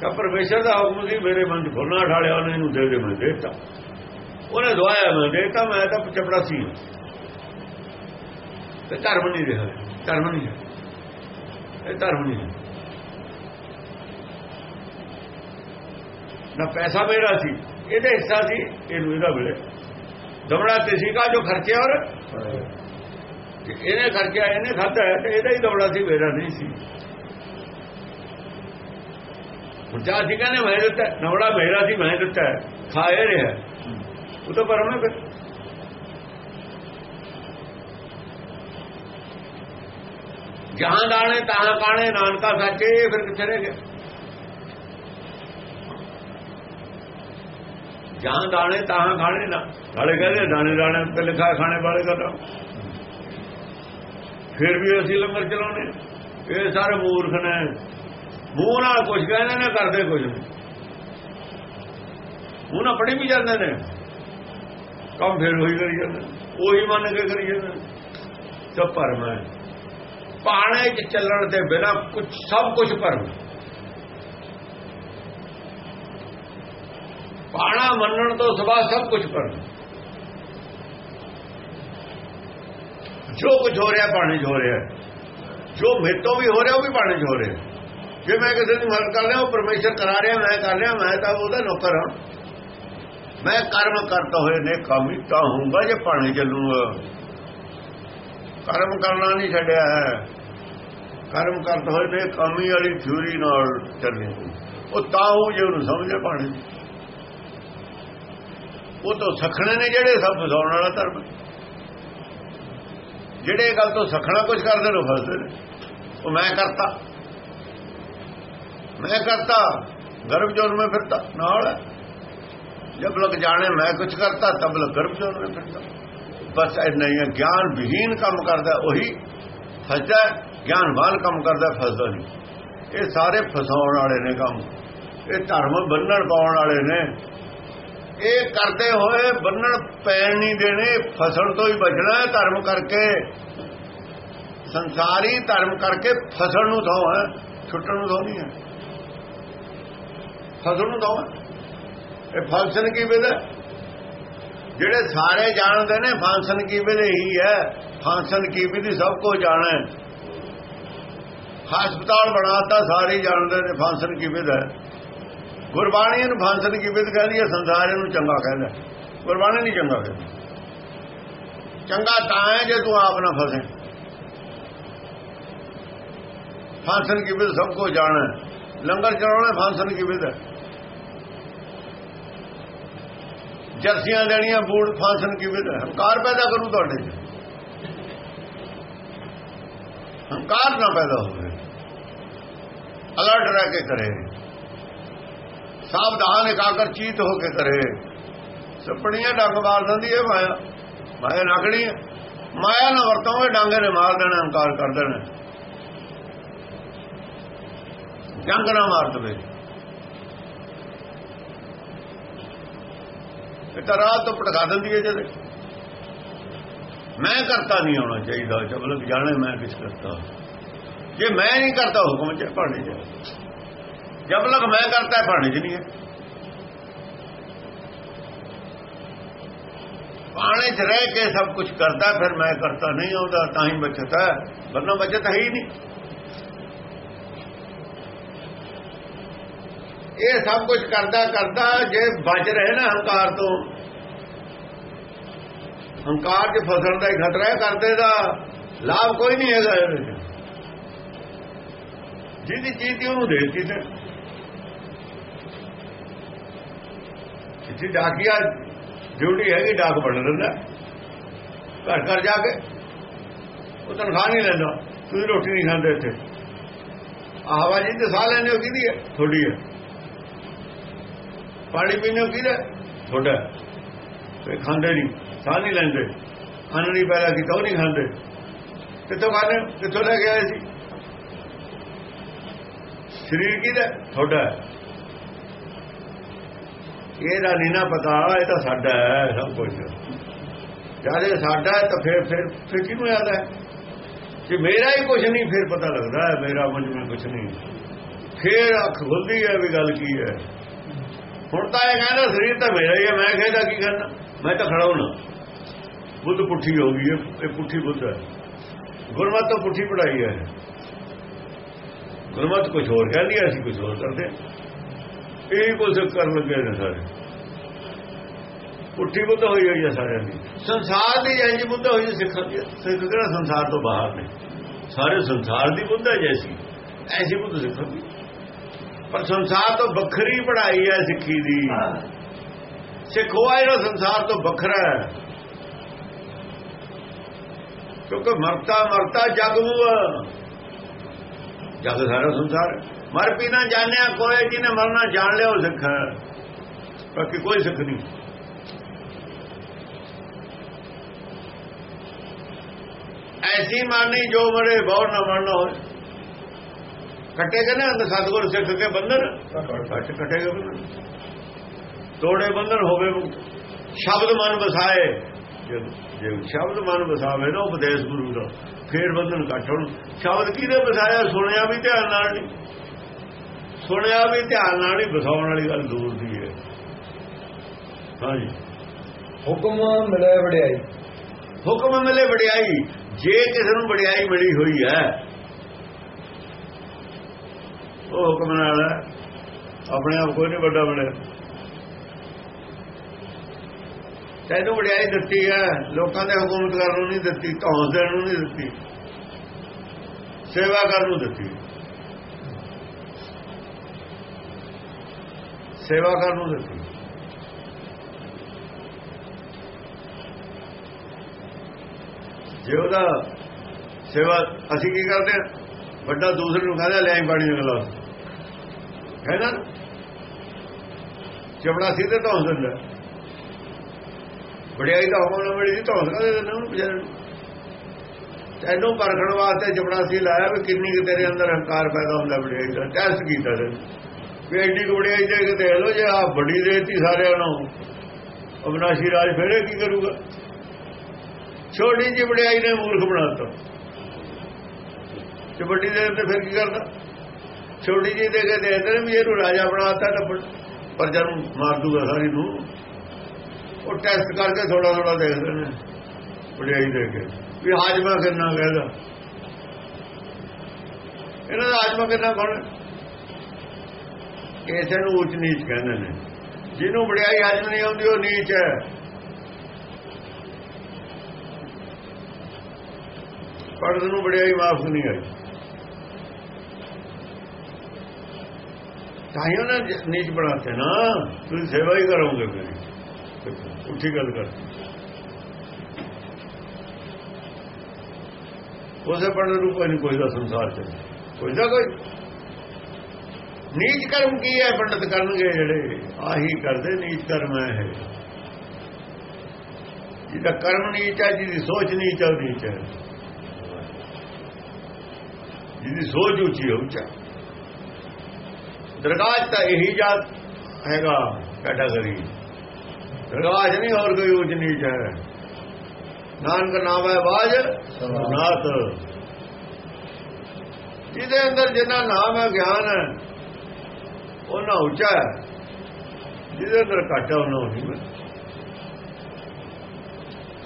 ਕਿ ਪਰਮੇਸ਼ਰ ਦਾ ਹੁਕਮ ਸੀ, ਮੇਰੇ ਮਨ 'ਚ ਫੁੱਲਣਾ ਠਾਲਿਆ, ਉਹਨੇ ਇਹਨੂੰ ਦੇ ਦੇ, ਮੈਂ ਦੇਤਾ। ਉਹਨੇ ਦਵਾਇਆ, ਮੈਂ ਦੇਤਾ, ਮੈਂ ਤਾਂ ਚਪੜਾ ਸੀ ਤੇ ਧਰਮ ਨਹੀਂ ਰਿਹਾ, ਧਰਮ ਨਹੀਂ ਹੈ। ਇਹ ਧਰਮ ਨਹੀਂ ਹੈ। ਨਾ ਪੈਸਾ ਮੇਰਾ ਸੀ, ਇਹਦਾ ਹਿੱਸਾ ਸੀ, ਇਹਨੂੰ ਇਹਦਾ ਮਿਲੇ ਦਮੜਾ ਤੇ ਸੀਗਾ ਜੋ ਖਰਚਿਆ ਔਰ ਇਹਨੇ ਖਰਚਿਆ ਇਹਨੇ ਖਾਧਾ ਤੇ ਇਹਦਾ ਹੀ ਦਮੜਾ ਸੀ, ਮੇਰਾ ਨਹੀਂ ਸੀ। ਹੁਣ ਜਾ ਸੀ ਕਹਿੰਦੇ ਮੈਂ ਦਿੱਤਾ ਨਵੜਾ ਮੇਰਾ ਸੀ, ਮੈਂ ਦਿੱਤਾ ਖਾਏ ਰਿਹਾ ਉਹ ਤਾਂ ਪਰਮ ਹੈ ਫਿਰ। ਜਹਾਂ ਦਾਣੇ ਤਾਂ ਕਾਣੇ ਨਾਨਕਾ ਸੱਚੇ ਫਿਰ ਕਿੱਥੇ ਰਹਿ ਗਏ ਜਾਂ ਦਾਣੇ ਤਾਂ ਖਾਣੇ ਨਾ। ਨਾਲੇ ਕਹਿੰਦੇ ਦਾਣੇ ਦਾਣੇ ਤੇ ਲਿਖਾ ਖਾਣੇ ਵਾਲੇ ਦਾ ਫਿਰ ਵੀ ਅਸੀਂ ਲੰਗਰ ਚਲਾਉਨੇ ਇਹ ਸਾਰੇ ਮੂਰਖ ਨੇ। ਮੂੰਹ ਨਾਲ ਕੁਝ ਕਹਿੰਦੇ ਨੇ, ਕਰਦੇ ਕੁਝ ਨਹੀਂ। ਮੂੰਹ ਨਾਲ ਪੜੀ ਵੀ ਜਾਂਦੇ ਨੇ। ਕੰਮ ਫਿਰ ਉਹੀ ਕਰੀ ਜਾਂਦੇ ਉਹੀ ਮੰਨ ਕੇ ਕਰੀ ਜਾਂਦੇ ਸਭ ਭਰਮ ਹੈ ਪਾਣੇ ਚ ਚੱਲਣ ਦੇ ਬਿਨਾ ਕੁਝ ਸਭ ਕੁਝ ਭਰਮ। ਪਾਣਾ ਮੰਨਣ ਤੋਂ ਸਵਾ ਸਭ ਕੁਝ ਭਰਮ ਜੋ ਕੁਝ ਹੋ ਰਿਹਾ ਪਾਣੀ 'ਚ ਹੋ ਰਿਹਾ ਜੋ ਮੇਰੇ ਵੀ ਹੋ ਰਿਹਾ, ਉਹ ਵੀ ਪਾਣੀ 'ਚ ਹੋ ਰਿਹਾ ਜੇ ਮੈਂ ਕਿਸੇ ਦੀ ਮਦਦ ਕਰ ਰਿਹਾ, ਉਹ ਪਰਮੇਸ਼ਰ ਕਰਾ ਰਿਹਾ, ਮੈਂ ਕਰ ਰਿਹਾ, ਮੈਂ ਤਾਂ ਉਹਦਾ ਨੌਕਰ ਹਾਂ। ਮੈਂ ਕਰਮ ਕਰਤਾ ਹੋਏ ਨੇ, ਕੰਮ ਤਾਂ ਹੋਊਗਾ ਜੇ ਪਾਣੀ ਚੱਲੂਗਾ ਕਰਮ ਕਰਨਾ ਨਹੀਂ ਛੱਡਿਆ ਹੈ। ਕਰਮ ਕਰਤਾ ਹੋਏ ਨੇ ਕਾਮੀ ਵਾਲੀ ਥਿਊਰੀ ਨਾਲ ਚੱਲਣੀ ਉਹ ਤਾਂ ਉਹ ਜੇ ਉਹਨੂੰ ਸਮਝੇ ਪਾਣੀ ਉਹ ਤੋਂ ਸਖਣੇ ਨੇ ਜਿਹੜੇ ਸਭ ਫਸਾਉਣ ਵਾਲਾ ਧਰਮ। ਜਿਹੜੇ ਗੱਲ ਤੋਂ ਸਖਣਾ ਕੁਝ ਕਰਦੇ ਨੇ ਫਸਦੇ ਨੇ। ਉਹ ਮੈਂ ਕਰਤਾ। ਮੈਂ ਕਰਤਾ, ਗਰਭ ਜੋਨ ਮੈਂ ਫਿਰਤਾ, ਨਾਲ ਜਬ ਲਗ ਜਾਣੇ ਮੈਂ ਕੁਝ ਕਰਤਾ ਤਬ ਲਗ ਗਰਭ ਜੋਨ ਮੈਂ ਫਿਰਤਾ। ਬਸ ਇੰਨਾ ਹੀ ਗਿਆਨ ਵਿਹੀਨ ਕੰਮ ਕਰਦਾ ਉਹੀ ਫਸਦਾ ਗਿਆਨਵਾਨ ਕੰਮ ਕਰਦਾ ਫਸਦਾ ਨਹੀਂ। ਇਹ ਸਾਰੇ ਫਸਾਉਣ ਵਾਲੇ ਨੇ ਕੰਮ। ਇਹ ਧਰਮ ਬੰਨਣ ਪਾਉਣ ਵਾਲੇ ਨੇ। ਇਹ ਕਰਦੇ ਹੋਏ ਬੰਨਣ ਪੈਣ ਨਹੀਂ ਦੇਣੇ, ਫਸਣ ਤੋਂ ਹੀ ਬਚਣਾ ਹੈ ਧਰਮ ਕਰਕੇ। ਸੰਸਾਰੀ ਧਰਮ ਕਰਕੇ ਫਸਣ ਨੂੰ ਥਾਂ ਹੈ, ਛੁੱਟਣ ਨੂੰ ਥਾਂ ਨਹੀਂ ਹੈ। ਫਸਣ ਨੂੰ ਥਾਂ ਇਹ ਫੰਕਸ਼ਨ ਕੀ ਵਿਦ ਜਿਹੜੇ ਸਾਰੇ ਜਾਣਦੇ ਨੇ, ਫੰਕਸ਼ਨ ਕੀ ਵਿਦ ਹੀ ਹੈ। ਫੰਕਸ਼ਨ ਕੀ ਵਿਦ ਸਭ ਕੋ ਜਾਣਾ। ਹੈ ਹਸਪਤਾਲ ਬਣਾਤਾ ਸਾਰੇ ਜਾਣਦੇ ਨੇ ਫੰਕਸ਼ਨ ਕੀ ਵਿਦ ਹੈ ਗੁਰਬਾਣੀ ਨੂੰ ਫੰਕਸ਼ਨ ਕੀ ਵਿਦ ਕਹਿੰਦੀ ਹੈ, ਸੰਸਾਰ ਨੂੰ ਚੰਗਾ ਕਹਿੰਦਾ ਗੁਰਬਾਣੀ ਨਹੀਂ ਚੰਗਾ ਕਹਿੰਦੀ। ਚੰਗਾ ਤਾਂ ਹੈ ਜੇ ਤੂੰ ਆਪ ਨਾ ਫਸੇ। ਫੰਕਸ਼ਨ ਕੀ ਸਭ ਕੋ ਜਾਣਾ। ਲੰਗਰ ਚਲਾਉਣਾ ਫੰਕਸ਼ਨ ਕੀ ਵਿਦ ਹੈ ਜਰਸੀਆਂ ਲੈਣੀਆਂ ਬੂੜ ਫਾਸਨ ਕਿਵੇਂ ਦਾ ਹੰਕਾਰ ਪੈਦਾ ਕਰੂ ਤੁਹਾਡੇ ਚ। ਹੰਕਾਰ ਨਾ ਪੈਦਾ ਹੋਵੇ। ਅਲਰਟ ਰਹਿ ਕੇ ਕਰੇ। ਸਾਵਧਾਨ ਇਕਾਗਰ ਚੀਤ ਹੋ ਕੇ ਕਰੇ। ਸਪਣੀਆਂ ਡੰਗ ਮਾਰ ਦਿੰਦੀ ਹੈ ਮਾਇਆ। ਮਾਇਆ ਨਕੜੀ ਹੈ ਮਾਇਆ ਨਾ ਵਰਤੋਂਗੇ ਡਾਂਗੇ ਨੇ ਮਾਰ ਦੇਣਾ, ਹੰਕਾਰ ਕਰ ਦੇਣਾ। ਜੰਗ ਨਾ ਮਾਰ ਦਵੇ। ਇਹ ਤਾਂ ਰਾਤ ਤੋਂ ਭਟਕਾ ਦਿੰਦੀ ਹੈ ਜਦ ਮੈਂ ਕਰਤਾ ਨਹੀਂ ਆਉਣਾ ਚਾਹੀਦਾ। ਜਬ ਲਗ ਜਾਣੇ ਮੈਂ ਕਿਸ ਕਰਤਾ। ਜੇ ਮੈਂ ਨਹੀਂ ਕਰਤਾ, ਹੁਕਮ ਚ ਭਾਣੇ ਜਾ ਜਬ ਲਗ ਮੈਂ ਕਰਤਾ ਪਾਣੀ ਚ ਨਹੀਂ ਹੈ। ਪਾਣੀ ਚ ਰਹਿ ਕੇ ਸਭ ਕੁਝ ਕਰਦਾ, ਫਿਰ ਮੈਂ ਕਰਤਾ ਨਹੀਂ ਆਉਂਦਾ ਤਾਂ ਹੀ ਬਚਤਾ ਵਰਨਾ ਬਚਤ ਹੈ ਹੀ ਨਹੀਂ। ਇਹ ਸਭ ਕੁਝ ਕਰਦਾ ਕਰਦਾ, ਜੇ ਬਚ ਰਹੇ ਨਾ ਹੰਕਾਰ ਤੋਂ, ਹੰਕਾਰ ਚ ਫਸਣ ਦਾ ਹੀ ਖਤਰਾ ਹੈ, ਕਰਦੇ ਦਾ ਲਾਭ ਕੋਈ ਨਹੀਂ ਹੈਗਾ ਇਹਦੇ ਵਿੱਚ। ਜਿਹਦੀ ਚੀਜ਼ ਦੀ ਉਹਨੂੰ ਦੇ ਤੇ। ਜਿੱਥੇ ਡਾਕੀਆ ਡਿਊਟੀ ਹੈਗੀ, ਡਾਕ ਬਣ ਲੈਂਦਾ। ਘਰ ਘਰ ਜਾ ਕੇ, ਉਹ ਤਨਖਾਹ ਨਹੀਂ ਲੈਂਦਾ। ਤੁਸੀਂ ਰੋਟੀ ਨਹੀਂ ਖਾਂਦੇ ਇੱਥੇ। ਆਵਾ ਤੇ ਸਾਹ ਲੈਣੇ ਹੋ, ਕਿਹਦੀ ਹੈ? ਥੋੜੀ ਹੈ। ਪਾਣੀ ਪੀਣੇ ਹੋ, ਕਿਹਦਾ? ਥੋੜਾ ਤੇ ਖਾਂਦੇ ਨਹੀਂ, ਸਾਹ ਨਹੀਂ ਲੈਂਦੇ। ਅੰਨ ਨਹੀਂ ਪੈਦਾ ਕੀਤਾ ਉਹ ਨਹੀਂ ਖਾਂਦੇ? ਕਿੱਥੋਂ ਖਾਣੇ ਕਿੱਥੋਂ ਲੈ ਕੇ ਆਏ ਸੀ? ਸਰੀਰ ਕਿਹਦਾ? ਥੋੜਾ ਇਹਦਾ ਨਹੀਂ ਨਾ ਪਤਾ, ਇਹ ਤਾਂ ਸਾਡਾ ਹੈ, ਸਭ ਕੁਝ ਜਦ ਇਹ ਸਾਡਾ ਤਾਂ ਫਿਰ ਫਿਰ ਫਿਰ ਕਿਹਨੂੰ ਯਾਦ ਹੈ? ਕਿ ਮੇਰਾ ਹੀ ਕੁਝ ਨਹੀਂ, ਫਿਰ ਪਤਾ ਲੱਗਦਾ ਹੈ, ਮੇਰਾ ਮੁਝ ਵਿੱਚ ਕੁਝ ਨਹੀਂ। ਫਿਰ ਅੱਖ ਖੁੱਲਦੀ ਹੈ ਵੀ ਗੱਲ ਕੀ ਹੈ। ਹੁਣ ਤਾਂ ਇਹ ਕਹਿੰਦਾ, ਸਰੀਰ ਤਾਂ ਮੇਰਾ ਹੀ ਹੈ, ਮੈਂ ਕਹਿੰਦਾ ਕੀ ਕਰਨਾ? ਮੈਂ ਤਾਂ ਖੜਾ ਹੋਣਾ। ਬੁੱਧ ਪੁੱਠੀ ਹੋ ਗਈ ਹੈ, ਇਹ ਪੁੱਠੀ ਬੁੱਧ ਹੈ। ਗੁਰਮਤ ਤਾਂ ਪੁੱਠੀ ਪੜਾਈ ਹੈ। ਗੁਰਮਤ ਕੁਝ ਹੋਰ ਕਹਿੰਦੀ ਹੈ, ਅਸੀਂ ਕੁਝ ਹੋਰ ਕਰਦੇ ਇਹ ਕੁਝ ਕਰਨ ਲੱਗੇ ਨੇ ਸਾਰੇ। ਪੁੱਠੀ ਬੁੱਧ ਹੋਈ ਹੋਈ ਹੈ ਸਾਰਿਆਂ ਦੀ। ਸੰਸਾਰ ਦੀ ਇੰਜ ਬੁੱਧ ਹੋਈ ਸਿੱਖਾਂ ਦੀ ਸਿੱਖ ਕਿਹੜਾ ਸੰਸਾਰ ਤੋਂ ਬਾਹਰ ਨੇ? ਸਾਰੇ ਸੰਸਾਰ ਦੀ ਬੁੱਧ ਹੈ ਜੈਸੀ ਐਸੀ ਬੁੱਧ ਸਿੱਖਾਂ ਦੀ। ਪਰ ਸੰਸਾਰ ਤੋਂ ਵੱਖਰੀ ਪੜਾਈ ਹੈ ਸਿੱਖੀ ਦੀ। ਸਿੱਖ ਹੋਇਆ ਜਿਹੜਾ ਸੰਸਾਰ ਤੋਂ ਵੱਖਰਾ ਹੈ। ਕਿਉਂਕਿ ਮਰਤਾ ਮਰਤਾ ਜਗ ਹੂਆ ਜਗ ਸਾਰਾ ਸੰਸਾਰ ਮਰ ਵੀ ਨਾ ਜਾਣਿਆ, ਕੋਈ ਜਿਹਨੇ ਮਰਨਾ ਜਾਣ ਲਿਆ, ਉਹ ਸਿੱਖ ਹੈ। ਬਾਕੀ ਕੋਈ ਸਿੱਖ ਨਹੀਂ। ਐਸੀ ਮਾਨੀ ਜੋ ਮਰੇ ਬਹੁਤ ਨਾ ਮਰਨਾ ਹੋਏ ਕਟੇਗਾ ਨਾ ਅੰਦਰ ਸਤਗੁਰ, ਸਿੱਖ ਕੇ ਬੰਧਨ? ਕੱਟ ਕਟੇਗਾ ਬੰਧਨ। ਤੋੜੇ ਬੰਧਨ ਹੋਵੇ ਸ਼ਬਦ ਮਨ ਵਸਾਏ। ਜੇ ਸ਼ਬਦ ਮਨ ਵਸਾਵੇ ਨਾ, ਉਪਦੇਸ਼ ਗੁਰੂ ਦਾ, ਫੇਰ ਬੰਧਨ ਕੱਟ ਹੁਣ। ਸ਼ਬਦ ਕਿਹਦੇ ਵਸਾਇਆ? ਸੁਣਿਆ ਵੀ ਧਿਆਨ ਨਾਲ ਨਹੀਂ। ਸੁਣਿਆ ਵੀ ਧਿਆਨ ਨਾਲ ਨਹੀਂ ਵਸਾਉਣ ਵਾਲੀ ਗੱਲ ਦੂਰ ਦੀ ਹੈ। ਹਾਂਜੀ। ਹੁਕਮ ਮਿਲੇ ਵਡਿਆਈ। ਹੁਕਮ ਮਿਲੇ ਵਡਿਆਈ। ਜੇ ਕਿਸੇ ਨੂੰ ਵਡਿਆਈ ਮਿਲੀ ਹੋਈ ਹੈ ਉਹ ਹੁਕਮ ਨਾਲ ਹੈ ਆਪਣੇ ਆਪ ਕੋਈ ਨਹੀਂ ਵੱਡਾ ਬਣਿਆ। ਤੈਨੂੰ ਵਡਿਆਈ ਦਿੱਤੀ ਹੈ ਲੋਕਾਂ ਦੇ ਹਕੂਮਤ ਕਰਨ ਨੂੰ ਨਹੀਂ ਦਿੱਤੀ ਧੌਂਸ ਦੇਣ ਨੂੰ ਨਹੀਂ ਦਿੱਤੀ ਸੇਵਾ ਕਰਨ ਨੂੰ ਦਿੱਤੀ। ਸੇਵਾ ਕਰਨ ਨੂੰ ਦਿੱਤੀ। ਜੇ ਉਹਦਾ ਸੇਵਾ, ਅਸੀਂ ਕੀ ਕਰਦੇ ਹਾਂ ਵੱਡਾ ਦੂਸਰੇ ਨੂੰ ਕਹਿੰਦਾ, ਲੈ ਪਾਣੀ ਦਾ ਗਲਾਸ ਕਹਿੰਦਾ, ਚਪੜਾ ਸਿੱਧੇ ਧੌਂਸ ਦਿੰਦਾ। ਵਡਿਆਈ ਦਾ ਹੁਕਮ ਨਾ ਮਿਲੀ ਸੀ ਧੌਂਸ ਕਰਦੇ ਦਿੰਦਾ ਉਹਨੂੰ ਵਿਚਾਰੇ ਤੈਨੂੰ ਪਰਖਣ ਵਾਸਤੇ ਚਪੜਾ ਸੀ ਲਾਇਆ ਵੀ ਕਿੰਨੀ ਕਿ ਤੇਰੇ ਅੰਦਰ ਹੰਕਾਰ ਪੈਦਾ ਹੁੰਦਾ ਵਡਿਆਈ ਦਾ ਟੈਸਟ ਕੀਤਾ ਤੇ ਵੀ ਐਡੀ ਕੁ ਵਡਿਆਈ ਦੇ ਕੇ ਦੇਖ ਲੋ ਜੇ ਆ ਵੱਡੀ ਦੇਤੀ ਸਾਰਿਆਂ ਨੂੰ। ਅਬਨਾਸ਼ੀ ਰਾਜ ਫੇਰੇ ਕੀ ਕਰੂਗਾ? ਛੋਟੀ ਜਿਹੀ ਵਡਿਆਈ ਨੇ ਮੂਰਖ ਬਣਾਤਾ ਤੇ ਵੱਡੀ ਦੇ ਤੇ ਫਿਰ ਕੀ ਕਰਦਾ? ਛੋਟੀ ਜਿਹੀ ਦੇ ਕੇ ਦੇਖਦੇ ਨੇ ਵੀ ਇਹਨੂੰ ਰਾਜਾ ਬਣਾਤਾ ਤਾਂ ਪਰ ਜਦ ਮਾਰ ਦੂਗਾ ਸਾਰੀ ਨੂੰ। ਉਹ ਟੈਸਟ ਕਰਕੇ ਥੋੜਾ ਥੋੜਾ ਦੇਖਦੇ ਨੇ ਵਡਿਆਈ ਦੇ ਕੇ। ਵੀ ਹਾਜਮਾ ਕਿੰਨਾ ਕਹਦਾ ਇਹਨਾਂ ਦਾ ਹਾਜਮਾ ਕਿੰਨਾ ਕੌਣ ਕਿਸੇ ਨੂੰ ਉੱਚ ਨੀਚ ਕਹਿੰਦੇ ਨੇ। ਜਿਹਨੂੰ ਵਡਿਆਈ ਹਾਜਮ ਨਹੀਂ ਆਉਂਦੀ ਉਹ ਨੀਚ ਹੈ। ਪੜਦ ਨੂੰ ਵਡਿਆਈ ਵਾਪਸ ਨਹੀਂ ਆਈ। ਤਾਂ ਹੀ ਉਹਨਾਂ ਨੀਚ ਬਣਾਤੇ ਨਾ। ਤੁਸੀਂ ਸੇਵਾ ਹੀ ਕਰੋਗੇ ਮੇਰੀ ਉੱਠੀ ਗੱਲ ਕਰ। ਉਸੇ ਪੜਨ ਨੂੰ ਕੋਈ ਨਹੀਂ, ਕੋਈ ਦਾ ਸੰਸਾਰ ਚ ਕੋਈ ਦਾ ਕੋਈ ਨੀਚ ਕਰਮ ਕੀ ਹੈ? ਪੰਡਤ ਕਰਨਗੇ ਜਿਹੜੇ। ਆਹੀ ਕਰਦੇ ਨੀਚ ਕਰਮ ਹੈ ਜਿਹਦਾ ਕਰਮ ਨੀਚ ਹੈ ਜਿਹਦੀ ਸੋਚ ਨੀਚ ਹੈ ਨੀਚ ਹੈ ਜਿਹਦੀ ਸੋਚ ਉੱਚੀ ਹੈ ਉੱਚਾ ਦਰਗਾਹ ਤਾਂ ਇਹੀ ਜਾਤ ਹੈਗਾ ਕੈਟਾਗਰੀ। ਦਰਗਾਹ ਨਹੀਂ ਹੋਰ ਕੋਈ ਉੱਚ ਨੀਚ ਹੈ। ਨਾਨਕ ਨਾਮ ਹੈ ਬਾਜ, ਨਾਥ। ਜਿਹਦੇ ਅੰਦਰ ਜਿੰਨਾ ਨਾਮ ਹੈ, ਗਿਆਨ ਹੈ ਉਹਨਾਂ ਉੱਚਾ ਹੈ। ਜਿਹਦੇ ਅੰਦਰ ਘਾਟਾ ਉਹਨਾਂ ਨਹੀਂ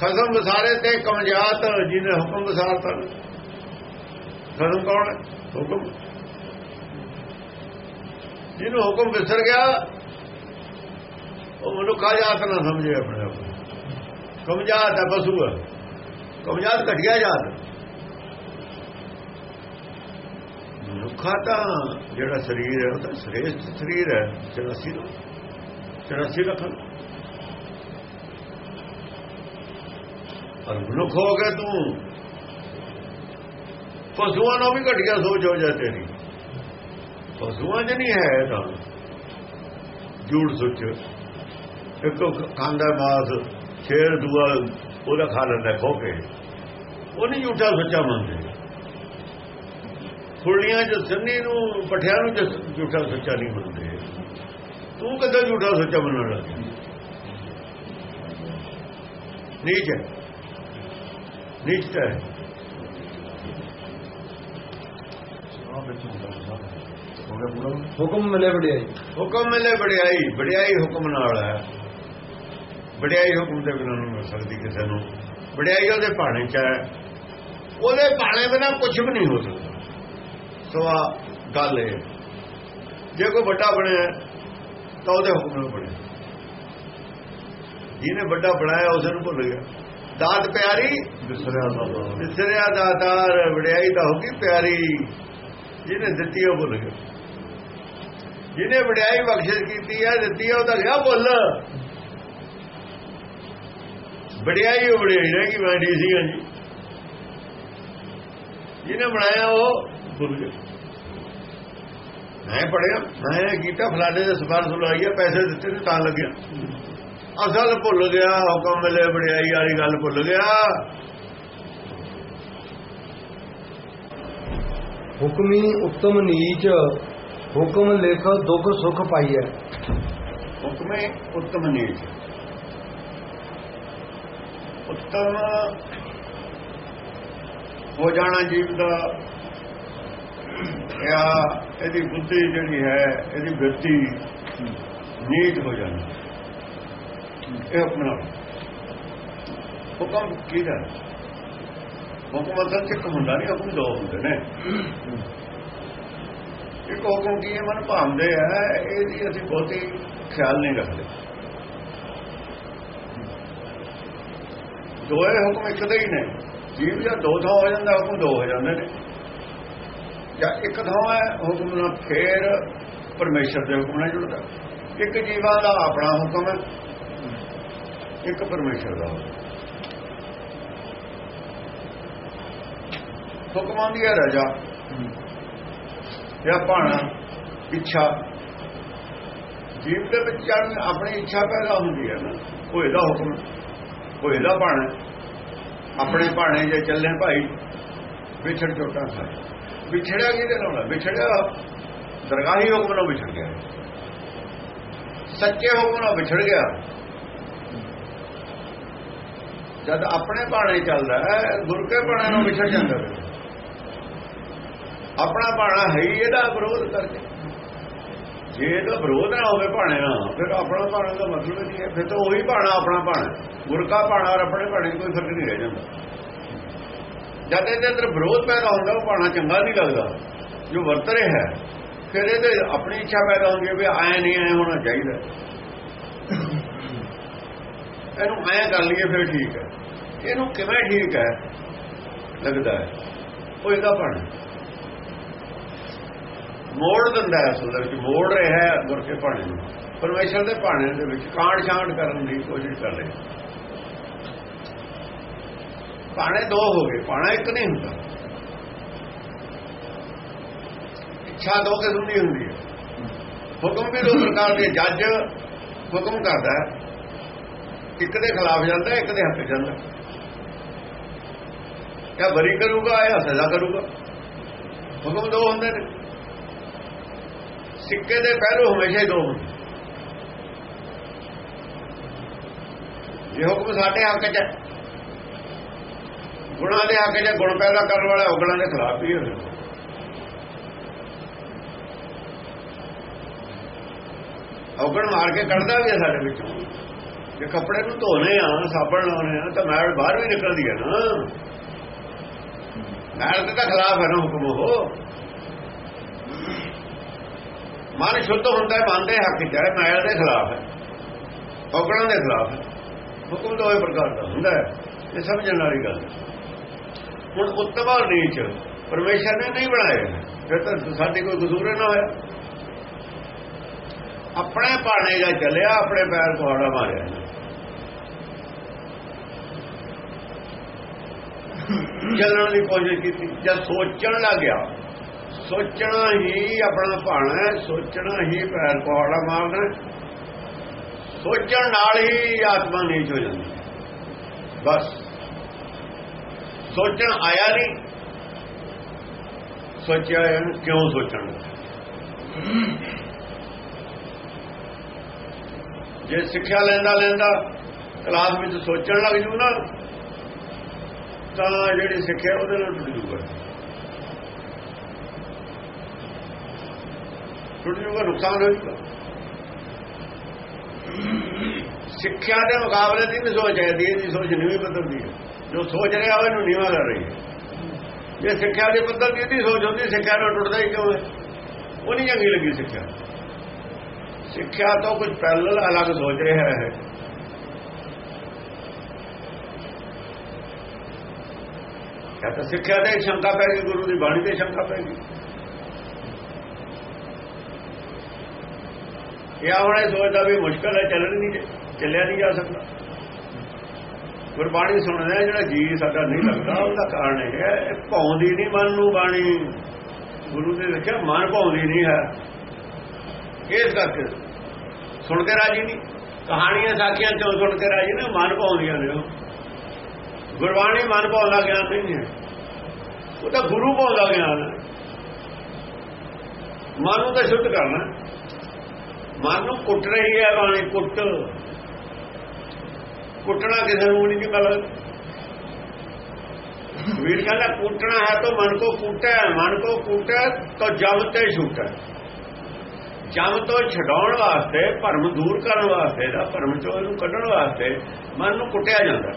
ਖਸਮ ਵਸਾਰੇ ਤੇ ਕਮਜਾਤ ਜਿਹਨੇ ਹੁਕਮ ਵਸਾਰਤਾ ਖਸਮ ਕੌਣ ਹੈ? ਹੁਕਮ। ਜਿਹਨੂੰ ਹੁਕਮ ਵਿਸਰ ਗਿਆ, ਉਹ ਮਨੁੱਖਾ ਜਾਤ ਨਾ ਸਮਝੇ ਆਪਣੇ ਆਪ ਕਮਜਾਤ ਹੈ, ਪਸ਼ੂ ਹੈ। ਕਮਜਾਤ ਘਟਿਆ ਜਾਤ। ਮਨੁੱਖਾ ਤਾਂ ਜਿਹੜਾ ਸਰੀਰ ਹੈ, ਉਹ ਤਾਂ ਸ੍ਰੇਸ਼ਟ ਸਰੀਰ ਹੈ 84 ਨੂੰ 84 ਲੱਖ ਔਰ ਮਨੁੱਖ ਹੋ ਗਿਆ ਤੂੰ। ਪਸ਼ੂਆਂ ਨੂੰ ਵੀ ਘਟਿਆ ਸੋਚ ਹੋ ਜਾ ਤੇਰੀ। ਪਸ਼ੂਆਂ 'ਚ ਨਹੀਂ ਹੈ ਤਾਂ। ਝੂਠ ਸੋਚ। ਇੱਕ ਖਾਂਦਾ ਮਾਸ ਸ਼ੇਰ ਦੂਆ, ਉਹਦਾ ਖਾ ਲੈਂਦਾ ਖੋ ਕੇ। ਉਹ ਨਹੀਂ ਝੂਠਾ ਸੱਚਾ ਮੰਨਦੇ। ਫੁੱਲੀਆਂ ਚ ਸੰਨੀ ਨੂੰ ਪਠਿਆਂ ਨੂੰ ਝੂਠਾ ਸੱਚਾ ਨਹੀਂ ਮੰਨਦੇ। ਤੂੰ ਕਦੋਂ ਝੂਠਾ ਸੱਚਾ ਮੰਨਣ ਲੱਗਾ ਨੀਚ ਹੈ। ਨੀਚ ਹੈ। ਹੁਕਮ ਮਿਲੇ ਵਡਿਆਈ। ਹੁਕਮ ਮਿਲੇ ਵਡਿਆਈ। ਵਡਿਆਈ ਹੁਕਮ ਨਾਲ ਹੈ। ਵਡਿਆਈ ਹੁਕਮ ਦੇ ਬਿਨਾਂ ਨਹੀਂ ਮਿਲ ਸਕਦੀ ਕਿਸੇ ਨੂੰ। ਵਡਿਆਈ ਉਹਦੇ ਭਾਣੇ ਚ ਹੈ। ਉਹਦੇ ਭਾਣੇ ਬਿਨਾਂ ਕੁਝ ਵੀ ਨਹੀਂ ਹੋ ਸਕਦਾ। ਸੋ ਆ ਗੱਲ ਹੈ ਜੇ ਕੋਈ ਵੱਡਾ ਬਣਿਆ ਤਾਂ ਉਹਦੇ ਹੁਕਮ ਨਾਲ ਬਣਿਆ। ਜਿਹਨੇ ਵੱਡਾ ਬਣਾਇਆ ਉਸ ਨੂੰ ਭੁੱਲ ਗਿਆ। ਦਾਤ ਪਿਆਰੀ ਵਿਸਰਿਆ ਦਾ ਵਿਸਰਿਆ ਦਾਤਾਰ ਵਡਿਆਈ ਤਾਂ ਹੋ ਗਈ ਪਿਆਰੀ। ਜਿਹਨੇ ਦਿੱਤੀ ਉਹ ਭੁੱਲ ਗਿਆ। ਜਿਹਨੇ ਵਡਿਆਈ ਬਖਸ਼ਿਸ਼ ਕੀਤੀ ਹੈ ਦਿੱਤੀ ਉਹ ਤਾਂ ਗਿਆ ਭੁੱਲ। ਵਡਿਆਈ ਉਹ ਵਡਿਆਈ ਰਹਿ ਗਈ ਮੈਂ ਡੀਸੀ ਹਾਂ ਜੀ। ਜਿਹਨੇ ਬਣਾਇਆ ਉਹ ਭੁੱਲ ਗਿਆ। ਮੈਂ ਪੜਿਆ ਮੈਂ ਕੀਤਾ ਫਲਾਣੇ ਦੇ ਸਿਫਾਰਸ਼ ਲਵਾਈ ਹੈ ਪੈਸੇ ਦਿੱਤੇ ਨੇ ਤਾਂ ਲੱਗਿਆ। ਅਸਲ ਭੁੱਲ ਗਿਆ ਹੁਕਮ ਮਿਲੇ ਵਡਿਆਈ ਵਾਲੀ ਗੱਲ ਭੁੱਲ ਗਿਆ। ਹੁਕਮੀ ਉੱਤਮ ਨੀਚ ਹੁਕਮ ਲਿਖ ਦੁੱਖ ਸੁਖ ਪਾਈਐ। ਹੁਕਮੇ ਉੱਤਮ ਨੀਚ। ਉੱਤਮ ਹੋ ਜਾਣਾ ਜੀਵ ਦਾ ਜਾਂ ਇਹਦੀ ਬੁੱਧੀ ਜਿਹੜੀ ਹੈ, ਇਹਦੀ ਬਿਰਤੀ ਨੀਟ ਹੋ ਜਾਂਦੀ ਇਹ ਆਪਣਾ ਹੁਕਮ ਕਿਹਦਾ? ਹੁਕਮ ਅਸਲ ਚ ਇੱਕ ਹੁੰਦਾ ਨਹੀਂ, ਹੁਕਮ ਦੋ ਹੁੰਦੇ ਨੇ। ਇੱਕ ਹੁਕਮ ਕੀ ਹੈ? ਮਨ ਭਾਉਂਦੇ ਆ, ਇਹਦੀ ਅਸੀਂ ਬਹੁਤੀ ਖਿਆਲ ਨਹੀਂ ਰੱਖਦੇ। ਦੋਏ ਹੁਕਮ ਇੱਕ ਦੇ ਹੀ ਨੇ। ਜੀਵ ਜਾਂ ਦੋ ਥਾਂ ਹੋ ਜਾਂਦਾ, ਹੁਕਮ ਦੋ ਹੋ ਜਾਂਦੇ ਨੇ। ਜਾਂ, ਇੱਕ ਥਾਂ ਹੈ ਹੁਕਮ ਨਾਲ ਫੇਰ ਪਰਮੇਸ਼ਰ ਦੇ ਹੁਕਮ ਨਾਲ ਜੁੜਦਾ। ਇੱਕ ਜੀਵਾਂ ਦਾ ਆਪਣਾ ਹੁਕਮ ਹੈ, ਇੱਕ ਪਰਮੇਸ਼ਰ ਦਾ ਹੁਕਮਾਂ। ਦੀ ਹੈ ਰਜਾ, ਜਾਂ ਭਾਣਾ, ਇੱਛਾ। ਜੀਵ ਦੇ ਵਿੱਚ ਜਦ ਆਪਣੀ ਇੱਛਾ ਪੈਦਾ ਹੁੰਦੀ ਹੈ ਨਾ, ਉਹ ਇਹਦਾ ਹੁਕਮ ਉਹ ਇਹਦਾ ਭਾਣਾ ਆਪਣੇ ਭਾਣੇ ਜੇ ਚੱਲੇ ਭਾਈ, ਵਿਛੜ ਚੋਟਾਂ ਖਾਏ ਵਿਛੜਿਆ ਕਿਹਦੇ ਨਾਲ ਵਿਛੜਿਆ ਦਰਗਾਹੀ ਹੁਕਮ ਨਾਲ ਵਿਛੜ ਗਿਆ। ਸੱਚੇ ਹੁਕਮ ਨਾਲ ਵਿਛੜ ਗਿਆ। ਜਦ ਆਪਣੇ ਬਾਣੇ ਚੱਲਦਾ ਹੈ, ਗੁਰ ਕੇ ਬਾਣੇ ਨੂੰ ਵਿਛੜ ਜਾਂਦਾ ਹੈ। ਆਪਣਾ ਬਾਣਾ ਹੈ ਹੀ, ਇਹਦਾ ਵਿਰੋਧ ਕਰਕੇ। ਜੇ ਇਹਦਾ ਵਿਰੋਧ ਨਾ ਹੋਵੇ ਬਾਣੇ ਨਾਲ, ਫਿਰ ਆਪਣਾ ਬਾਣਾ ਦਾ ਮਤਲਬ ਨਹੀਂ ਹੈ? ਫਿਰ ਤਾਂ ਉਹੀ ਬਾਣਾ ਆਪਣਾ ਬਾਣਾ ਗੁਰ ਕਾ ਬਾਣਾ ਔਰ ਆਪਣੇ ਬਾਣੇ ਕੋਈ ਫ਼ਰਕ ਨਹੀਂ ਰਹਿ ਜਾਂਦਾ। ਜਦ ਇਹਦੇ ਅੰਦਰ ਵਿਰੋਧ ਪੈਦਾ ਹੁੰਦਾ, ਉਹ ਬਾਣਾ ਚੰਗਾ ਨਹੀਂ ਲੱਗਦਾ। ਜੋ ਵਰਤ ਰਿਹਾ ਹੈ, ਫਿਰ ਇਹਦੇ ਆਪਣੀ ਇੱਛਾ ਪੈਦਾ ਹੁੰਦੀ ਹੈ ਵੀ ਐ ਨਹੀਂ ਐ ਹੋਣਾ ਚਾਹੀਦਾ। ਇਹਨੂੰ ਐ ਕਰ ਲਈਏ, ਫਿਰ ਠੀਕ ਹੈ। ਇਹਨੂੰ ਕਿਵੇਂ ਠੀਕ ਹੈ, ਲੱਗਦਾ ਹੈ। ਉਹ ਇਹਦਾ ਬਣ। ਮੋੜ ਦਿੰਦਾ ਹੈ ਅਸਲ ਵਿੱਚ, ਮੋੜ ਰਿਹਾ ਹੈ ਗੁਰ ਕੇ ਭਾਣੇ ਨੂੰ। ਪਰਮੇਸ਼ਰ ਦੇ ਭਾਣੇ ਦੇ ਵਿੱਚ ਕਾਂਡ ਛਾਂਡ ਕਰਨ ਦੀ ਕੋਸ਼ਿਸ਼ ਕਰ ਰਿਹਾ ਪਾਣੇ ਦੋ ਹੋ ਗਏ, ਪਾਣਾ ਇੱਕ ਨਹੀਂ ਹੁੰਦਾ। ਇੱਛਾ ਦੋ ਕਿਸਮ ਦੀ ਹੁੰਦੀ। ਹੈ ਹੁਕਮ ਵੀ ਦੋ ਪ੍ਰਕਾਰ ਦੇ, ਜੱਜ ਹੁਕਮ ਕਰਦਾ ਇੱਕ ਦੇ ਖਿਲਾਫ ਜਾਂਦਾ ਇੱਕ ਦੇ ਹੱਕ ਜਾਂਦਾ ਕਿਆ ਬਰੀ ਕਰੂਗਾ ਜਾਂ ਸਜ਼ਾ ਕਰੂਗਾ। ਹੁਕਮ ਦੋ ਹੁੰਦੇ ਨੇ। ਸਿੱਕੇ ਦੇ ਪਹਿਲੂ ਹਮੇਸ਼ਾ ਹੀ ਦੋ ਹੁੰਦੇ ਇਹ ਹੁਕਮ ਸਾਡੇ ਹੱਕ 'ਚ ਗੁਣਾਂ ਦੇ ਹੱਕ 'ਚ ਗੁਣ ਪੈਦਾ ਕਰਨ ਵਾਲਾ ਹੁਕਮਾਂ ਦੇ ਖਿਲਾਫ ਹੀ ਹੋਵੇ ਔਗਣ ਮਾਰ ਕੇ ਕੱਢਦਾ ਵੀ ਹੈ ਸਾਡੇ ਵਿੱਚੋਂ। ਜੇ ਕੱਪੜੇ ਨੂੰ ਧੋਨੇ ਆ, ਸਾਬਣ ਲਾਉਨੇ ਆ, ਤਾਂ ਮੈਲ ਬਾਹਰ ਵੀ ਨਿਕਲਦੀ ਹੈ ਨਾ। ਮੈਲ ਦੇ ਤਾਂ ਖਿਲਾਫ ਹੈ ਨਾ ਹੁਕਮ ਉਹ। ਮਨ ਸ਼ੁੱਧ ਹੁੰਦਾ ਹੈ, ਮਨ ਦੇ ਹੱਕ ਚ ਹੈ, ਮੈਲ ਦੇ ਖਿਲਾਫ ਹੈ। ਔਗਣਾਂ ਦੇ ਖਿਲਾਫ ਹੈ। ਹੁਕਮ ਤਾਂ ਦੋਏ ਪ੍ਰਕਾਰ ਦਾ ਹੁੰਦਾ ਹੈ। ਇਹ ਸਮਝਣ ਵਾਲੀ ਗੱਲ ਹੁਣ ਉੱਤਮ ਔਰ ਨੀਚ ਪਰਮੇਸ਼ਰ ਨੇ ਨਹੀਂ ਬਣਾਏ ਫਿਰ ਤਾਂ ਸਾਡੇ ਕੋਈ ਕਸੂਰ ਨਾ ਹੋਇਆ ਆਪਣੇ ਭਾਣੇ ਦਾ ਚੱਲਿਆ ਆਪਣੇ ਪੈਰ ਕੋਹੜਾ ਮਾਰਿਆ ਚੱਲਣ ਦੀ ਕੋਸ਼ਿਸ਼ ਕੀਤੀ ਜਦ ਸੋਚਣ ਲੱਗ ਗਿਆ ਸੋਚਣਾ ਹੀ ਆਪਣਾ ਭਾਣਾ ਸੋਚਣਾ ਹੀ ਪੈਰ ਕੋਹੜਾ ਮਾਰਨਾ ਸੋਚਣ ਨਾਲ ਹੀ ਆਤਮਾ ਨੀਚ ਹੋ ਜਾਂਦੀ ਬਸ ਸੋਚਣ ਆਇਆ ਨਹੀਂ। ਸੋਚਿਆ ਇਹਨੂੰ ਕਿਉਂ ਸੋਚਣ? ਜੇ ਸਿੱਖਿਆ ਲੈਂਦਾ ਲੈਂਦਾ ਕਲਾਸ ਵਿੱਚ ਸੋਚਣ ਲੱਗ ਜੂ ਨਾ, ਤਾਂ ਜਿਹੜੀ ਸਿੱਖਿਆ ਉਹਦੇ ਨਾਲ ਟੁੱਟ ਜੂਗਾ। ਟੁੱਟ ਜੂਗਾ, ਨੁਕਸਾਨ ਹੋ ਜੂਗਾ। ਸਿੱਖਿਆ ਦੇ ਮੁਕਾਬਲੇ ਦੀ ਵੀ ਸੋਚ ਹੈ, ਦੀ ਇਹਦੀ ਸੋਚ ਨਹੀਂ ਬਦਲਦੀ ਹੈ। ਜੋ ਸੋਚ ਰਿਹਾ ਉਹ ਇਹਨੂੰ ਨੀਵਾ ਕਰ ਰਹੀ ਹੈ। ਜੇ ਸਿੱਖਿਆ ਦੇ ਪੱਧਰ ਦੀ ਇਹਦੀ ਸੋਚ ਹੁੰਦੀ, ਸਿੱਖਿਆ ਨਾਲ ਟੁੱਟਦਾ ਹੀ ਕਿਉਂ ਹੈ? ਉਹ ਨਹੀਂ ਚੰਗੀ ਲੱਗੀ ਸਿੱਖਿਆ। ਸਿੱਖਿਆ ਤੋਂ ਕੁਝ ਪੈਰਲਲ ਅਲੱਗ ਸੋਚ ਰਿਹਾ ਹੈ। ਕਿਆ ਤਾਂ ਸਿੱਖਿਆ ਤੇ ਸ਼ੰਕਾ ਪੈ ਗਈ, ਗੁਰੂ ਦੀ ਬਾਣੀ ਤੇ ਸ਼ੰਕਾ ਪੈ ਗਈ। ਇਹ ਆਵਣੇ ਸੋਚਦਾ ਵੀ ਮੁਸ਼ਕਲ ਹੈ, ਚੱਲਣ ਨਹੀਂ ਚੱਲਿਆ ਨਹੀਂ ਜਾ ਸਕਦਾ। ਗੁਰਬਾਣੀ ਸੁਣਦਾ ਜਿਹੜਾ ਜੀ ਸਾਡਾ ਨਹੀਂ ਲੱਗਦਾ, ਉਹਦਾ ਕਾਰਨ ਇਹ ਹੈ, ਇਹ ਭੌਂਦੀ ਨਹੀਂ ਮਨ ਨੂੰ ਬਾਣੀ। ਗੁਰੂ ਨੇ ਲਿਖਿਆ ਮਨ ਭੌਂਦੀ ਨਹੀਂ ਹੈ। ਇਸ ਕਰਕੇ ਸੁਣ ਕੇ ਰਾਜੀ ਨਹੀਂ। ਕਹਾਣੀਆਂ ਸਾਖੀਆਂ ਚੋਂ ਸੁਣ ਕੇ ਰਾਜੀ ਨੇ, ਮਨ ਪਾਉਂਦੀਆਂ ਨੇ ਗੁਰਬਾਣੀ ਮਨ ਪਾਉਂਦਾ ਗਿਆਨ ਨਹੀਂ ਹੈ। ਉਹ ਤਾਂ ਗੁਰੂ ਪਾਉਂਦਾ ਗਿਆਨ ਹੈ। ਮਨ ਨੂੰ ਤਾਂ ਸ਼ੁੱਧ ਕਰਨਾ ਮਨ ਨੂੰ ਕੁੱਟ ਰਹੀ ਹੈ ਬਾਣੀ, ਕੁੱਟ। ਕੁੱਟਣਾ ਕਿਸੇ ਨੂੰ ਨਹੀਂ ਚੰਗਾ ਵੀਰ ਕਹਿੰਦਾ, ਕੁੱਟਣਾ ਹੈ ਤਾਂ ਮਨ ਕੋ ਕੁੱਟਾ ਮਨ ਕੋ ਕੁੱਟਾ ਤਾਂ ਜਮ ਤੇ ਛੁੱਟਾ ਜਮ ਤੋਂ ਛਡਾਉਣ ਵਾਸਤੇ, ਭਰਮ ਦੂਰ ਕਰਨ ਵਾਸਤੇ ਦਾ, ਭਰਮ ਚੋਂ ਇਹਨੂੰ ਕੱਢਣ ਵਾਸਤੇ ਮਨ ਨੂੰ ਕੁੱਟਿਆ ਜਾਂਦਾ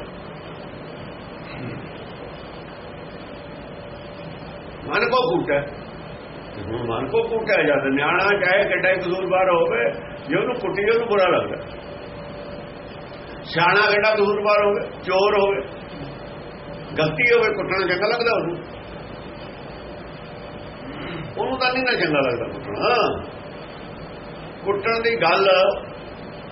ਮਨ ਕੋ ਕੂਟਾ ਹੁਣ ਮਨ ਕੋ ਕੂਟਿਆ ਜਦ, ਨਿਆਣਾ ਚਾਹੇ ਕਿੱਡਾ ਹੀ ਕਸੂਰਵਾਰ ਹੋਵੇ, ਜੇ ਉਹਨੂੰ ਕੁੱਟੀ, ਉਹਨੂੰ ਬੁਰਾ ਲੱਗਦਾ। ਸਿਆਣਾ ਕਿੱਡਾ ਕਸੂਰਵਾਰ ਹੋਵੇ ਚੋਰ ਹੋਵੇ ਗਲਤੀ ਹੋਵੇ ਕੁੱਟਣਾ ਚੰਗਾ ਲੱਗਦਾ ਉਹਨੂੰ। ਉਹਨੂੰ ਤਾਂ ਨਹੀਂ ਨਾ ਚੰਗਾ ਲੱਗਦਾ ਕੁੱਟਣਾ। ਕੁੱਟਣ ਦੀ ਗੱਲ,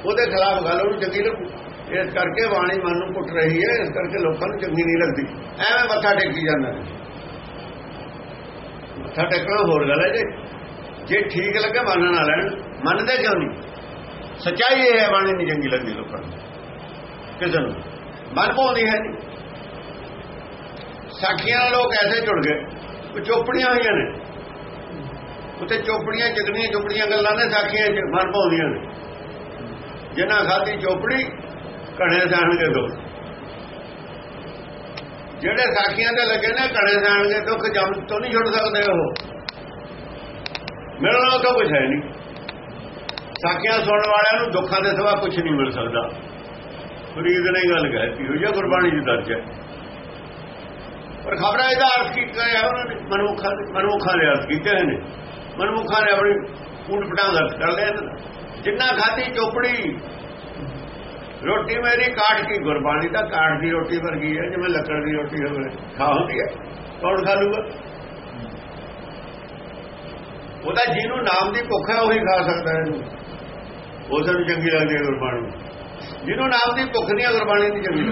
ਉਹਦੇ ਖਿਲਾਫ ਗੱਲ ਉਹਨੂੰ ਚੰਗੀ ਲੱਗੂ ਇਸ ਕਰਕੇ ਬਾਣੀ ਮਨ ਨੂੰ ਕੁੱਟ ਰਹੀ ਹੈ, ਇਸ ਕਰਕੇ ਲੋਕਾਂ ਨੂੰ ਚੰਗੀ ਨਹੀਂ ਲੱਗਦੀ। ਐਵੇਂ ਮੱਥਾ ਟੇਕੀ ਜਾਂਦਾ ਮੱਥਾ ਟੇਕਣਾ ਹੋਰ ਗੱਲ ਹੈ ਜੇ। ਜੇ ਠੀਕ ਲੱਗੇ ਮੰਨ ਨਾ ਲੈਣ, ਮੰਨਦੇ ਕਿਉਂ ਨਹੀਂ ਸੱਚਾਈ ਇਹ ਹੈ, ਬਾਣੀ ਨਹੀਂ ਚੰਗੀ ਲੱਗਦੀ ਲੋਕਾਂ ਨੂੰ। ਕਿਸੇ ਨੂੰ। ਮਨ ਪਾਉਂਦੀ ਹੈ ਨਹੀਂ। ਸਾਖੀਆਂ ਲੋਕ ਐਸੇ ਜੁੜ ਗਏ ਉਹ ਚੋਪੜੀਆਂ ਹੋਈਆਂ ਨੇ। ਉੱਤੇ ਚੋਪੜੀਆਂ ਚਗਨੀਆਂ ਚੋਪੜੀਆਂ ਗੱਲਾਂ ਨੇ ਸਾਖੀਆਂ ਚ ਮਨ ਪਾਉਂਦੀਆਂ ਨੇ। ਜਿਨ੍ਹਾਂ ਖਾਦੀ ਚੋਪੜੀ ਘਣੇ ਜਾਣਗੇ ਦੁੱਖ। ਜਿਹੜੇ ਸਾਖੀਆਂ ਤੇ ਲੱਗੇ ਨੇ ਕਣੇ ਜਾਣਗੇ ਦੁੱਖ, ਜਮ ਤੋਂ ਨਹੀਂ ਛੁੱਟ ਸਕਦੇ ਉਹ। ਮਿਲਣਾ ਤਾਂ ਕੁਝ ਹੈ ਨਹੀਂ। ਸਾਖੀਆਂ ਸੁਣਨ ਵਾਲਿਆਂ ਨੂੰ ਦੁੱਖਾਂ ਦੇ ਸਿਵਾ ਕੁਝ ਨਹੀਂ ਮਿਲ ਸਕਦਾ। ਫਰੀਦ ਨੇ ਗੱਲ ਕਹਿਤੀ, ਹੋਈ ਹੈ ਗੁਰਬਾਣੀ ਦੀ ਦਰਜ। ਹੈ ਪਰ ਖਬਰਾਂ ਇਹਦਾ ਅਰਥ ਕੀ ਕਰਿਆ ਉਹਨਾਂ ਨੇ ਮਨੁੱਖਾਂ ਦੇ ਮਨੁੱਖਾਂ ਦੇ ਅਰਥ ਕੀਤੇ ਹੋਏ ਨੇ। ਮਨੁੱਖਾਂ ਨੇ ਆਪਣੀ ਊਟ ਪਟਾਂਗ ਅਰਥ ਕਰ ਲਿਆ ਇਹਨਾਂ ਜਿੰਨਾ ਖਾਦੀ ਚੋਪੜੀ, ਰੋਟੀ ਮੇਰੀ ਕਾਠ ਕੀ ਗੁਰਬਾਣੀ ਦਾ ਕਾਠ ਦੀ ਰੋਟੀ ਵਰਗੀ ਹੈ, ਜਿਵੇਂ ਲੱਕੜ ਦੀ ਰੋਟੀ ਹੋਵੇ, ਖਾ ਹੁੰਦੀ ਹੈ। ਕੌਣ ਖਾ ਲੂਗਾ? ਉਹਦਾ ਜਿਹਨੂੰ ਨਾਮ ਦੀ ਭੁੱਖ ਹੈ, ਉਹੀ ਖਾ ਸਕਦਾ ਹੈ ਇਹਨੂੰ। ਉਸ ਨੂੰ ਚੰਗੀ ਲੱਗਦੀ ਹੈ ਗੁਰਬਾਣੀ। ਜਿਹਨੂੰ ਨਾਮ ਦੀ ਭੁੱਖ ਨਹੀਂ ਗੁਰਬਾਣੀ ਨਹੀਂ ਚੰਗੀ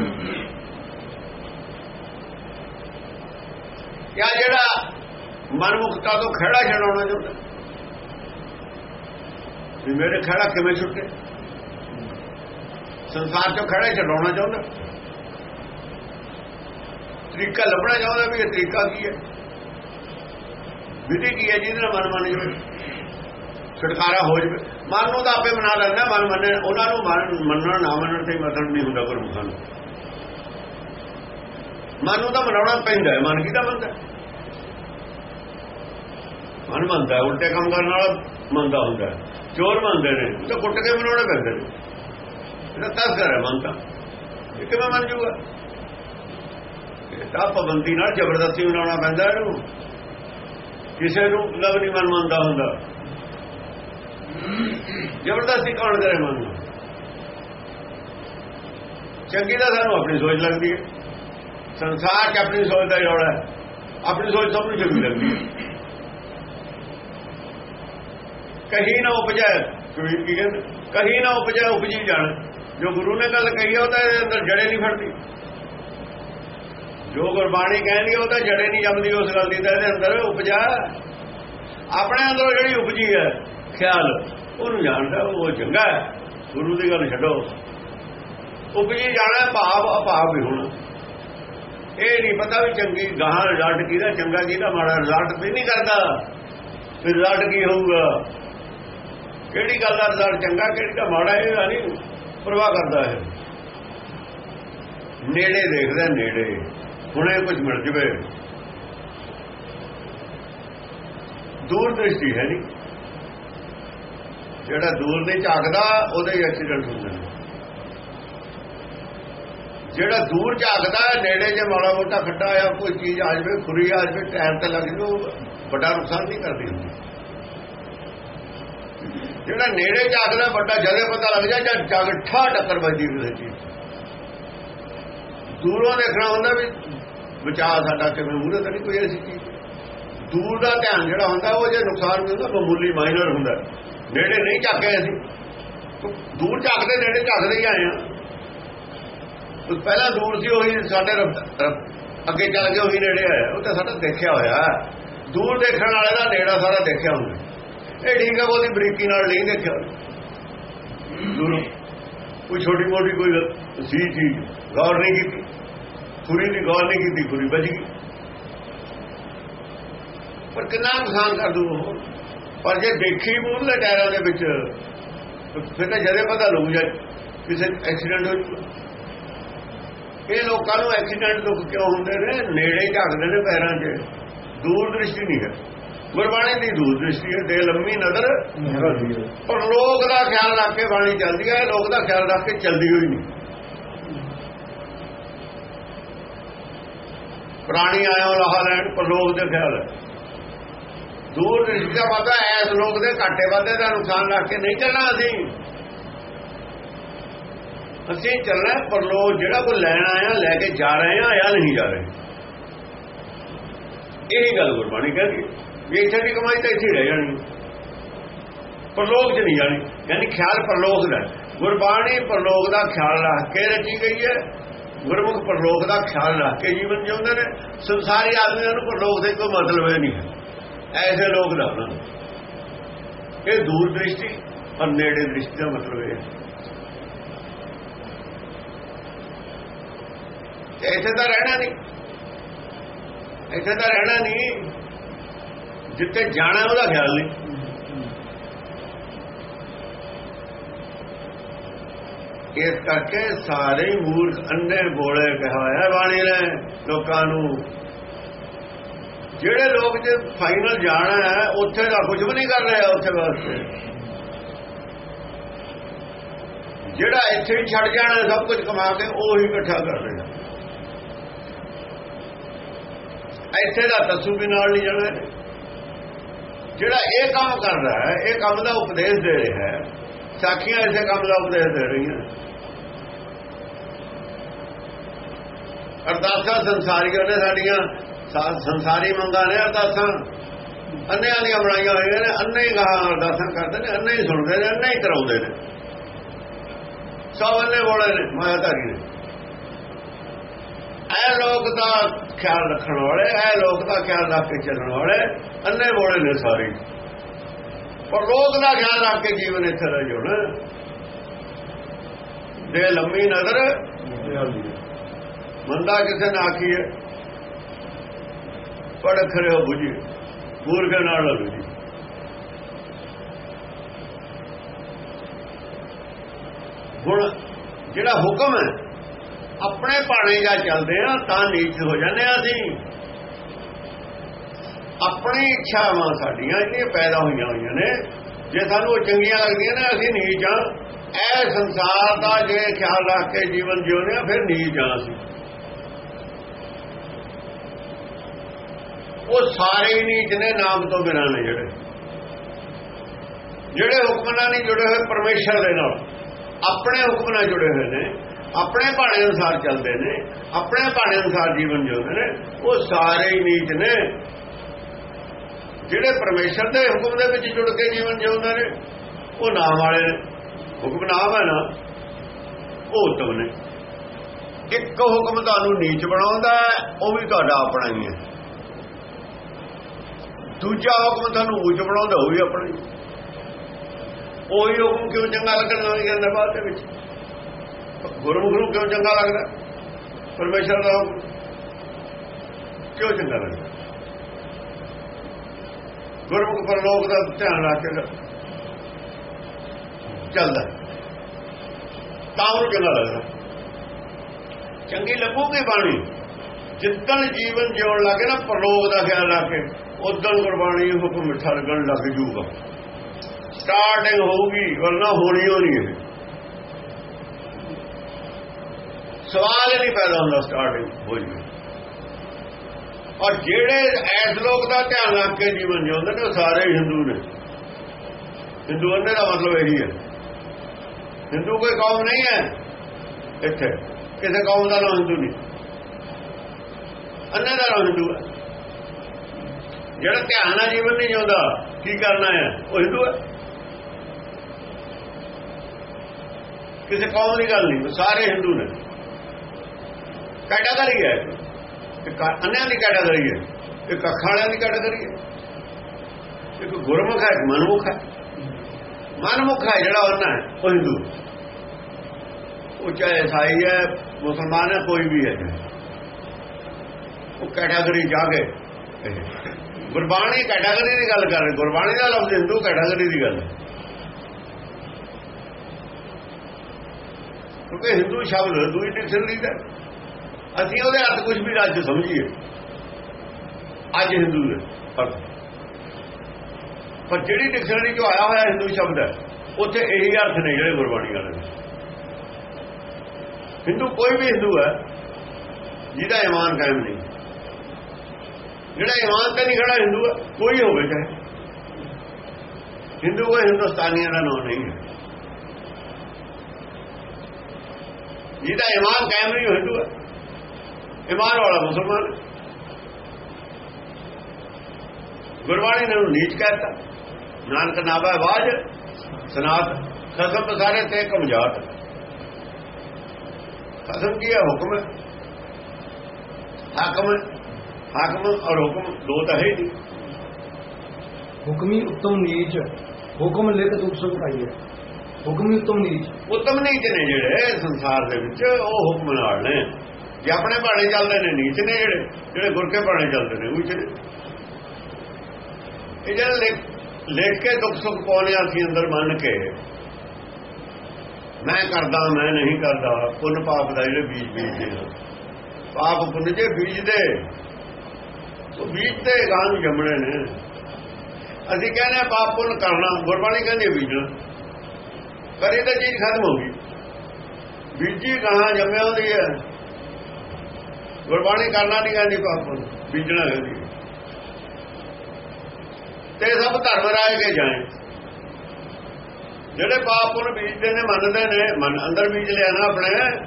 ਕਿਆ ਜਿਹੜਾ ਮਨਮੁਖਤਾ ਤੋਂ ਖੜਾ ਛਡਾਉਣਾ ਚਾਹੁੰਦਾ? ਵੀ ਮੇਰੇ ਖੜਾ ਕਿਵੇਂ ਛੁੱਟੇ? ਸੰਸਾਰ ਚੋਂ ਖੜਾ ਛਡਾਉਣਾ ਚਾਹੁੰਦਾ। ਤਰੀਕਾ ਲੱਭਣਾ ਚਾਹੁੰਦਾ ਵੀ ਇਹ ਤਰੀਕਾ ਕੀ ਹੈ? ਵਿਧੀ ਕੀ ਹੈ ਜਿਹਦੇ ਨਾਲ ਮਨ ਮੰਨ ਜਾਵੇ? ਛੁਟਕਾਰਾ ਹੋ ਜਾਵੇ। ਮਨ ਨੂੰ ਤਾਂ ਆਪੇ ਮਨਾ ਲੈਂਦਾ, ਮਨ ਮੰਨੇ, ਉਹਨਾਂ ਨੂੰ ਮਨ ਮੰਨਣ ਨਾ ਮੰਨਣ ਤੇ ਮਤਲਬ ਨਹੀਂ ਹੁੰਦਾ ਗੁਰਮੁਖਾਂ ਨੂੰ ਮਨ ਨੂੰ ਤਾਂ ਮਨਾਉਣਾ ਪੈਂਦਾ ਹੈ। ਮਨ ਕਿਹਦਾ ਮੰਨਦਾ ਹੈ? ਮਨ ਮੰਨਦਾ ਉਲਟੇ ਕੰਮ ਕਰਨ ਵਾਲਾ ਮੰਨਦਾ ਹੁੰਦਾ ਚੋਰ ਮੰਨਦੇ ਨੇ। ਉਹ ਤਾਂ ਕੁੱਟ ਕੇ ਮਨਾਉਣੇ ਪੈਂਦੇ ਨੇ। ਇਹਦਾ ਤਸਕਰ ਹੈ ਮਨ ਤਾਂ ਇਹ ਕਿਵੇਂ ਮੰਨ ਜੂਗਾ? ਤਾਂ ਪਾਬੰਦੀ ਨਾਲ ਜ਼ਬਰਦਸਤੀ ਮਨਾਉਣਾ ਪੈਂਦਾ ਇਹਨੂੰ। ਕਿਸੇ ਨੂੰ ਲਵ ਨਹੀਂ ਮਨ ਮੰਨਦਾ ਹੁੰਦਾ। ਜ਼ਬਰਦਸਤੀ ਕੌਣ ਕਰੇ ਮਨ ਨੂੰ। ਚੰਗੀ ਤਾਂ ਸਾਨੂੰ ਆਪਣੀ ਸੋਚ ਲੱਗਦੀ ਹੈ। ਸੰਸਾਰ 'ਚ ਆਪਣੀ ਸੋਚ ਦਾ ਜੋੜਾ ਹੈ। ਆਪਣੀ ਸੋਚ ਸਭ ਨੂੰ ਚੰਗੀ ਲੱਗਦੀ ਹੈ। ਕਹੀ ਨਾ ਉਪਜੈ ਕਬੀਰ ਕੀ ਕਹਿੰਦੇ? ਕਹੀ ਨਾ ਉਪਜੈ, ਉਪਜੀ ਜਾਣ ਜੋ ਗੁਰੂ ਨੇ ਗੱਲ ਕਹੀ ਹੈ ਉਹ ਤਾਂ ਇਹਦੇ ਅੰਦਰ ਜੜੇ ਨਹੀਂ ਫੜਦੀ। ਜੋ ਗੁਰਬਾਣੀ ਕਹਿੰਦੀ ਹੈ ਉਹ ਤਾਂ ਜੜੇ ਨਹੀਂ ਜੰਮਦੀ ਉਸ ਗੱਲ ਦੀ, ਤਾਂ ਇਹਦੇ ਅੰਦਰ ਉਪਜਾ। ਆਪਣੇ ਅੰਦਰ ਜਿਹੜੀ ਉਪਜੀ ਹੈ ਖਿਆਲ। ਉਹਨੂੰ ਜਾਣਦਾ, ਉਹ ਚੰਗਾ ਹੈ। ਗੁਰੂ ਦੀ ਗੱਲ ਛੱਡੋ। ਉਪਜੀ ਜਾਣਾ, ਭਾਵ ਅਭਾਵ ਵੀ ਹੋਣਾ। ਇਹ ਨਹੀਂ ਪਤਾ ਵੀ ਚੰਗੀ ਗਾਹਾਂ ਰਿਜ਼ਲਟ ਕਿਹਦਾ, ਚੰਗਾ ਕਿਹਦਾ, ਮਾੜਾ ਰਿਜ਼ਲਟ ਵੀ ਨਹੀਂ ਕਰਦਾ। ਫਿਰ ਰਿਜ਼ਲਟ ਕੀ ਹੋਊਗਾ? ਕਿਹੜੀ ਗੱਲ ਦਾ ਰਿਜ਼ਲਟ ਚੰਗਾ, ਕਿਹੜੀ ਦਾ ਮਾੜਾ, ਇਹ ਨਹੀਂ ਪ੍ਰਵਾਹ ਕਰਦਾ ਹੈ ਨੇੜੇ ਦੇਖਦਾ ਨੇੜੇ। ਹੁਣੇ ਕੁਝ ਮਿਲ ਜਵੇ। ਦੂਰ ਦ੍ਰਿਸ਼ਟੀ ਹੈ ਨਹੀਂ। ਜਿਹੜਾ ਦੂਰ ਨਹੀਂ ਝਾਕਦਾ, ਉਹਦੇ ਐਕਸੀਡੈਂਟ ਹੁੰਦੇ। ਨੇ ਜਿਹੜਾ ਦੂਰ ਝਾਕਦਾ, ਨੇੜੇ ਜੇ ਮਾੜਾ ਮੋਟਾ ਖੱਡਾ ਆ ਕੋਈ ਚੀਜ਼ ਆ ਜਾਵੇ, ਖੁਰੀ ਆ ਜਾਵੇ, ਟਾਇਰ ਤੇ ਲੱਗ ਜੂ ਵੱਡਾ ਨੁਕਸਾਨ ਨਹੀਂ ਕਰਦੀ ਹੁੰਦੀ। ਜਿਹੜਾ ਨੇੜੇ ਝਾਕਦਾ, ਵੱਡਾ ਜਦੇ ਪਤਾ ਲੱਗ ਜਾ ਜਾਂ ਜਗਠਾ ਟੱਕਰ ਵੱਜਦੀ ਉਹਦੇ ਚੀਜ਼ ਦੂਰੋਂ ਦੇਖਣਾ ਹੁੰਦਾ ਵੀ ਬਚਾਅ ਸਾਡਾ ਕਿਵੇਂ ਮੂਹਰੇ ਤਾਂ ਨਹੀਂ ਕੋਈ ਐਸੀ ਚੀਜ਼। ਦੂਰ ਦਾ ਧਿਆਨ ਜਿਹੜਾ ਹੁੰਦਾ, ਉਹ ਜੇ ਨੁਕਸਾਨ ਵੀ ਹੁੰਦਾ, ਮਾਮੂਲੀ ਮਾਈਨਰ ਹੁੰਦਾ। ਨੇੜੇ ਨਹੀਂ ਝਾਕਿਆ ਅਸੀਂ। ਦੂਰ ਝਾਕਦੇ, ਨੇੜੇ ਝਾਕਦੇ ਹੀ ਆਏ ਆ ਪਹਿਲਾਂ ਦੂਰ ਸੀ, ਉਹੀ ਸਾਡੇ ਅੱਗੇ ਚੱਲ ਕੇ ਉਹੀ ਨੇੜੇ ਆਇਆ। ਉਹ ਤਾਂ ਸਾਡਾ ਦੇਖਿਆ ਹੋਇਆ। ਦੂਰ ਦੇਖਣ ਵਾਲੇ ਦਾ ਨੇੜਾ ਸਾਰਾ ਦੇਖਿਆ ਹੁੰਦਾ ਇਹ ਠੀਕ ਹੈ ਉਹਦੀ ਬਰੀਕੀ ਨਾਲ ਨਹੀਂ ਦੇਖਿਆ। ਦੂਰੋਂ ਕੋਈ ਛੋਟੀ ਮੋਟੀ ਕੋਈ ਗੱਲ ਸੀ ਚੀਜ਼ ਗੌਰ ਨਹੀਂ ਕੀਤੀ। ਪੂਰੀ ਦੀ ਗੌਰ ਨਹੀਂ ਕੀਤੀ ਪੂਰੀ ਬਚ ਗਈ। ਪਰ ਕਿੰਨਾ ਨੁਕਸਾਨ ਕਰ ਦੂ ਉਹ। ਪਰ ਜੇ ਦੇਖੀ ਮੂਹਰਲੇ ਟਾਇਰਾਂ ਦੇ ਵਿੱਚ, ਫਿਰ ਤਾਂ ਜਦੇ ਪਤਾ ਲੱਗ ਜਾ ਕਿਸੇ ਐਕਸੀਡੈਂਟ ਹੋ ਜੂਗਾ ਇਹ ਲੋਕਾਂ ਨੂੰ ਐਕਸੀਡੈਂਟ ਤੋਂ ਕਿਉਂ ਹੁੰਦੇ ਨੇ? ਨੇੜੇ ਝਾਕਦੇ ਨੇ ਪੈਰਾਂ 'ਚ। ਦੂਰ ਦ੍ਰਿਸ਼ਟੀ ਨਹੀਂ ਹੈ। ਗੁਰਬਾਣੀ ਦੀ ਦੂਰ ਦ੍ਰਿਸ਼ਟੀ ਹੈ ਤੇ ਲੰਮੀ ਨਜ਼ਰ। ਪਰ ਲੋਕ ਦਾ ਖਿਆਲ ਰੱਖ ਕੇ ਬਾਣੀ ਚੱਲਦੀ ਹੈ, ਲੋਕ ਦਾ ਖਿਆਲ ਰੱਖ ਕੇ ਚੱਲਦੀ ਹੋਈ ਨਹੀਂ। ਪ੍ਰਾਣੀ ਆਇਆ ਲਾਹਾ ਲੈਣ ਪਰ ਲੋਕ ਦੇ ਖਿਆਲ ਹੈ। ਦੂਰ ਦ੍ਰਿਸ਼ਟੀ ਦਾ ਪਤਾ ਐਸ ਲੋਕ ਦੇ ਘਾਟੇ ਵਾਧੇ ਦਾ ਨੁਕਸਾਨ ਰੱਖ ਕੇ ਨਹੀਂ ਚੱਲਣਾ ਅਸੀਂ। ਅਸੀਂ ਚੱਲਣਾ ਪਰਲੋਕ ਜਿਹੜਾ ਕੋ ਲੈਣ ਆਇਆ, ਲੈ ਕੇ ਜਾ ਰਹੇ ਆ ਜਾਂ ਨਹੀਂ ਜਾ ਰਹੇ। ਇਹ ਗੱਲ ਗੁਰਬਾਣੀ ਕਹਿੰਦੀ ਵੀ ਇੱਥੇ ਦੀ ਕਮਾਈ ਤਾਂ ਇੱਥੇ ਰਹਿ ਜਾਣੀ। ਪਰਲੋਕ 'ਚ ਨਹੀਂ ਜਾਣੀ, ਯਾਨੀ ਖਿਆਲ ਪਰਲੋਕ ਦਾ ਗੁਰਬਾਣੀ ਪਰਲੋਕ ਦਾ ਖਿਆਲ ਰੱਖ ਕੇ ਰਚੀ ਗਈ ਹੈ। ਗੁਰਮੁਖ ਪਰਲੋਕ ਦਾ ਖਿਆਲ ਰੱਖ ਕੇ ਜੀਵਨ ਜਿਉਂਦੇ ਨੇ। ਸੰਸਾਰੀ ਆਦਮੀਆਂ ਨੂੰ ਪਰਲੋਕ ਦੇ ਕੋਈ ਮਤਲਬ ਹੀ ਨਹੀਂ ਹੈ। ਐਸੇ ਲੋਕ ਦਾ ਉਹਨਾਂ ਨੂੰ ਇਹ ਦੂਰ ਦ੍ਰਿਸ਼ਟੀ ਔਰ ਨੇੜੇ ਦ੍ਰਿਸ਼ਟੀ ਦਾ ਮਤਲਬ ਇਹ ਹੈ। ਇੱਥੇ ਤਾਂ ਰਹਿਣਾ ਨਹੀਂ। ਇੱਥੇ ਤਾਂ ਰਹਿਣਾ ਨਹੀਂ। ਜਿੱਥੇ ਜਾਣਾ ਉਹਦਾ ਖਿਆਲ ਨਹੀਂ। ਇਸ ਕਰਕੇ ਸਾਰੇ ਮੂਰਖ ਅੰਨੇ ਬੋਲੇ, ਕਿਹਾ ਬਾਣੀ ਨੇ ਲੋਕਾਂ ਨੂੰ। ਜਿਹੜੇ ਲੋਕ ਜੇ ਫਾਈਨਲ ਜਾਣਾ ਹੈ, ਉੱਥੇ ਦਾ ਕੁਝ ਵੀ ਨਹੀਂ ਕਰ ਰਿਹਾ ਉੱਥੇ ਵਾਸਤੇ ਜਿਹੜਾ ਇੱਥੇ ਹੀ ਛੱਡ ਜਾਣਾ ਸਭ ਕੁਝ ਕਮਾ ਕੇ ਉਹ ਹੀ ਇਕੱਠਾ ਕਰ ਰਿਹਾ ਇੱਥੇ ਦਾ ਤਸੂ ਵੀ ਨਾਲ ਨਹੀਂ ਜਾਣਾ ਜਿਹੜਾ ਇਹ ਕੰਮ ਕਰ ਰਿਹਾ ਹੈ, ਇਹ ਕੰਮ ਦਾ ਉਪਦੇਸ਼ ਦੇ ਰਿਹਾ ਹੈ। ਸਾਖੀਆਂ ਇਸੇ ਕੰਮ ਦਾ ਉਪਦੇਸ਼ ਦੇ ਰਹੀਆਂ। ਅਰਦਾਸਾਂ ਸੰਸਾਰੀਆਂ ਨੇ ਸਾਡੀਆਂ। ਸੰਸਾਰੀ ਮੰਗਾਂ ਨੇ ਅਰਦਾਸਾਂ ਅੰਨਿਆਂ ਦੀਆਂ ਬਣਾਈਆਂ ਹੋਈਆਂ ਨੇ ਅੰਨੇ ਹੀ ਗਾਹਾਂ ਅਰਦਾਸਾਂ ਕਰਦੇ ਨੇ ਅੰਨੇ ਹੀ ਸੁਣਦੇ ਨੇ ਅੰਨੇ ਹੀ ਕਰਾਉਂਦੇ ਨੇ। ਸਭ ਅੰਨੇ ਬੋਲੇ ਨੇ ਮਾਇਆਧਾਰੀ ਨੇ। ਇਹ ਲੋਕ ਦਾ ਖਿਆਲ ਰੱਖਣ ਵਾਲੇ ਇਹ ਲੋਕ ਦਾ ਖਿਆਲ ਰੱਖ ਕੇ ਚੱਲਣ ਵਾਲੇ ਅੰਨੇ ਬੋਲੇ ਨੇ ਸਾਰੇ। ਪਰ ਲੋਕ ਦਾ ਖਿਆਲ ਰੱਖ ਕੇ ਜੀਵਨ ਇੱਥੇ ਰਹਿ ਜਾਣਾ ਦੇ ਲੰਮੀ ਨਜ਼ਰ ਮੰਦਾ ਕਿਸੇ ਨਾ ਆਖੀਏ। ਪੜ ਖਰਿਓ 부ਜੀ ਮੂਰਖ ਨਾਲ ਲੜੂ ਜੀ ਹੁਣ ਜਿਹੜਾ ਹੁਕਮ ਹੈ, ਆਪਣੇ ਭਾਣੇ ਜਾਂ ਚੱਲਦੇ ਆ ਤਾਂ ਨੀਚ ਹੋ ਜਾਂਦੇ ਆ ਅਸੀਂ। ਆਪਣੀ ਇੱਛਾਵਾਂ ਸਾਡੀਆਂ ਜਿਹੜੀਆਂ ਪੈਦਾ ਹੋਈਆਂ ਹੋਈਆਂ ਨੇ, ਜੇ ਸਾਨੂੰ ਉਹ ਚੰਗੀਆਂ ਲੱਗਦੀਆਂ ਨੇ, ਅਸੀਂ ਨੀਚ ਆ ਇਹ ਸੰਸਾਰ ਦਾ ਜੇ ਖਿਆਲ ਰੱਖ ਕੇ ਜੀਵਨ ਜਿਉਂਦੇ ਆ, ਫਿਰ ਨੀਚ ਆ ਅਸੀਂ। ਉਹ ਸਾਰੇ ਹੀ ਨੀਚ ਨੇ ਨਾਮ ਤੋਂ ਬਿਨਾਂ ਨੇ ਜਿਹੜੇ। ਜਿਹੜੇ ਹੁਕਮ ਨਾਲ ਨਹੀਂ ਜੁੜੇ ਹੋਏ, ਪਰਮੇਸ਼ਰ ਦੇ ਨਾਲ। ਆਪਣੇ ਹੁਕਮ ਨਾਲ ਜੁੜੇ ਹੋਏ ਨੇ, ਆਪਣੇ ਭਾਣੇ ਅਨੁਸਾਰ ਚੱਲਦੇ ਨੇ, ਆਪਣੇ ਭਾਣੇ ਅਨੁਸਾਰ ਜੀਵਨ ਜਿਉਂਦੇ ਨੇ, ਉਹ ਸਾਰੇ ਹੀ ਨੀਚ ਨੇ। ਜਿਹੜੇ ਪਰਮੇਸ਼ਰ ਦੇ ਹੁਕਮ ਦੇ ਵਿੱਚ ਜੁੜ ਕੇ ਜੀਵਨ ਜਿਉਂਦੇ ਨੇ, ਉਹ ਨਾਮ ਵਾਲੇ ਨੇ। ਹੁਕਮ ਨਾਮ ਹੈ ਨਾ, ਉਹ ਉਤਮ ਨੇ। ਇੱਕ ਹੁਕਮ ਤੁਹਾਨੂੰ ਨੀਚ ਬਣਾਉਂਦਾ ਉਹ ਵੀ ਤੁਹਾਡਾ ਆਪਣਾ ਹੀ ਹੈ। ਦੂਜਾ ਹੁਕਮ ਤੁਹਾਨੂੰ ਉੱਚ ਬਣਾਉਂਦਾ, ਉਹ ਵੀ ਉਹੀ ਹੁਕਮ ਕਿਉਂ ਚੰਗਾ ਲੱਗਣ ਲੱਗ ਜਾਂਦਾ ਬਾਅਦ ਦੇ ਵਿੱਚ? ਗੁਰਮੁਖ ਨੂੰ ਕਿਉਂ ਚੰਗਾ ਲੱਗਦਾ? ਪਰਮੇਸ਼ਰ ਦਾ ਹੁਕਮ। ਕਿਉਂ ਚੰਗਾ ਲੱਗਦਾ? ਗੁਰਮੁਖ ਪਰਲੋਕ ਦਾ ਧਿਆਨ ਰੱਖ ਕੇ ਚੱਲਦਾ। ਤਾਂ ਉਹ ਚੰਗਾ ਲੱਗਦਾ। ਚੰਗੀ ਲੱਗੂਗੀ ਬਾਣੀ। ਜਿੱਦਣ ਜੀਵਨ ਜਿਉਣ ਲੱਗੇ ਨਾ, ਪਰਲੋਕ ਦਾ ਖਿਆਲ ਰੱਖ ਕੇ। ਉਦੋਂ ਗੁਰਬਾਣੀ ਹੁਕਮ ਮਿੱਠਾ ਲੱਗਣ ਲੱਗ ਜੂਗਾ। ਸਟਾਰਟਿੰਗ ਹੋਊਗੀ, ਵਰਨਾ ਹੋਣੀ ਹੋਣੀ ਹੈ ਸਵਾਲ ਨਹੀਂ ਪੈਦਾ ਹੁੰਦਾ ਸਟਾਰਟਿੰਗ ਹੋ ਜੂ ਔਰ ਜਿਹੜੇ ਐਸ ਲੋਕ ਦਾ ਧਿਆਨ ਰੱਖ ਕੇ ਜੀਵਨ ਜਿਉਂਦੇ ਨੇ, ਉਹ ਸਾਰੇ ਹਿੰਦੂ ਨੇ। ਹਿੰਦੂ ਅੰਨੇ ਦਾ ਮਤਲਬ ਇਹੀ ਹੈ। ਹਿੰਦੂ ਕੋਈ ਕੌਮ ਨਹੀਂ ਹੈ ਇੱਥੇ। ਕਿਸੇ ਕੌਮ ਦਾ ਨਾਮ ਹਿੰਦੂ ਨਹੀਂ। ਅੰਨੇ ਦਾ ਨਾਮ ਹਿੰਦੂ ਹੈ। ਜਿਹੜਾ ਧਿਆਨ ਨਾਲ ਜੀਵਨ ਨਹੀਂ ਜਿਉਂਦਾ, ਕੀ ਕਰਨਾ ਹੈ? ਉਹ ਹਿੰਦੂ ਹੈ। ਕਿਸੇ ਕੌਮ ਦੀ ਗੱਲ ਨਹੀਂ, ਸਾਰੇ ਹਿੰਦੂ ਨੇ। ਕੈਟਾਗਰੀ ਹੈ। ਇੱਕ ਅੰਨਿਆਂ ਦੀ ਕੈਟਾਗਰੀ ਹੈ, ਇੱਕ ਅਖਾੜਿਆਂ ਦੀ ਕੈਟਾਗਰੀ ਹੈ। ਇੱਕ ਗੁਰਮੁਖ ਹੈ ਮਨਮੁਖ ਹੈ। ਮਨਮੁਖ ਹੈ ਜਿਹੜਾ ਉਹਨਾਂ ਹੈ, ਉਹ ਹਿੰਦੂ ਉਹ ਚਾਹੇ ਈਸਾਈ ਹੈ, ਮੁਸਲਮਾਨ ਹੈ, ਕੋਈ ਵੀ ਹੈ। ਉਹ ਕੈਟਾਗਰੀ ਜਾ ਕੇ ਗੁਰਬਾਣੀ ਕੈਟਾਗਰੀ ਦੀ ਗੱਲ ਕਰ ਰਹੀ, ਗੁਰਬਾਣੀ ਦਾ ਲਫ਼ਜ਼ ਹਿੰਦੂ ਕੈਟਾਗਰੀ ਦੀ ਗੱਲ। ਕਿਉਂਕਿ ਹਿੰਦੂ ਸ਼ਬਦ ਦੂਜੀ ਡਿਕਸ਼ਨਰੀ ਦਾ ਅਸੀਂ ਉਹਦੇ ਅਰਥ ਕੁਝ ਵੀ ਅੱਜ ਸਮਝੀਏ। ਅੱਜ ਹਿੰਦੂ ਦੇ, ਪਰ ਜਿਹੜੀ ਡਿਕਸ਼ਨਰੀ ਜੋ ਆਇਆ ਹੋਇਆ ਹਿੰਦੂ ਸ਼ਬਦ ਹੈ, ਉੱਥੇ ਇਹੀ ਅਰਥ ਨੇ ਜਿਹੜੇ ਗੁਰਬਾਣੀ ਵਾਲੇ ਨੇ। ਹਿੰਦੂ ਕੋਈ ਵੀ ਹਿੰਦੂ ਹੈ, ਜਿਹਦਾ ਇਮਾਨ ਕਾਇਮ ਨਹੀਂ। ਜਿਹੜਾ ਇਮਾਨ ਤੇ ਨਹੀਂ ਖੜਾ ਹਿੰਦੂ ਹੈ, ਕੋਈ ਹੋਵੇ ਚਾਹੇ। ਹਿੰਦੂ ਕੋਈ ਹਿੰਦੁਸਤਾਨੀਆਂ ਦਾ ਨਾਮ ਨਹੀਂ ਹੈ। ਜਿਹਦਾ ਇਮਾਨ ਕਾਇਮ ਨਹੀਂ, ਉਹ ਹਿੰਦੂ ਹੈ। ਇਮਾਨ ਵਾਲਾ ਮੁਸਲਮਾਨ ਗੁਰਬਾਣੀ ਨੇ ਉਹਨੂੰ ਨੀਚ ਕਹਿਤਾ। ਨਾਨਕ ਨਾਭਾ ਬਾਜ ਸਨਾਤ ਖਸਮ ਸਾਰੇ ਤੇ ਕਮਜਾਤ ਖਸਮ ਕੀ ਹੈ? ਹੁਕਮ ਹੈ। ਹਾਕਮ ਹੈ। ਹਾਕਮ ਔਰ ਹੁਕਮ ਦੋ ਤਾਂ ਹੈ ਨਹੀਂ। ਹੁਕਮੀ ਉੱਤਮ ਨੀਚ ਹੁਕਮ ਲਿਖ ਦੁਖ ਸੁਖ ਪਾਈਐ ਹੁਕਮੀ ਉੱਤਮ ਨੀਚ। ਉਤਮ ਨੀਚ ਨੇ ਜਿਹੜੇ ਸੰਸਾਰ ਦੇ ਵਿੱਚ ਉਹ ਹੁਕਮ ਨਾਲ ਨੇ। ਜੇ ਆਪਣੇ ਬਾਣੇ ਚੱਲਦੇ ਨੇ ਨੀਚ ਨੇ ਜਿਹੜੇ ਜਿਹੜੇ ਗੁਰ ਕੇ ਬਾਣੇ ਚੱਲਦੇ ਨੇ ਉੱਚ ਨੇ ਇਹ ਜਿਹੜੇ ਲਿਖ- ਕੇ ਦੁੱਖ ਸੁੱਖ ਪਾਉਣੇ ਆ ਅਸੀਂ ਅੰਦਰ ਮੰਨ ਕੇ ਮੈਂ ਕਰਦਾ ਮੈਂ ਨਹੀਂ ਕਰਦਾ ਪੁੰਨ ਪਾਪ ਦਾ ਜਿਹੜੇ ਬੀਜ ਬੀਜਦੇ ਪਾਪ ਪੁੰਨ ਜੇ ਬੀਜਦੇ ਉਹ ਬੀਜਦੇ ਗਾਂ ਨੂੰ ਜੰਮਣੇ ਨੇ। ਅਸੀਂ ਕਹਿੰਦੇ ਹਾਂ ਪਾਪ ਪੁੰਨ ਕਰਨਾ, ਗੁਰਬਾਣੀ ਕਹਿੰਦੀ ਹੈ ਬੀਜਣਾ। ਪਰ ਇਹ ਤਾਂ ਚੀਜ਼ ਖਤਮ ਹੋ ਗਈ। ਬੀਜੀ ਗਾਂ ਜੰਮਿਆ ਹੁੰਦੀ ਹੈ। ਗੁਰਬਾਣੀ ਕਰਨਾ ਨਹੀਂ ਕਹਿੰਦੀ ਪਾਪ ਪੁੰਨ, ਬੀਜਣਾ ਕਹਿੰਦੀ ਤੇ ਸਭ ਧਰਮ ਰਾਏ ਕੇ ਜਾਏ। ਜਿਹੜੇ ਪਾਪ ਪੁੰਨ ਬੀਜਦੇ ਨੇ, ਮੰਨਦੇ ਨੇ, ਮਨ ਅੰਦਰ ਬੀਜ ਲਿਆ ਨਾ ਆਪਣੇ,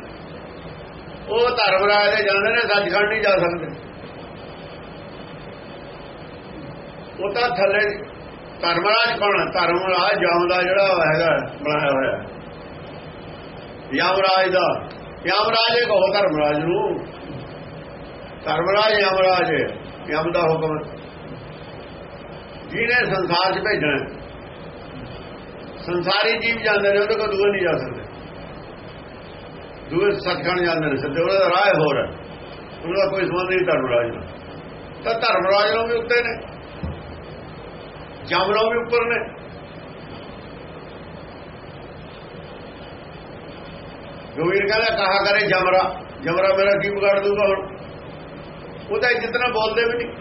ਉਹ ਧਰਮ ਰਾਏ ਦੇ ਜਾਂਦੇ ਨੇ, ਸੱਚਖੰਡ ਨਹੀਂ ਜਾ ਸਕਦੇ। ਉਹ ਤਾਂ ਥੱਲੇ ਧਰਮਰਾਜ ਕੌਣ ਹੈ ਧਰਮਰਾਜ ਜਾਉਂਦਾ ਜਿਹੜਾ ਹੈਗਾ, ਬਣਾਇਆ ਹੋਇਆ। ਯਮਰਾਜ ਦਾ। ਯਮਰਾਜ ਇੱਕ ਹੋਰ ਧਰਮਰਾਜ ਨੂੰ। ਧਰਮਰਾਜ ਯਮਰਾਜ, ਯਮ ਦਾ ਹੁਕਮ। ਜਿਹਨੇ ਸੰਸਾਰ 'ਚ ਭੇਜਣਾ ਸੰਸਾਰੀ ਜੀਵ ਜਾਂਦੇ ਨੇ, ਉਹਦੇ ਕੋਲ ਦੂਏ ਨਹੀਂ ਜਾ ਸਕਦੇ। ਦੂਏ ਸੱਚਖੰਡ ਜਾਂਦੇ ਨੇ, ਸਿੱਧੇ ਉਹਦਾ ਰਾਹ ਹੋਰ ਹੈ। ਉਹਦਾ ਕੋਈ ਸੰਬੰਧ ਨਹੀਂ ਧਰਮਰਾਜ ਨਾਲ ਤਾਂ ਧਰਮਰਾਜ ਨੂੰ ਵੀ ਉੱਤੇ ਨੇ। ਜਮਨੋਂ ਵੀ ਉੱਪਰ ਨੇ। ਗੋਵੀਰ ਕਹਿੰਦਾ, ਕਹਾ ਕਰੇ ਜਮਰਾ ਜਮਰਾ ਮੇਰਾ ਕੀ ਵਿਗਾੜ ਦੂਗਾ ਹੁਣ? ਉਹ ਤਾਂ ਜਿੰਨਾ ਬੋਲਦੇ ਵੀ ਨਹੀਂ।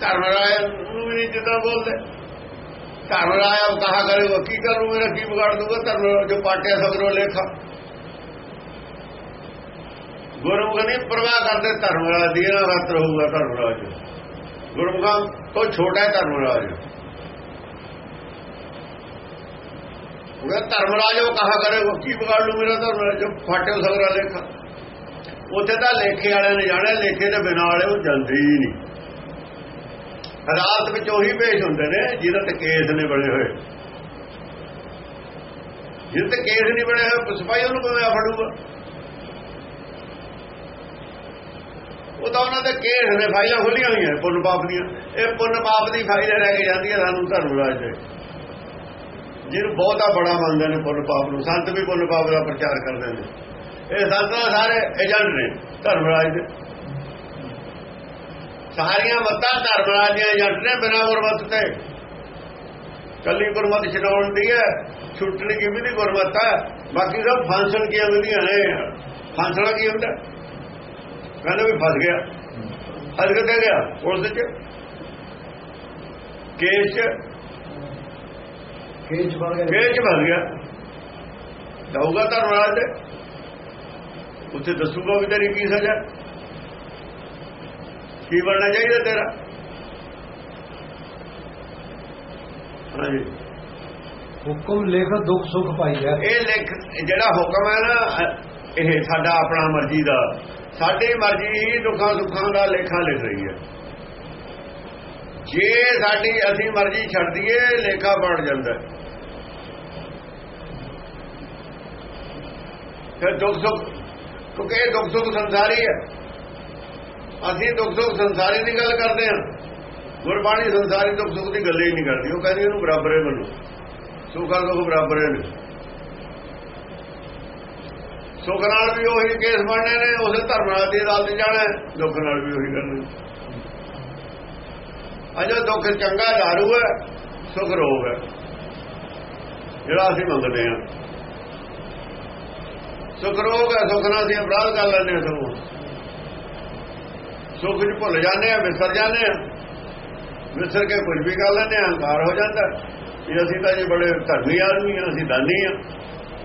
ਧਰਮਰਾਜ ਨੂੰ ਵੀ ਨਹੀਂ ਜਿੰਨਾ ਬੋਲਦੇ। ਧਰਮਰਾਜ ਆਪ ਕਹਾ ਕਰੇਗਾ ਕੀ ਕਰੂ, ਮੇਰਾ ਕੀ ਵਿਗਾੜ ਦੂਗਾ ਧਰਮਰਾਜ ਜੋ ਪਾਟਿਆ ਸਗਰੋ ਲੇਖਾ। ਗੁਰਮੁਖ ਨਹੀਂ ਪ੍ਰਵਾਹ ਕਰਦੇ ਧਰਮਰਾਜ ਦੀ ਇਹਨਾਂ ਵਰਤ ਧਰਮ ਰਾਜ ਗੁਰਮੁਖਾਂ ਤੋਂ ਛੋਟਾ ਹੈ ਧਰਮਰਾਜ। ਧਰਮ ਰਾਜ ਉਹ ਕਹਾ ਕਰੇਗਾ ਕੀ ਵਿਗਾੜ ਲੂ ਮੇਰਾ ਧਰਮ ਰਾਜ ਫਾਟਿਆ ਸਗਰਾ ਲੇਖਾ ਉੱਥੇ ਤਾਂ ਲੇਖੇ ਵਾਲਿਆਂ ਨੇ ਜਾਣਿਆ ਲੇਖੇ ਦੇ ਬਿਨਾਂ ਵਾਲੇ ਉਹ ਜਾਂਦੇ ਹੀ ਨਹੀਂ। ਹਾਲਾਤ ਵਿੱਚ ਉਹੀ ਪੇਸ਼ ਹੁੰਦੇ ਨੇ ਜਿਹਦੇ ਤੇ ਕੇਸ ਨੇ ਬਣੇ ਹੋਏ। ਜਿਹਦੇ ਤੇ ਕੇਸ ਨਹੀਂ ਬਣੇ ਹੋਏ ਸਿਪਾਹੀ ਉਹਨੂੰ ਕਿਵੇਂ ਫੜੂਗਾ? ਉਹ ਤਾਂ ਉਹਨਾਂ ਦੇ ਕੇਸ ਨੇ, ਫਾਈਲਾਂ ਖੁੱਲੀਆਂ ਹੋਈਆਂ ਪੁੰਨ ਪਾਪ ਦੀਆਂ। ਇਹ ਪੁੰਨ ਪਾਪ ਦੀ ਫਾਈਲ ਲੈ ਕੇ ਜਾਂਦੀ ਹੈ ਸਾਨੂੰ ਧਰਮਰਾਜ ਦੇ। ਜਿਹਨੂੰ ਬਹੁਤਾ ਬੜਾ ਮੰਨਦੇ ਨੇ ਪੁੰਨ ਪਾਪ ਨੂੰ, ਸੰਤ ਵੀ ਪੁੰਨ ਪਾਪ ਦਾ ਪ੍ਰਚਾਰ ਕਰਦੇ ਨੇ। ਇਹ ਸੰਤ ਤਾਂ ਸਾਰੇ ਏਜੰਟ ਨੇ ਧਰਮ ਰਾਜ ਦੇ। ਸਾਰੀਆਂ ਮੱਤਾਂ ਧਰਮ ਰਾਜ ਦੀਆਂ ਏਜੰਟ ਨੇ ਬਿਨਾਂ ਗੁਰਮਤ ਤੇ। ਕੱਲੀ ਗੁਰਮਤ ਛਡਾਉਣ ਦੀ ਹੈ, ਛੁੱਟਣ ਕੀ ਵੀ ਨਹੀਂ ਗੁਰਮਤ ਹੈ? ਬਾਕੀ ਸਭ ਫਾਂਸਣ ਕੀ ਵਿਧੀਆਂ ਨੇ? ਫਾਂਸਣਾ ਕੀ ਹੁੰਦਾ? ਕਹਿੰਦਾ ਵੀ ਫਸ ਗਿਆ। ਫਸ ਕਿੱਥੇ ਗਿਆ ਉਸ ਚ। ਕੇਸ ਕੇਜ ਬਣ ਗਿਆ। ਕੇਸ ਫਸ ਗਿਆ। ਦਊਗਾ ਧਰਮਰਾਜ ਦੇ ਉੱਥੇ ਦੱਸੂਗਾ ਵੀ ਤੇਰੀ ਕੀ ਸਜ਼ਾ। ਕੀ ਬਣਨਾ ਚਾਹੀਦਾ ਤੇਰਾ? ਹਾਂਜੀ। ਹੁਕਮ ਲਿਖ ਦੁਖ ਸੁਖ ਪਾਈਐ ਇਹ ਲਿਖ ਜਿਹੜਾ ਹੁਕਮ ਹੈ ਨਾ ਇਹ ਸਾਡਾ ਆਪਣਾ ਮਰਜ਼ੀ ਦਾ। ਸਾਡੀ ਮਰਜ਼ੀ ਹੀ ਦੁੱਖਾਂ ਸੁੱਖਾਂ ਦਾ ਲੇਖਾ ਲਿਖ ਰਹੀ ਹੈ। ਜੇ ਸਾਡੀ ਅਸੀਂ ਮਰਜ਼ੀ ਛੱਡ ਦਈਏ, ਲੇਖਾ ਬਣ ਜਾਂਦਾ ਫਿਰ ਦੁੱਖ ਸੁੱਖ, ਕਿਉਂਕਿ ਇਹ ਦੁੱਖ ਸੁੱਖ ਸੰਸਾਰੀ ਹੈ। ਅਸੀਂ ਦੁੱਖ ਸੁੱਖ ਸੰਸਾਰੀ ਦੀ ਗੱਲ ਕਰਦੇ ਹਾਂ। ਗੁਰਬਾਣੀ ਸੰਸਾਰੀ ਦੁੱਖ ਸੁੱਖ ਦੀ ਗੱਲ ਹੀ ਨਹੀਂ ਕਰਦੀ। ਉਹ ਕਹਿੰਦੀ ਉਹਨੂੰ ਬਰਾਬਰ ਹੈ ਮੰਨੋ। ਸੁੱਖ ਦੁੱਖ ਬਰਾਬਰ ਨੇ ਸੁੱਖ ਨਾਲ ਵੀ ਉਹੀ ਕੇਸ ਬਣਨੇ ਨੇ, ਉਸੇ ਧਰਮ ਨਾਲ ਦੀ ਅਦਾਲਤ ਜਾਣਾ, ਦੁੱਖ ਨਾਲ ਵੀ ਉਹੀ ਕਰਨਾ। ਅਜੋ ਦੁੱਖ ਚੰਗਾ ਦਾਰੂ ਹੈ, ਸੁੱਖ ਰੋਗ ਹੈ। ਜਿਹੜਾ ਅਸੀਂ ਮੰਗਦੇ ਹਾਂ। ਸੁਖ ਰੋਗ ਹੈ, ਸੁੱਖ ਨਾਲ ਅਸੀਂ ਅਪਰਾਧ ਕਰ ਲੈਂਦੇ ਹਾਂ ਸਗੋਂ। ਸੁੱਖ ਚ ਭੁੱਲ ਜਾਂਦੇ ਆ ਵਿਸਰ ਜਾਂਦੇ ਆ ਵਿਸਰ ਕੇ ਕੁਝ ਵੀ ਕਰ ਲੈਂਦੇ ਆ ਹੰਕਾਰ ਹੋ ਜਾਂਦਾ। ਵੀ ਅਸੀਂ ਤਾਂ ਜੀ ਬੜੇ ਧਰਮੀ ਆਦਮੀ ਆ ਅਸੀਂ ਦਾਨੀ ਆ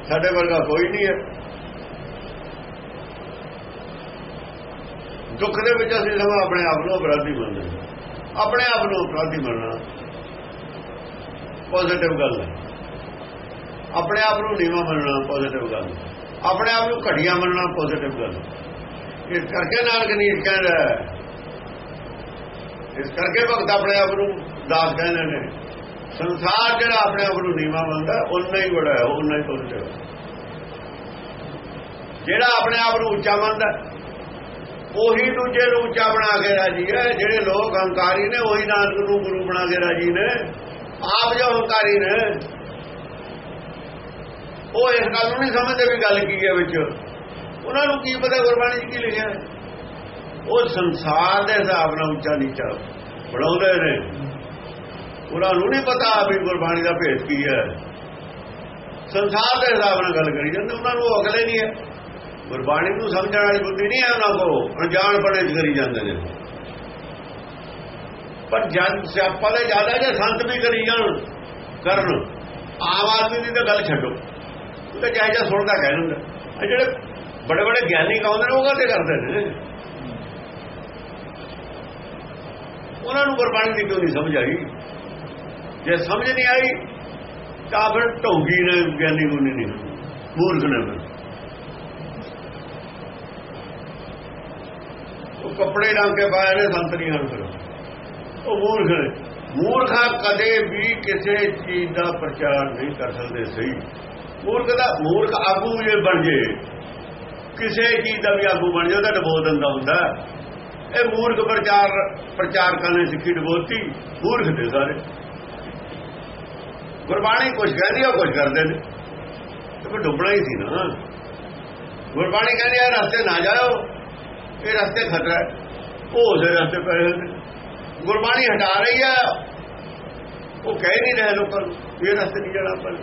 ਸਾਡੇ ਵਰਗਾ ਕੋਈ ਨਹੀਂ ਹੈ। ਦੁੱਖ ਦੇ ਵਿੱਚ ਅਸੀਂ ਸਭ ਆਪਣੇ ਆਪ ਨੂੰ ਅਪਰਾਧੀ ਮੰਨਦੇ ਹਾਂ। ਆਪਣੇ ਆਪ ਨੂੰ ਅਪਰਾਧੀ ਮੰਨਣਾ ਪੋਜ਼ਿਟਿਵ ਗੱਲ ਹੈ ਆਪਣੇ ਆਪ ਨੂੰ ਨੀਵਾ ਮੰਨਣਾ ਪੋਜ਼ਿਟਿਵ ਗੱਲ ਹੈ। ਆਪਣੇ ਆਪ ਨੂੰ ਘਟੀਆ ਮੰਨਣਾ ਪੋਜ਼ਿਟਿਵ ਗੱਲ ਇਸ ਕਰਕੇ ਨਾਲ ਨੀਚ ਕਹਿੰਦਾ ਹੈ। ਇਸ ਕਰਕੇ ਭਗਤ ਆਪਣੇ ਆਪ ਨੂੰ ਦਾਸ ਕਹਿੰਦੇ ਨੇ ਸੰਸਾਰ ਜਿਹੜਾ ਆਪਣੇ ਆਪ ਨੂੰ ਨੀਵਾ ਮੰਨਦਾ ਉਨਾ ਹੀ ਬੜਾ ਹੈ ਉਨਾ ਹੀ ਪੋਜ਼ਿਟਿਵ ਜਿਹੜਾ ਆਪਣੇ ਆਪ ਨੂੰ ਉੱਚਾ ਮੰਨਦਾ ਉਹੀ ਦੂਜੇ ਨੂੰ ਉੱਚਾ ਬਣਾ ਕੇ ਰਾਜੀ ਹੈ, ਜਿਹੜੇ ਲੋਕ ਹੰਕਾਰੀ ਨੇ, ਉਹੀ ਨਾਨਕ ਨੂੰ ਗੁਰੂ ਬਣਾ ਕੇ ਰਾਜੀ ਨੇ। ਆਪ ਜੋ ਹੰਕਾਰੀ ਨੇ, ਉਹ ਇਸ ਗੱਲ ਨੂੰ ਨਹੀਂ ਸਮਝਦੇ ਵੀ ਗੱਲ ਕੀ ਹੈ ਵਿੱਚ। ਉਹਨਾਂ ਨੂੰ ਕੀ ਪਤਾ ਗੁਰਬਾਣੀ 'ਚ ਕੀ ਲਿਖਿਆ ਉਹ ਸੰਸਾਰ ਦੇ ਹਿਸਾਬ ਨਾਲ ਉੱਚਾ ਨੀਚਾ ਬਣਾਉਂਦੇ ਨੇ। ਉਹਨਾਂ ਨੂੰ ਨਹੀਂ ਪਤਾ ਵੀ ਗੁਰਬਾਣੀ ਦਾ ਭੇਦ ਕੀ ਹੈ। ਸੰਸਾਰ ਦੇ ਹਿਸਾਬ ਨਾਲ ਗੱਲ ਕਰੀ ਜਾਂਦੇ, ਉਹਨਾਂ ਨੂੰ ਅਗਲੇ ਨਹੀਂ ਹੈ। ਗੁਰਬਾਣੀ ਨੂੰ ਸਮਝਣ ਵਾਲੀ ਬੁੱਧੀ ਨਹੀਂ ਹੈ ਉਹਨਾਂ ਕੋਲ। ਅਣਜਾਣ ਬਣੇ ਕਰੀ ਜਾਂਦੇ ਨੇ। ਪਰ ਜਨ ਸਿਆਪਾ ਦੇ ਜ਼ਿਆਦਾ ਜੇ ਸੰਤ ਵੀ ਕਰੀ ਜਾਣ, ਕਰਨ, ਆਮ ਆਦਮੀ ਦੀ ਤਾਂ ਗੱਲ ਛੱਡੋ। ਉਹ ਤਾਂ ਜਾਇਜਾ ਸੁਣਦਾ ਕਹਿ ਦਿੰਦਾ। ਜਿਹੜੇ ਬੜੇ ਬੜੇ ਗਿਆਨੀ ਕਹਾਉਂਦੇ ਨੇ, ਉਹ ਕਾਹਤੇ ਕਰਦੇ ਨੇ? ਉਹਨਾਂ ਨੂੰ ਗੁਰਬਾਣੀ ਦੀ ਕਿਉਂ ਨਹੀਂ ਸਮਝ ਆਈ? ਜੇ ਸਮਝ ਨਹੀਂ ਆਈ, ਤਾਂ ਫਿਰ ਢੋਂਗੀ ਨੇ ਗਿਆਨੀ ਗੁਣੀ ਨਹੀਂ ਮੂਰਖ ਨੇ ਉਹ ਕੱਪੜੇ ਲਾਂ ਕੇ ਪਾਏ ਨੇ ਸੰਤਰੀਆਂ ਨੂੰ ਫਿਰ ਉਹ ਮੂਰਖ ਨੇ। ਮੂਰਖਾ ਕਦੇ ਵੀ ਕਿਸੇ ਚੀਜ਼ ਦਾ ਪ੍ਰਚਾਰ ਨਹੀਂ ਕਰ ਸਕਦੇ, ਸਹੀ। ਮੂਰਖ ਦਾ, ਮੂਰਖ ਆਗੂ ਜੇ ਬਣ ਜੇ, ਕਿਸੇ ਚੀਜ਼ ਦਾ ਵੀ ਆਗੂ ਬਣ ਜਾਂਦਾ ਡਬੋ ਦਿੰਦਾ ਹੁੰਦਾ। ਇਹ ਮੂਰਖ ਪ੍ਰਚਾਰ ਪ੍ਰਚਾਰਕਾਂ ਨੇ ਸਿੱਖੀ ਡਬੋਤੀ, ਮੂਰਖ ਦੇ ਸਾਰੇ। ਗੁਰਬਾਣੀ ਕੁਝ ਕਹਿੰਦੀ ਆ ਕੁਝ ਕਰਦੇ ਨੇ। ਤੇ ਫਿਰ ਡੁੱਬਣਾ ਹੀ ਸੀ ਨਾ। ਗੁਰਬਾਣੀ ਕਹਿੰਦੀ ਆ, ਰਸਤੇ ਨਾ ਜਾਓ ਇਹ ਰਸਤੇ ਖਤਰਾ ਉਹ ਉਸੇ ਰਸਤੇ ਪਏ ਹੋਏ ਨੇ। ਗੁਰਬਾਣੀ ਹਟਾ ਰਹੀ ਆ। ਉਹ ਕਹਿ ਨਹੀਂ ਰਹੇ ਲੋਕਾਂ ਨੂੰ ਇਹ ਰਸਤੇ ਨਹੀਂ ਜਾਣਾ ਆਪਾਂ ਨੇ।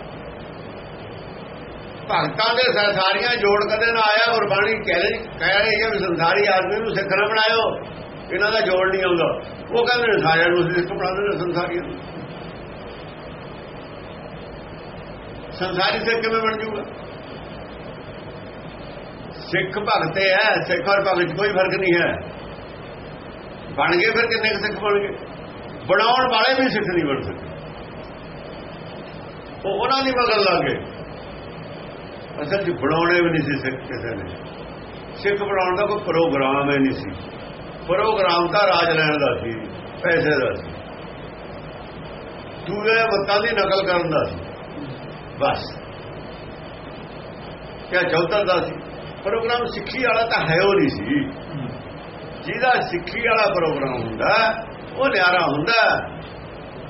ਭਗਤਾਂ ਦੇ ਸੰਸਾਰੀਆਂ ਜੋੜ ਕਦੇ ਨਾ ਆਇਆ। ਗੁਰਬਾਣੀ ਕਹਿ ਰਹੀ ਕਹਿ ਰਹੀ ਹੈ ਵੀ ਸੰਸਾਰੀ ਆਦਮੀ ਨੂੰ ਸਿੱਖ ਨਾ ਬਣਾਇਓ। ਇਹਨਾਂ ਦਾ ਜੋੜ ਨਹੀਂ ਆਉਂਦਾ। ਉਹ ਕਹਿੰਦੇ ਨੇ ਸਾਰਿਆਂ ਨੂੰ ਸਿੱਖ ਬਣਾਉਂਦੇ ਨੇ ਸੰਸਾਰੀਆਂ ਨੂੰ। ਸੰਸਾਰੀ ਸਿੱਖ ਕਿਵੇਂ ਬਣ ਜੂਗਾ ਸਿੱਖ ਭਗਤੇ ਹੈ, ਸਿੱਖ ਔਰ ਭਗਤ 'ਚ ਕੋਈ ਫ਼ਰਕ ਨਹੀਂ ਹੈ। ਬਣ ਗਏ ਫਿਰ ਕਿੰਨੇ ਕੁ ਸਿੱਖ ਬਣ ਗਏ? ਬਣਾਉਣ ਵਾਲੇ ਵੀ ਸਿੱਖ ਨਹੀਂ ਬਣ ਸਕਦੇ ਉਹ ਉਹਨਾਂ ਦੀ ਮਗਰ ਲੱਗ ਗਏ। ਅਸਲ ਜੀ ਬਣਾਉਣੇ ਵੀ ਨਹੀਂ ਸੀ ਸਿੱਖ ਕਿਸੇ ਨੇ। ਸਿੱਖ ਬਣਾਉਣ ਦਾ ਕੋਈ ਪ੍ਰੋਗਰਾਮ ਹੀ ਨਹੀਂ ਸੀ। ਪ੍ਰੋਗਰਾਮ ਤਾਂ ਰਾਜ ਲੈਣ ਦਾ ਸੀ, ਪੈਸੇ ਦਾ ਸੀ। ਦੂਏ ਮਤਾਂ ਦੀ ਨਕਲ ਕਰਨ ਦਾ ਸੀ। ਬਸ। ਕਿਆ ਚੌਥਾ ਦਾ ਸੀ? ਪ੍ਰੋਗਰਾਮ ਸਿੱਖੀ ਵਾਲਾ ਤਾਂ ਹੈ ਉਹ ਨਹੀਂ ਸੀ। ਜਿਹਦਾ ਸਿੱਖੀ ਵਾਲਾ ਪ੍ਰੋਗਰਾਮ ਹੁੰਦਾ, ਉਹ ਨਿਆਰਾ ਹੁੰਦਾ।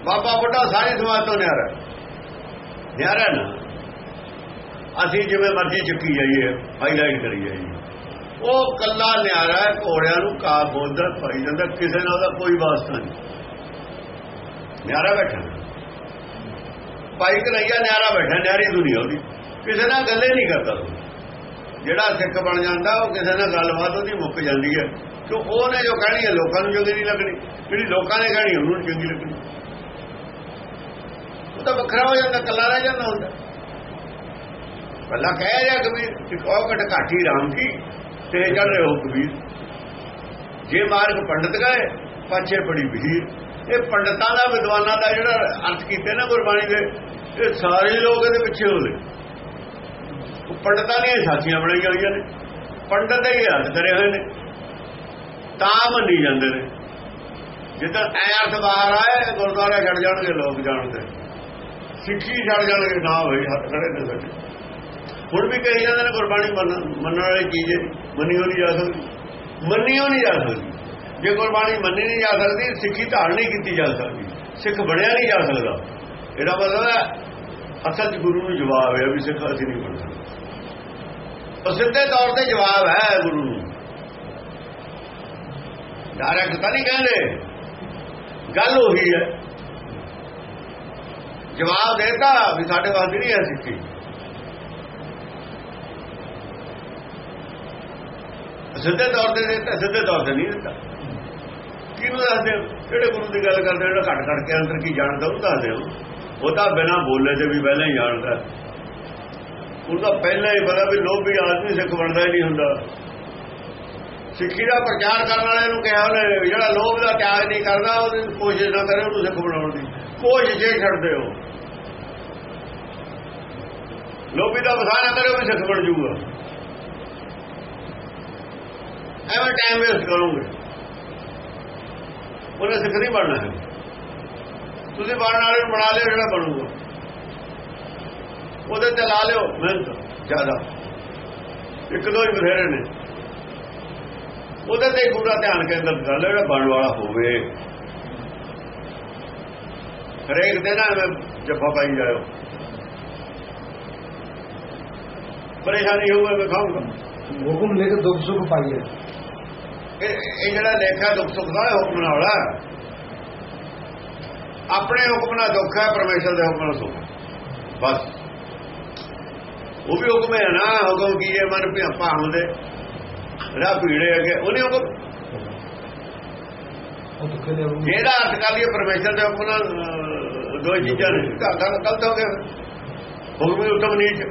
ਬਾਬਾ ਬੁੱਢਾ ਸਾਰੀ ਸਮਾਜ ਤੋਂ ਨਿਆਰਾ। ਨਿਆਰਾ ਨਾ। ਅਸੀਂ ਜਿਵੇਂ ਮਰਜ਼ੀ ਚੁੱਕੀ ਜਾਈਏ ਹਾਈਲਾਈਟ ਕਰੀ ਜਾਈਏ। ਉਹ ਕੱਲਾ ਨਿਆਰਾ ਘੋੜਿਆਂ ਨੂੰ ਕਾ ਬੋਲਦਾ ਪਾਈ ਜਾਂਦਾ, ਕਿਸੇ ਨਾਲ ਉਹਦਾ ਕੋਈ ਵਾਸਤਾ ਨਹੀਂ। ਨਿਆਰਾ ਬੈਠਾ। ਭਾਈ ਕਨਈਆ ਨਿਆਰਾ ਬੈਠਾ, ਨਿਆਰੀ ਦੁਨੀਆ ਉਹਦੀ। ਕਿਸੇ ਨਾਲ ਗੱਲੇ ਨਹੀਂ ਕਰਦਾ ਉਹ। ਜਿਹੜਾ ਸਿੱਖ ਬਣ ਜਾਂਦਾ, ਉਹ ਕਿਸੇ ਨਾਲ ਗੱਲਬਾਤ ਉਹਦੀ ਮੁੱਕ ਜਾਂਦੀ ਹੈ। ਕਿ ਉਹਨੇ ਜੋ ਕਹਿਣੀ ਹੈ, ਲੋਕਾਂ ਨੂੰ ਚੰਗੀ ਨਹੀਂ ਲੱਗਣੀ। ਜਿਹੜੀ ਲੋਕਾਂ ਨੇ ਕਹਿਣੀ, ਉਹਨੂੰ ਚੰਗੀ ਲੱਗਣੀ। ਉਹ ਤਾਂ ਵੱਖਰਾ ਹੋ ਜਾਂਦਾ ਕੱਲਾ ਰਹਿ ਜਾਂਦਾ ਹੁੰਦਾ। ਪਹਿਲਾਂ ਕਹਿ ਰਿਹਾ ਕਬੀਰ, ਕਿ ਕਹੋ ਘਟ ਘਾਟੀ ਰਾਮ ਕੀ, ਤੇ ਚੜ ਰਹੇ ਹੋ ਕਬੀਰ। ਜੇ ਮਾਰਗ ਪੰਡਤ ਗਏ, ਪਾਛੇ ਬੜੀ ਭੀੜ। ਇਹ ਪੰਡਤਾਂ ਦਾ ਵਿਦਵਾਨਾਂ ਦਾ ਜਿਹੜਾ ਅਰਥ ਕੀਤੇ ਨਾ ਗੁਰਬਾਣੀ ਦੇ, ਇਹ ਸਾਰੇ ਲੋਕ ਇਹਦੇ ਪਿੱਛੇ ਹੋ ਲਏ ਪੰਡਤਾਂ ਦੀਆਂ ਸਾਥੀਆਂ ਬਣਾਈਆਂ ਹੋਈਆਂ ਨੇ। ਪੰਡਤ ਦੇ ਹੀ ਹੱਥ ਕਰੇ ਹੋਏ ਨੇ। ਤਾਂ ਮੰਨੀ ਜਾਂਦੇ ਨੇ। ਜਿੱਦਾਂ ਐ ਅਰਥ ਬਾਹਰ ਆਏ, ਗੁਰਦੁਆਰਾ ਛੱਡ ਜਾਣਗੇ, ਲੋਕ ਜਾਣਦੇ। ਸਿੱਖੀ ਛੱਡ ਜਾਣਗੇ, ਨਾ ਹੋਈ ਹੱਥ ਖੜੇ ਨੇ ਸਾਡੇ। ਹੁਣ ਵੀ ਕਹੀ ਜਾਂਦੇ ਨੇ, ਗੁਰਬਾਣੀ ਮੰਨਣ ਮੰਨਣ ਵਾਲੀ ਚੀਜ਼ ਹੈ ਮੰਨੀ ਹੋ ਨਹੀਂ ਜਾ ਸਕਦੀ। ਮੰਨੀ ਹੋ ਨਹੀਂ ਜਾ ਸਕਦੀ। ਜੇ ਗੁਰਬਾਣੀ ਮੰਨੀ ਨਹੀਂ ਜਾ ਸਕਦੀ, ਸਿੱਖੀ ਧਾਰਨ ਨਹੀਂ ਕੀਤੀ ਜਾ ਸਕਦੀ। ਸਿੱਖ ਬਣਿਆ ਨਹੀਂ ਜਾ ਸਕਦਾ। ਇਹਦਾ ਮਤਲਬ ਹੈ, ਅਸਲ 'ਚ ਗੁਰੂ ਨੂੰ ਜਵਾਬ ਹੈ ਵੀ ਸਿੱਖ ਅਸੀਂ ਨਹੀਂ ਬਣ ਸਕਦੇ। ਉਹ ਸਿੱਧੇ ਤੌਰ ਤੇ ਜਵਾਬ ਹੈ ਗੁਰੂ। ਨੂੰ ਡਾਇਰੈਕਟ ਤਾਂ ਨਹੀਂ ਕਹਿੰਦੇ। ਗੱਲ ਉਹੀ ਹੈ। ਜਵਾਬ ਦੇਤਾ ਵੀ ਸਾਡੇ ਵਾਸਤੇ ਨਹੀਂ ਹੈ ਸਿੱਖੀ। ਸਿੱਧੇ ਤੌਰ ਤੇ ਦਿੱਤਾ, ਸਿੱਧੇ ਤੌਰ ਤੇ ਨਹੀਂ ਦਿੱਤਾ। ਕਿਹਨੂੰ ਦੱਸਦੇ ਕਿਹੜੇ ਗੁਰੂ ਦੀ ਗੱਲ ਕਰਦੇ ਜਿਹੜਾ ਘਟ ਘਟ ਕੇ ਅੰਦਰ ਕੀ ਜਾਣਦਾ ਉਹ ਦੱਸਦੇ ਹੋ। ਉਹ ਤਾਂ ਬਿਨਾ ਬੋਲੇ ਤੇ ਵੀ ਪਹਿਲਾਂ ਹੀ ਜਾਣਦਾ। ਉਹ ਤਾਂ ਪਹਿਲਾਂ ਹੀ ਪਤਾ ਵੀ ਲੋਭੀ ਆਦਮੀ ਸਿੱਖ ਬਣਦਾ ਹੀ ਨਹੀਂ ਹੁੰਦਾ। ਸਿੱਖੀ ਦਾ ਪ੍ਰਚਾਰ ਕਰਨ ਵਾਲਿਆਂ ਨੂੰ ਕਿਹਾ ਉਹਨੇ ਜਿਹੜਾ ਲੋਭ ਦਾ ਤਿਆਗ ਨਹੀਂ ਕਰਦਾ, ਉਹਦੀ ਕੋਸ਼ਿਸ਼ ਨਾ ਕਰੇ ਉਹਨੂੰ ਸਿੱਖ ਬਣਾਉਣ ਦੀ। ਕੋਸ਼ਿਸ਼ ਹੀ ਛੱਡਦੇ ਹੋ। ਲੋਭੀ ਦਾ ਵਸਾ ਨਾ ਕਰੇ ਉਹ ਵੀ ਸਿੱਖ ਬਣ ਜਾਊਗਾ। ਐਵੇਂ ਟਾਈਮ ਵੇਸਟ ਕਰੋਗੇ। ਉਹਨੇ ਸਿੱਖ ਨਹੀਂ ਬਣਨਾ। ਹੈ ਤੁਸੀਂ ਬਣਨ ਵਾਲੇ ਨੂੰ ਬਣਾ ਲਿਓ ਜਿਹੜਾ ਬਣੂਗਾ। ਉਹਦੇ ਤੇ ਲਾ ਲਿਓ। ਮਿਹਨਤ ਜ਼ਿਆਦਾ। ਇੱਕ ਦੋ ਹੀ ਬਥੇਰੇ ਨੇ। ਉਹਦੇ ਤੇ ਪੂਰਾ ਧਿਆਨ ਕੇਂਦਰਿਤ ਕਰ ਲਿਓ ਜਿਹੜਾ ਬਣਨ ਵਾਲਾ ਹੋਵੇ। ਹਰੇਕ ਦੇ ਨਾ ਐਵੇਂ ਜੱਫਾ ਪਾਈ ਜਾਓ ਪਰੇਸ਼ਾਨੀ ਹੋਊਗਾ ਮੈਂ ਖਾਊਂਗਾ। ਹੁਕਮ ਲੈ ਕੇ ਦੁੱਖ ਸੁੱਖ ਪਾਈਏ। ਇਹ ਜਿਹੜਾ ਲੇਖਾ ਦੁੱਖ ਸੁੱਖ ਦਾ ਹੁਕਮ ਨਾਲ ਹੈ ਆਪਣੇ ਹੁਕਮ ਨਾਲ ਦੁੱਖ ਹੈ ਪਰਮੇਸ਼ਰ ਦੇ ਹੁਕਮ ਨਾਲ ਸੁੱਖ। ਬਸ। ਉਹ ਵੀ ਹੁਕਮ ਹੈ ਨਾ ਹੁਕਮ ਕੀ ਹੈ? ਮਨ ਭਿਆ ਭਾਉਂਦੇ ਰਾਹ ਭੀੜੇ ਅਗੇ ਉਹਨੇ ਹੁਕਮ ਉਹ ਦੁੱਖ ਦੇ ਹੁਕਮ ਜਿਹੜਾ ਅਰਥ ਕਰ ਲਈਏ ਪਰਮੇਸ਼ਰ ਦੇ ਹੁਕਮ ਨਾਲ ਦੋ ਚੀਜ਼ਾਂ ਨੇ। ਗੱਲ ਗਲਤ ਹੋ ਗਿਆ। ਹੁਕਮ ਵੀ ਉਤਮ ਨੀਚ।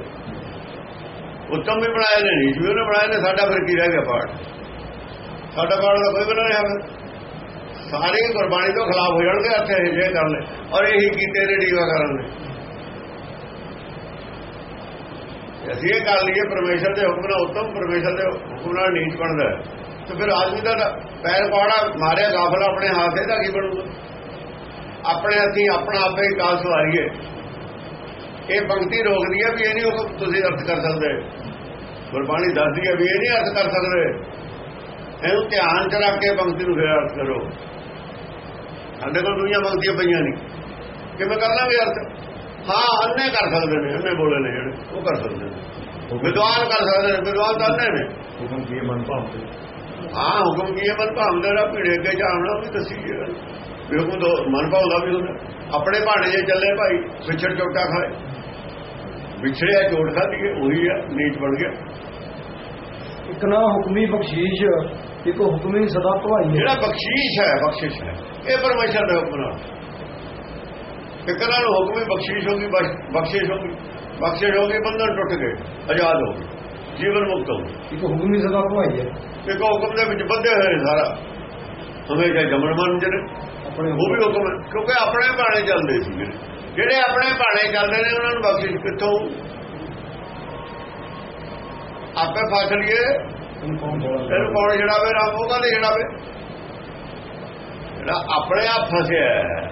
ਉਤਮ ਵੀ ਬਣਾਏ ਨੇ ਨੀਚ ਵੀ ਉਹਨੇ ਬਣਾਏ ਨੇ ਸਾਡਾ ਫਿਰ ਕੀ ਰਹਿ ਗਿਆ ਪਾਠ? ਸਾਡਾ ਪਾਠ ਦਾ ਕੋਈ ਬਣਾ ਨਹੀਂ ਹੈ ਸਾਰੇ ਗੁਰਬਾਣੀ ਤੋਂ ਖਿਲਾਫ ਹੋ ਜਾਣਗੇ ਇੱਥੇ ਇਹ ਜੇ ਕਰ ਲੈ ਔਰ ਇਹੀ ਕੀਤੇ ਨੇ ਡੀਵਾ ਕਰਨ ਨੇ ਅਸੀਂ ਇਹ ਕਰ ਲਈਏ ਪਰਮੇਸ਼ਰ ਦੇ ਹੁਕਮ ਨਾਲ ਉਤਮ, ਪਰਮੇਸ਼ਰ ਦੇ ਹੁਕਮ ਨਾਲ ਨੀਚ ਬਣਦਾ ਤੇ ਫਿਰ ਆਦਮੀ ਦਾ ਤਾਂ ਪੈਰ ਪਾੜਾ, ਮਾਰਿਆ ਗਾਫਲ ਆਪਣੇ ਹੱਥ ਇਹਦਾ ਕੀ ਬਣੂਗਾ? ਆਪਣੇ ਅਸੀਂ ਆਪਣਾ ਆਪੇ ਹੀ ਕਾਲ ਸਵਾਰੀਏ। ਇਹ ਪੰਕਤੀ ਰੋਕਦੀ ਹੈ ਵੀ ਇਹ ਨਹੀਂ ਹੁਕਮ ਤੁਸੀਂ ਅਰਥ ਕਰ ਸਕਦੇ। ਗੁਰਬਾਣੀ ਦੱਸਦੀ ਹੈ ਵੀ ਇਹ ਨਹੀਂ ਅਰਥ ਕਰ ਸਕਦੇ। ਇਹਨੂੰ ਧਿਆਨ ਚ ਰੱਖ ਕੇ ਪੰਕਤੀ ਨੂੰ ਫਿਰ ਅਰਥ ਕਰੋ। ਸਾਡੇ ਕੋਲ ਦੁਨੀਆ ਪੰਕਤੀਆਂ ਪਈਆਂ ਨਹੀਂ ਕਿਵੇਂ ਕਰ ਲਾਂਗੇ ਅਰਥ? ਹਾਂ ਅੰਨੇ ਕਰ ਸਕਦੇ ਨੇ ਅੰਨੇ ਬੋਲੇ ਨੇ ਜਿਹੜੇ ਉਹ ਕਰ ਸਕਦੇ ਨੇ। ਵਿਦਵਾਨ ਕਰ ਸਕਦੇ ਨੇ ਵਿਦਵਾਨ ਤਾਂ ਅੰਨੇ ਨੇ। ਹੁਕਮ ਕੀ ਮਨ ਭਾਉਂਦੇ ਹਾਂ ਹੁਕਮ ਕੀ ਮਨ ਭਾਉਂਦੇ ਰਾ ਭੀੜੇ ਅੱਗੇ ਜਾਵਣਾ ਵੀ ਦੱਸੀ ਵੀ ਹੁਕਮ ਦੋ ਮਨ ਭਾਉਂਦਾ ਵੀ ਹੁੰਦਾ। ਆਪਣੇ ਭਾਣੇ ਜੇ ਚੱਲੇ ਭਾਈ ਵਿਛੜ ਚੋਟਾ ਖਾਏ। ਵਿਛੜਿਆ ਚੋਟ ਖਾਦੀ ਉਹੀ ਹੈ ਨੀਚ ਬਣ ਗਿਆ। ਇੱਕ ਨਾ ਹੁਕਮੀ ਬਖਸ਼ੀਸ਼ ਇੱਕ ਹੁਕਮੀ ਸਦਾ ਭਵਾਈ ਜਿਹੜਾ ਬਖਸ਼ੀਸ਼ ਹੈ ਬਖਸ਼ਿਸ਼ ਹੈ। ਇਹ ਪਰਮੇਸ਼ਰ ਦੇ ਹੁਕਮ ਨਾਲ। ਇੱਕ ਨਾਲ ਹੁਕਮੀ ਬਖਸ਼ੀਸ਼ ਹੋਗੀ ਬਖ- ਬਖਸ਼ਿਸ਼ ਹੋਗੀ ਬਖਸ਼ਿਸ਼ ਹੋਗੀ ਬੰਧਨ ਟੁੱਟ ਗਏ ਆਜ਼ਾਦ ਹੋ ਗਏ ਜੀਵਨ ਮੁਕਤ ਹੋ ਗਏ। ਇੱਕ ਹੁਕਮੀ ਸਦਾ ਭਵਾਈ ਹੈ। ਇੱਕ ਹੁਕਮ ਦੇ ਵਿੱਚ ਬੱਧੇ ਹੋਏ ਸਾਰਾ। ਹਮੇਸ਼ਾ ਜਮਨ ਮਨ ਜਿਹੜੇ ਆਪਣੇ ਉਹ ਵੀ ਹੁਕਮ ਹੈ ਕਿਉਂਕਿ ਆਪਣੇ ਬਾਣੇ ਚੱਲਦੇ ਸੀ ਜਿਹੜੇ। ਜਿਹੜੇ ਆਪਣੇ ਬਾਣੇ ਚੱਲਦੇ ਨੇ ਉਹਨਾਂ ਨੂੰ ਬਖਸ਼ਿਸ਼ ਕਿੱਥੋਂ? ਆਪੇ ਫਸ ਲਈਏ। ਕੌਣ ਫਿਰ ਕੌਣ ਛਡਾਵੇ ਰੱਬ ਉਹ ਕਾਹਦੇ ਛਡਾਵੇ ਜਿਹੜਾ ਆਪਣੇ ਆਪ ਫਸਿਆ ਹੈ,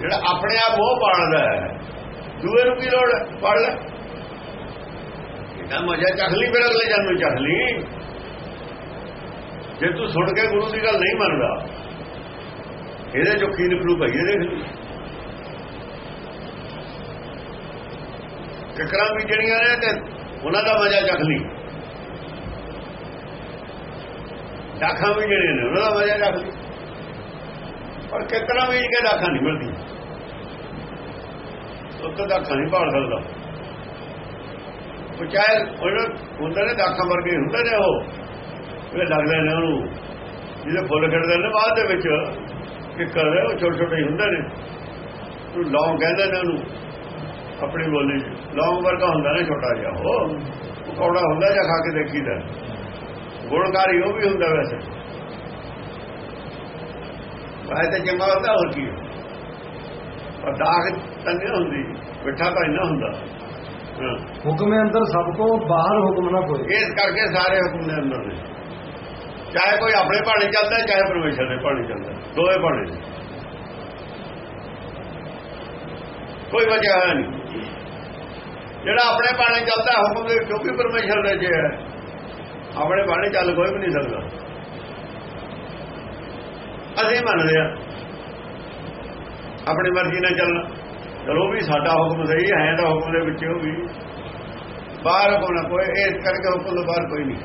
ਜਿਹੜਾ ਆਪਣੇ ਆਪ ਉਹ ਪਾਲਦਾ ਹੈ, ਦੂਏ ਨੂੰ ਕੀ ਲੋੜ ਪੜ ਲੈ। ਇਹਦਾ ਮਜ਼ਾ ਚੱਖ ਲਈ ਫਿਰ ਅਗਲੇ ਜਨਮ ਨੂੰ ਚੱਖ ਲਈ। ਜੇ ਤੂੰ ਸੁਣ ਕੇ ਗੁਰੂ ਦੀ ਗੱਲ ਨਹੀਂ ਮੰਨਦਾ ਇਹਦੇ ਚੋਂ ਕੀ ਨਿਕਲੂ ਭਈ? ਦੇਖ ਲਈ। ਕਿਕਰਾਂ ਵੀ ਜਿਹੜੀਆਂ ਨੇ ਤੇ ਉਹਨਾਂ ਦਾ ਮਜ਼ਾ ਚੱਖ ਲਈ। ਦਾਖਾਂ ਵੀ ਜਿਹੜੇ ਨੇ ਉਹਨਾਂ ਦਾ ਮਜ਼ਾ ਚੱਖ ਲਈ। ਪਰ ਕਿਕਰਾਂ ਵੀ ਕੇ ਡਾਖਾਂ ਨਹੀਂ ਮਿਲਦੀ ਉਹ ਤਾਂ ਦਾਖਾਂ ਨਹੀਂ ਭਾਲ ਸਕਦਾ। ਉਹ ਚਾਹੇ ਉਹ ਹੁੰਦੇ ਨੇ ਦਾਖਾਂ ਵਰਗੇ ਹੁੰਦੇ ਨੇ ਉਹ ਇਹ ਲੱਗਦੇ ਨੇ ਉਹਨੂੰ, ਜਿਹਦੇ ਫੁੱਲ ਖਿੜਦੇ ਨੇ ਬਾਅਦ ਦੇ ਵਿੱਚ, ਕਿੱਕਰ ਉਹ ਛੋਟੇ ਛੋਟੇ ਹੁੰਦੇ ਨੇ। ਉਹ ਲੌਂਗ ਕਹਿੰਦੇ ਨੇ ਉਹਨੂੰ, ਆਪਣੀ ਬੋਲੀ 'ਚ। ਲੌਂਗ ਵਰਗਾ ਹੁੰਦਾ ਨਾ ਛੋਟਾ ਜਿਹਾ ਉਹ। ਕੌੜਾ ਹੁੰਦਾ ਜਾਂ ਖਾ ਕੇ ਦੇਖੀਦਾ। ਗੁਣਕਾਰੀ ਉਹ ਵੀ ਹੁੰਦਾ ਵੈਸੇ। ਵਾਏ ਤਾਂ ਚੰਗਾ ਹੁੰਦਾ ਹੋਰ ਕੀ। ਪਰ ਦਾਗ ਤਾਂ ਨਹੀਂ ਹੁੰਦੀ ਮਿੱਠਾ ਤਾਂ ਇੰਨਾ ਹੁੰਦਾ। ਹੁਕਮੇ ਅੰਦਰ ਸਭ ਤੋਂ ਬਾਹਰ ਹੁਕਮ ਨਾ ਕੋਈ। ਇਸ ਕਰਕੇ ਸਾਰੇ ਹੁਕਮ ਦੇ ਅੰਦਰ ਨੇ ਚਾਹੇ ਕੋਈ ਆਪਣੇ ਭਾਣੇ ਚੱਲਦਾ ਚਾਹੇ ਪਰਮੇਸ਼ਰ ਦੇ ਭਾਣੇ ਚੱਲਦਾ। ਦੋਵੇਂ ਭਾਣੇ ਕੋਈ ਵਜ੍ਹਾ ਨਹੀਂ। ਜਿਹੜਾ ਆਪਣੇ ਭਾਣੇ ਚੱਲਦਾ ਹੁਕਮ ਦੇ ਕਿਉਂਕਿ ਪਰਮੇਸ਼ਰ ਦੇ ਜੇ ਹੈ ਆਪਣੇ ਭਾਣੇ ਚੱਲ ਕੋਈ ਵੀ ਨਹੀਂ ਸਕਦਾ। ਅਸੀਂ ਮੰਨਦੇ ਆ ਆਪਣੀ ਮਰਜ਼ੀ ਨਾਲ ਚੱਲਣਾ। ਚਲੋ ਵੀ ਸਾਡਾ ਹੁਕਮ ਸਹੀ ਹੈ ਤਾਂ ਹੁਕਮ ਦੇ ਵਿੱਚ ਉਹ ਵੀ। ਬਾਹਰ ਹੁਕਮ ਨਾ ਕੋਈ ਇਸ ਕਰਕੇ ਹੁਕਮ ਤੋਂ ਬਾਹਰ ਕੋਈ ਨਹੀਂ।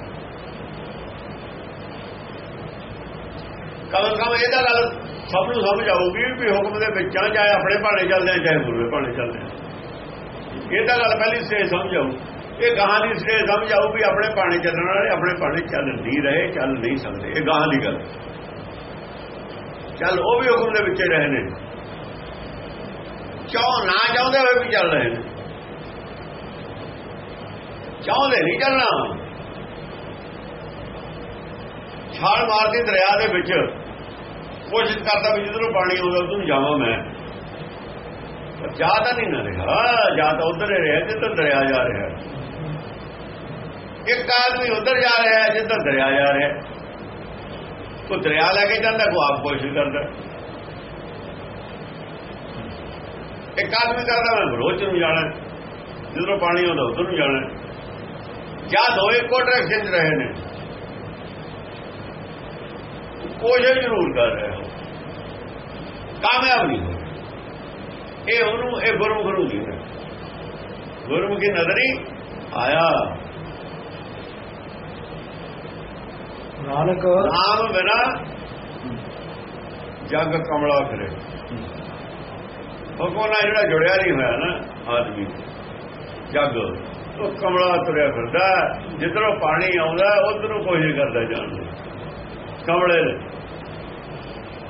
ਕਮਲ ਕਮ ਇਹਦਾ ਗੱਲ ਸਭ ਨੂੰ ਸਮਝ ਆਊਗੀ ਵੀ ਹੁਕਮ ਦੇ ਵਿੱਚ ਆ ਚਾਹੇ ਆਪਣੇ ਭਾਣੇ ਚੱਲਦੇ ਆ, ਚਾਹੇ ਗੁਰੂ ਭਾਣੇ ਚੱਲਦੇ ਆ। ਇਹ ਤਾਂ ਗੱਲ ਪਹਿਲੀ ਸਟੇਜ ਸਮਝ ਆਊ। ਇਹ ਗਾਂ ਦੀ ਸਟੇਜ ਸਮਝ ਆਊ ਵੀ ਆਪਣੇ ਭਾਣੇ ਚੱਲਣ ਵਾਲੇ ਆਪਣੇ ਭਾਣੇ ਚੱਲ ਨਹੀਂ ਰਹੇ, ਚੱਲ ਨਹੀਂ ਸਕਦੇ। ਇਹ ਗਾਂ ਦੀ ਗੱਲ। ਚੱਲ ਉਹ ਵੀ ਹੁਕਮ ਦੇ ਵਿੱਚ ਰਹੇ ਨੇ। ਚਾਹ ਨਾ ਚਾਹੁੰਦੇ ਹੋਏ ਵੀ ਚੱਲ ਰਹੇ ਨੇ। ਚਾਹੁੰਦੇ ਨਹੀਂ ਚੱਲਣਾ। ਛਾਲ ਮਾਰਦੀ ਦਰਿਆ ਦੇ ਵਿੱਚ। ਕੋਸ਼ਿਸ਼ ਕਰਦਾ ਵੀ ਜਿੱਧਰੋਂ ਪਾਣੀ ਆਉਂਦਾ ਉਧਰ ਜਾਵਾਂ ਮੈਂ। ਜਾ ਤਾਂ ਨਹੀਂ ਨਾ ਰਿਹਾ। ਜਾਂ ਤਾਂ ਉਧਰ ਹੀ ਰਿਹਾ, ਜਿੱਧਰ ਦਰਿਆ ਜਾ ਰਿਹਾ। ਇੱਕ ਆਦਮੀ ਉਧਰ ਜਾ ਰਿਹਾ, ਜਿੱਧਰ ਦਰਿਆ ਜਾ ਰਿਹਾ। ਹੈ। ਕੋਈ ਦਰਿਆ ਲੈ ਕੇ ਜਾਂਦਾ, ਕੋਈ ਆਪ ਕੋਸ਼ਿਸ਼ ਕਰਦਾ। ਇੱਕ ਆਦਮੀ ਕਰਦਾ ਮੈਂ ਬਰੋਚ ਨੂੰ ਜਾਣਾ। ਜਿੱਧਰੋਂ ਪਾਣੀ ਆਉਂਦਾ ਉਧਰ ਨੂੰ ਜਾਣਾ। ਜਾਂ ਦੋਏ ਇੱਕੋ ਡਾਇਰੈਕਸ਼ਨ ਰਹੇ ਨੇ। ਕੋਸ਼ਿਸ਼ ਜ਼ਰੂਰ ਕਰ ਰਹੇ ਹੋ। ਕਾਮਯਾਬ ਨਹੀਂ ਹੋਏ। ਇਹ ਉਹਨੂੰ ਇਹ ਗੁਰਮੁਖ ਨੂੰ ਨਹੀਂ ਹੈ ਗੁਰਮੁਖੀ ਨਜ਼ਰੀ ਆਇਆ। ਨਾਨਕ। ਨਾਮ ਬਿਨਾ ਜਗ ਕਮਲਾ ਕਰੇ ਹੁਕਮ ਨਾਲ ਜਿਹੜਾ ਜੁੜਿਆ ਨਹੀਂ ਹੋਇਆ ਨਾ, ਆਦਮੀ। ਜੱਗ। ਉਹ ਕਮਲਾ ਤੁਰਿਆ ਫਿਰਦਾ, ਜਿੱਧਰੋਂ ਪਾਣੀ ਆਉਂਦਾ, ਉਧਰੋਂ ਕੋਸ਼ਿਸ਼ ਕਰਦਾ ਜਾਣ ਦੀ ਕਮਲੇ ਨੇ।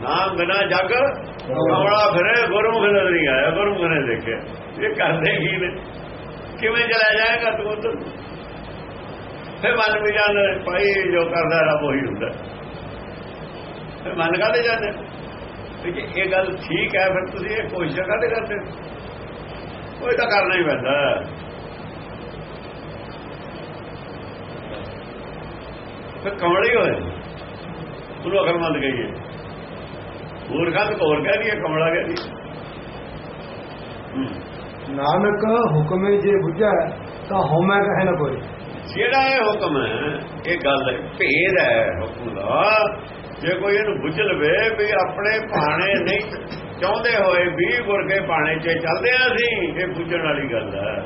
ਨਾਮ ਬਿਨਾ ਜਗ, ਕਮਲਾ ਫਿਰੇ, ਗੁਰਮੁਖ ਨਜ਼ਰ ਨਹੀਂ ਆਇਆ, ਗੁਰਮੁਖ ਨੇ ਦੇਖਿਆ। ਇਹ ਕਰਦੇ ਕੀ ਨੇ? ਕਿਵੇਂ ਚਲਾ ਜਾਏਗਾ ਤੂੰ ਉਧਰ? ਫਿਰ ਮਨ ਵੀ ਜਾਂਦਾ ਭਾਈ ਜੋ ਕਰਦਾ, ਰੱਬ ਉਹੀ ਹੁੰਦਾ। ਫਿਰ ਮਨ ਕਾਹਦੇ ਜਾਂਦੇ ਵੀ ਜੇ ਇਹ ਗੱਲ ਠੀਕ ਹੈ ਫਿਰ ਤੁਸੀਂ ਇਹ ਕੋਸ਼ਿਸ਼ ਕਾਹਦੇ ਕਰਦੇ? ਉਹ ਤਾਂ ਕਰਨਾ ਹੀ ਪੈਂਦਾ। ਫਿਰ ਕਮਲੀ ਹੋਏ? ਉਹਨੂੰ ਅਕਲਮੰਦ ਕਹੀਏ ਮੂਰਖਾਂ ਤੋਂ ਹੋਰ ਕਹਿ ਦਈਏ ਕਮਲਾ ਕਹਿ ਦਈਏ? ਹੂੰ। ਨਾਨਕ ਹੁਕਮੇ ਜੇ ਬੁਝੈ ਤਾਂ ਹਉਮੈ ਕਹੇ ਨਾ ਕੋਈ। ਜਿਹੜਾ ਇਹ ਹੁਕਮ ਹੈ ਇਹ ਗੱਲ ਹੈ, ਭੇਦ ਹੈ ਹੁਕਮ ਦਾ। ਜੇ ਕੋਈ ਇਹਨੂੰ ਬੁੱਝ ਲਵੇ ਵੀ ਆਪਣੇ ਭਾਣੇ ਨਹੀਂ ਚਾਹੁੰਦੇ ਹੋਏ ਵੀ ਗੁਰਗੇ ਪਾਣੇ 'ਚ ਚੱਲਦੇ ਆ ਅਸੀਂ, ਇਹ ਬੁੱਝਣ ਵਾਲੀ ਗੱਲ ਹੈ।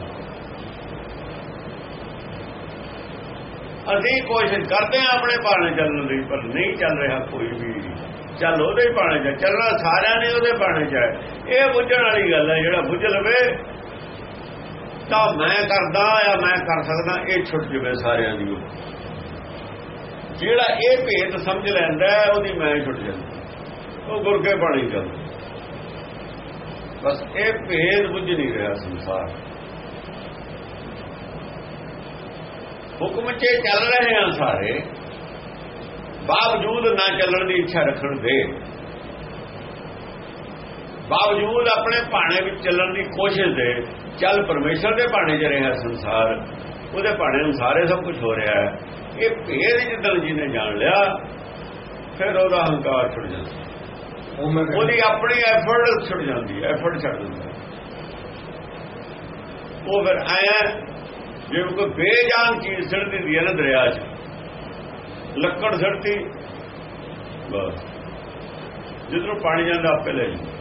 ਅਸੀਂ ਕੋਸ਼ਿਸ਼ ਕਰਦੇ ਆ ਆਪਣੇ ਪਾਣੇ ਚੱਲਣ ਲਈ ਪਰ ਨਹੀਂ ਚੱਲ ਰਿਹਾ ਕੋਈ ਵੀ। ਚੱਲ ਉਹਦੇ ਭਾਣੇ 'ਚ ਚੱਲਣਾ ਸਾਰਿਆਂ ਨੇ ਉਹਦੇ ਪਾਣੇ 'ਚ। ਹੈ ਇਹ ਬੁੱਝਣ ਵਾਲੀ ਗੱਲ ਹੈ, ਜਿਹੜਾ ਬੁੱਝ ਲਵੇ ਤਾਂ ਮੈਂ ਕਰਦਾ ਆ ਮੈਂ ਕਰ ਸਕਦਾ, ਇਹ ਛੁੱਟ ਜਵੇ ਸਾਰਿਆਂ ਦੀ। ਜਿਹੜਾ ਇਹ ਭੇਦ ਸਮਝ ਲੈਂਦਾ ਉਹਦੀ ਮੈਂ ਛੁੱਟ ਜਾਂਦੀ। ਉਹ ਗੁਰਕੇ ਪਾਣੀ ਚੱਲਦਾ ਬਸ ਇਹ ਭੇਦ ਬੁੱਝ ਨਹੀਂ ਰਿਹਾ ਸੰਸਾਰ। ਹੁਕਮ 'ਚ ਚੱਲ ਰਹੇ ਆ ਸਾਰੇ। ਬਾਵਜੂਦ ਨਾ ਚੱਲਣ ਦੀ ਇੱਛਾ ਰੱਖਣ ਦੇ। ਬਾਵਜੂਦ ਆਪਣੇ ਭਾਣੇ ਵਿੱਚ ਚੱਲਣ ਦੀ ਕੋਸ਼ਿਸ਼ ਦੇ, ਚੱਲ ਪਰਮੇਸ਼ਰ ਦੇ ਭਾਣੇ 'ਚ ਰਿਹਾ ਸੰਸਾਰ। ਉਹਦੇ ਭਾਣੇ ਅਨੁਸਾਰ ਇਹ ਸਭ ਕੁਝ ਹੋ ਰਿਹਾ ਹੈ। ਇਹ ਭੇਦ ਜਿੱਦਣ ਜੀ ਨੇ ਜਾਣ ਲਿਆ ਫਿਰ ਉਹਦਾ ਹੰਕਾਰ ਛੁੱਟ ਜਾਂਦਾ। ਉਹਦੀ ਆਪਣੀ ਐਫਰਟ ਛੁੱਟ ਜਾਂਦੀ ਹੈ ਐਫਰਟ ਛੱਡ ਦਿੰਦਾ ਉਹ ਫਿਰ ਆਇਆ ਜਿਵੇਂ ਕੋਈ ਬੇਜਾਨ ਚੀਜ਼ ਸੜ ਦਿੰਦੀ ਹੈ ਨਾ ਦਰਿਆ 'ਚ ਲੱਕੜ ਸੜਤੀ ਬਸ। ਜਿੱਧਰੋਂ ਪਾਣੀ ਜਾਂਦਾ ਆਪੇ ਲੈ ਜਾਂਦਾ।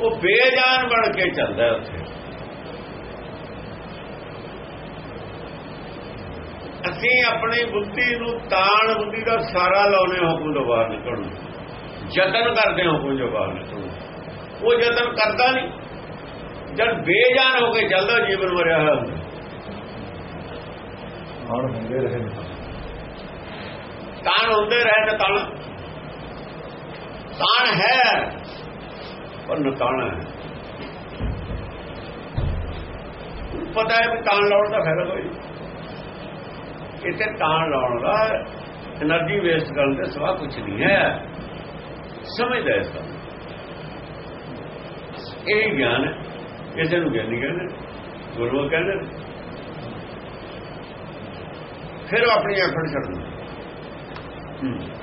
ਉਹ ਬੇਜਾਨ ਬਣ ਕੇ ਚੱਲਦਾ ਉੱਥੇ। ਅਸੀਂ ਆਪਣੀ ਬੁੱਧੀ ਨੂੰ ਤਾਣ ਬੁੱਧੀ ਦਾ ਸਾਰਾ ਲਾਉਨੇ ਹੁਕਮ ਤੋਂ ਬਾਹਰ ਨਿਕਲਣ। ਯਤਨ ਕਰਦੇ ਹਾਂ ਹੁਕਮ ਤੋਂ ਬਾਹਰ ਨਿਕਲਣ। ਉਹ ਯਤਨ ਕਰਦਾ ਨਹੀਂ ਜਦ ਬੇਜਾਨ ਹੋ ਕੇ ਚੱਲਦਾ ਜੀਵਨ ਮਰਿਆ ਹੋਇਆ ਹੁੰਦਾ ਹਾਣ ਹੁੰਦੇ ਰਹੇ। ਤਾਣ ਹੁੰਦੇ ਰਹੇ ਨੇ ਤਾਣ ਤਾਣ ਹੈ ਪਰ ਨਤਾਣਾ ਹੈ ਪਤਾ ਹੈ ਤਾਣ ਲਾਉਣ ਦਾ ਫਾਇਦਾ ਕੋਈ। ਇੱਥੇ ਤਾਂ ਲਾਉਣ ਦਾ એનર્ਜੀ ਵੇਸਟ ਕਰਨ ਦੇ ਸਵਾ ਕੁਝ ਨਹੀਂ ਹੈ। ਸਮਝਦਾ ਇਸ ਦਾ ਇਹ ਗਿਆਨ ਕਿਸੇ ਨੂੰ ਗਿਆਨੀ ਕਹਿੰਦੇ ਗੁਰੂ ਕਹਿੰਦੇ ਫਿਰ ਆਪਣੀ ਐਫਰਟ ਛੱਡ ਦਿੰਦੇ